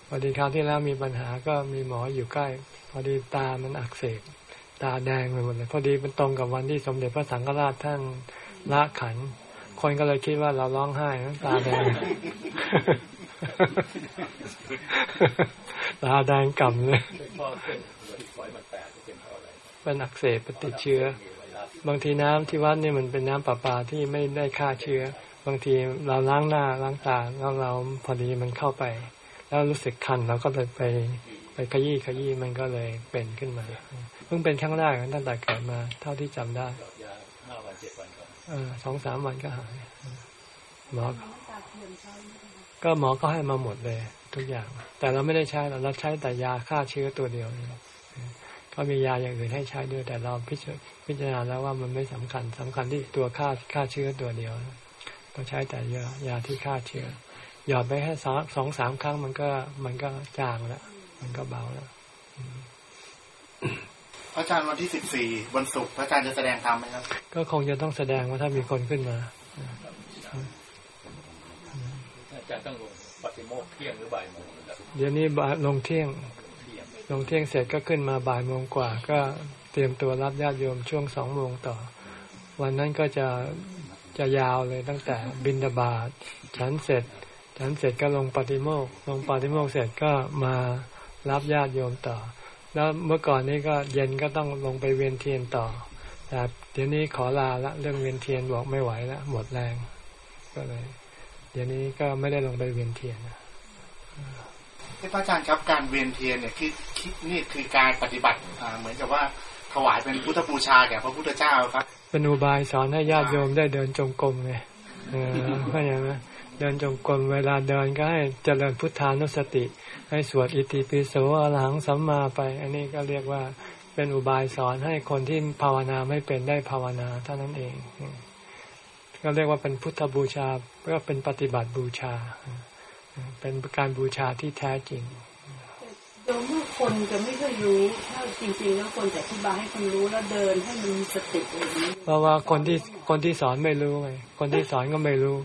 พอดีคราวที่แล้วมีปัญหาก็มีหมออยู่ใกล้ พอดีตามันอักเสบตาแดงไปหมดเลยพอดีมันตรงกับวันที่สมเด็จพระสังฆราชท่านละขัน คนก็เลยคิดว่าเราร้องไห้ตาแดง ตาแดงก่ำเลยเป็นข้อเส้นเลือดฝอยมันแตกเป็นเพราะอะไรเป็นอักเสบป็นติเชื้อ บางทีน้ำที่วัดนี่มันเป็นน้ำประปาที่ไม่ได้ฆ่าเชื้อ บางทีเราล้างหน้าล้างตาแล้วเราพอดีมันเข้าไป แล้วรู้สึกคันเราก็เลยไป ไปขยี้ขยี้มันก็เลยเป็นขึ้นมาเพิ่งเป็นครั้งแรกตั้งแต่เกิดมา เท่าที่จำได้สองสามวันก็หายหมอก็หมอก็ให้มาหมดเลย ทุกอย่าง แต่เราไม่ได้ใช้เราเราใช้แต่ยาฆ่าเชื้อตัวเดียวเองก็มียาอย่างอื่นให้ใช้ด้วย แต่เราพิจารพิจารณาแล้วว่ามันไม่สำคัญสำคัญที่ตัวฆ่าฆ่าเชื้อตัวเดียวก็ใช้แต่ยายาที่ฆ่าเชื้อหยอดไปแค่สองสองสามครั้งมันก็มันก็จางแล้ว มันก็เบาแล้วพระอาจารย์วันที่สิบสี่วันศุกร์พระอาจารย์จะแสดงธรรมไหมครับ ก็คงจะต้องแสดงว่าถ้ามีคนขึ้นมาอาจารย์ต้องลงปฏิโมกข์เที่ยงหรือบ่ายโมงนะครับเดี๋ยวนี้บ่ายลงเที่ยงเที่ยง ลงเที่ยงเสร็จก็ขึ้นมาบ่ายโมงกว่า ก็เตรียมตัวรับญาติโยมช่วงสองโมงต่อ วันนั้นก็จะจะยาวเลยตั้งแต่บินดาบาตฉันเสร็จ ฉันเสร็จก็ลงปฏิโมกข์ลงปฏิโมกข์เสร็จก็มา รับญาติโยมต่อ แล้วเมื่อก่อนนี้ก็เย็นก็ต้องลงไปเวียนเทียนต่อแต่เดี๋ยวนี้ขอลาละเรื่องเวียนเทียนบอกไม่ไหวละหมดแรง ก็เลย เดี๋ยวนี้ก็ไม่ได้ลงไปเวียนเทียนนะที่พระอาจารย์ครับการเวียนเทียนเนี่ยคือคิดนี่คือการปฏิบัติอ่าเหมือนกับว่าถวายเป็นพุทธบูชาแก่พระพุทธเจ้าครับ เป็นอุบายสอนให้ญาติโยมได้เดินจงกรมไงเออเข้าใจไหมเดินจงกรมเวลาเดินก็ให้เจริญพุทธานุสติ ให้สวดอิติปิโสอรหังสัมมาไป อันนี้ก็เรียกว่าเป็นอุบายสอนให้คนที่ภาวนาไม่เป็นได้ภาวนาเท่านั้นเอง ก็เรียกว่าเป็นพุทธบูชาก็เป็นปฏิบัติบูชา เป็นการบูชาที่แท้จริงโยมว่าคนจะไม่ค่อยรู้ถ้าจริงๆแล้วคนจะอธิบายให้คนรู้แล้วเดินให้มันมีสติอะไรอย่างนี้เพราะว่าคนที่คนที่สอนไม่รู้ไงคนที่สอนก็ไม่รู้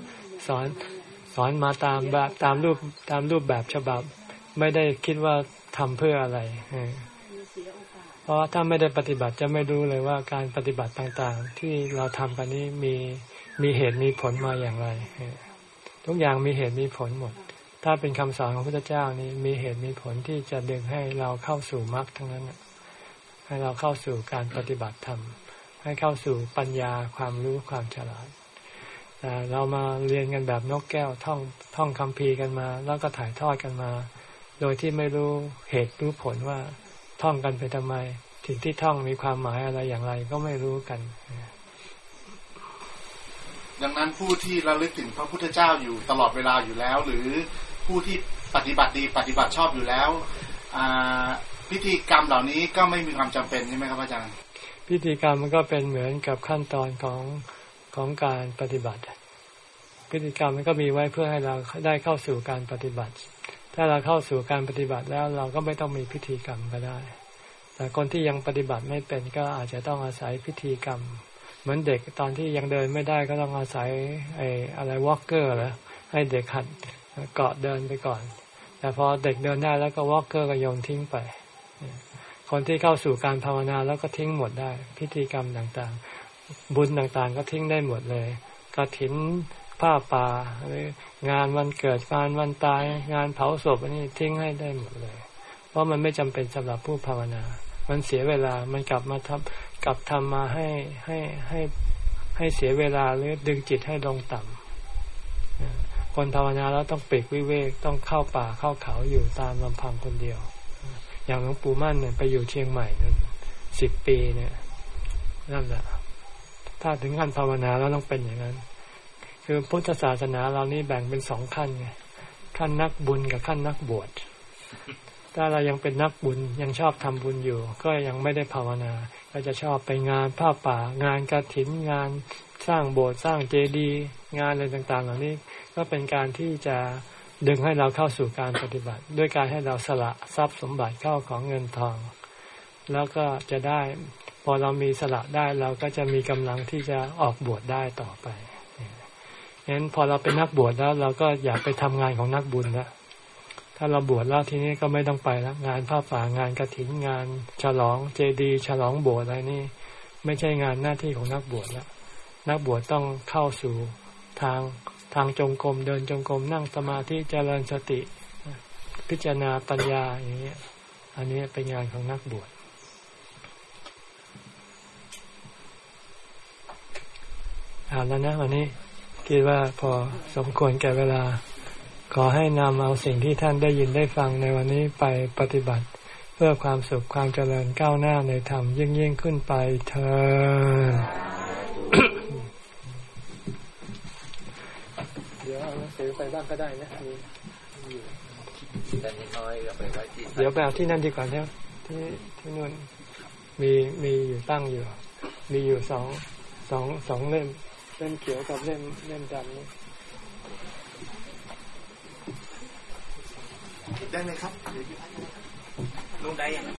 สอนส อนมาตามแบบตามรูปตามรูปแบบฉบับ ไม่ได้คิดว่าทำเพื่ออะไรเพราะถ้าไม่ได้ปฏิบัติจะไม่รู้เลยว่าการปฏิบัติต่างๆ ที่เราทำกันนี้มีมีเหตุมีผลมาอย่างไรทุกอย่างมีเหตุมีผลหมด ถ้าเป็นคำสอนของพระพุทธเจ้านี่มีเหตุมีผลที่จะดึงให้เราเข้าสู่มรรคทั้งนั้นให้เราเข้าสู่การปฏิบัติธรรมให้เข้าสู่ปัญญาความรู้ความฉลาด แต่เรามาเรียนกันแบบนกแก้วท่องท่องคำพีร์กันมา แล้วก็ถ่ายทอดกันมา โดยที่ไม่รู้เหตุรู้ผลว่าท่องกันไปทำไมถึงที่ท่องมีความหมายอะไรอย่างไรก็ไม่รู้กัน ดังนั้นผู้ที่ระลึกถึงพระพุทธเจ้าอยู่ตลอดเวลาอยู่แล้ว หรือผู้ที่ปฏิบัติดีปฏิบัติชอบอยู่แล้วอ่าพิธีกรรมเหล่านี้ก็ไม่มีความจำเป็นใช่ไหมครับอาจารย์ พิธีกรรมมันก็เป็นเหมือนกับขั้นตอนของ ของการปฏิบัติพิธีกรรมมันก็มีไว้เพื่อให้เราได้เข้าสู่การปฏิบัติ ถ้าเราเข้าสู่การปฏิบัติแล้วเราก็ไม่ต้องมีพิธีกรรมก็ได้ แต่คนที่ยังปฏิบัติไม่เป็นก็อาจจะต้องอาศัยพิธีกรรม เหมือนเด็กตอนที่ยังเดินไม่ได้ก็ต้องอาศัยไอ้อะไร walker แล้วให้เด็กหัดเกาะเดินไปก่อน แต่พอเด็กเดินได้แล้วก็ walker ก็โยนทิ้งไปคนที่เข้าสู่การภาวนาแล้วก็ทิ้งหมดได้ พิธีกรรมต่างๆ บุญต่างๆ ก็ทิ้งได้หมดเลยกระถินผ้าป่าหรืองานวันเกิดงานวันตาย งานเผาศพอันนี้ทิ้งให้ได้หมดเลย เพราะมันไม่จำเป็นสำหรับผู้ภาวนา มันเสียเวลามันกลับมาทำกลับทำมาให้ให้ให้ให้เสียเวลาหรือดึงจิตให้ลงต่ำคนภาวนาแล้วต้องปีกวิเวกต้องเข้าป่าเข้าเขาอยู่ตามลำพังคนเดียว อย่างหลวงปู่มั่นเนี่ยไปอยู่เชียงใหม่นั่นสิบปีเนี่ยนั่นแหละ ถ้าถึงขั้นภาวนาแล้วต้องเป็นอย่างนั้น คือพุทธศาสนาเรานี่แบ่งเป็นสองขั้นไงขั้นนักบุญกับขั้นนักบวชถ้าเรายังเป็นนักบุญยังชอบทำบุญอยู่ ก็ยังไม่ได้ภาวนา ก็จะชอบไปงานผ้าป่า งานกระถินงานสร้างโบสถ์สร้างเจดีย์งานอะไรต่างๆ เหล่านี้ก็เป็นการที่จะดึงให้เราเข้าสู่การปฏิบัติ ด้วยการให้เราสละทรัพย์สมบัติเข้าของเงินทอง แล้วก็จะได้ อเรามีสละได้เราก็จะมีกำลังที่จะออกบวชได้ต่อไปงั้นพอเราเป็นนักบวชแล้วเราก็อยากไปทำงานของนักบุญล้วถ้าเราบวชแล้วทีนี้ก็ไม่ต้องไปล้วงานผ้าป่างานกระถินงาน ฉลองเจดีฉลองโบสถ์อะไรนี่ ไม่ใช่งานหน้าที่ของนักบวชล้วนักบวชต้องเข้าสู่ทางทางจงกรมเดินจงกรมนั่งสมาธิเจริญสติ พิจารณาปัญญาอย่างนี้อันนี้เป็นงานของนักบวช เอาแล้วนะวันนี้คิดว่าพอสมควรแก่เวลา ขอให้นำเอาสิ่งที่ท่านได้ยินได้ฟังในวันนี้ไปปฏิบัติ เพื่อความสุขความเจริญก้าวหน้าในธรรมยิ่งยิ่งขึ้นไปเธอเดี๋ยวเอาหนังสือไปบ้างก็ได้นะมีมีอยู่แต่นิดน้อยก็ไปไว้ที่เดี๋ยวไปเอาที่นั่นดีกว่าเนี่ยที่ที่นู่นมีมีอยู่ตั้งอยู่ มีอยู่สองสองสองเล่ม เล่มเขียวกับเล่มเล่มดำนี่ได้ไหมครับลุงได้ยัง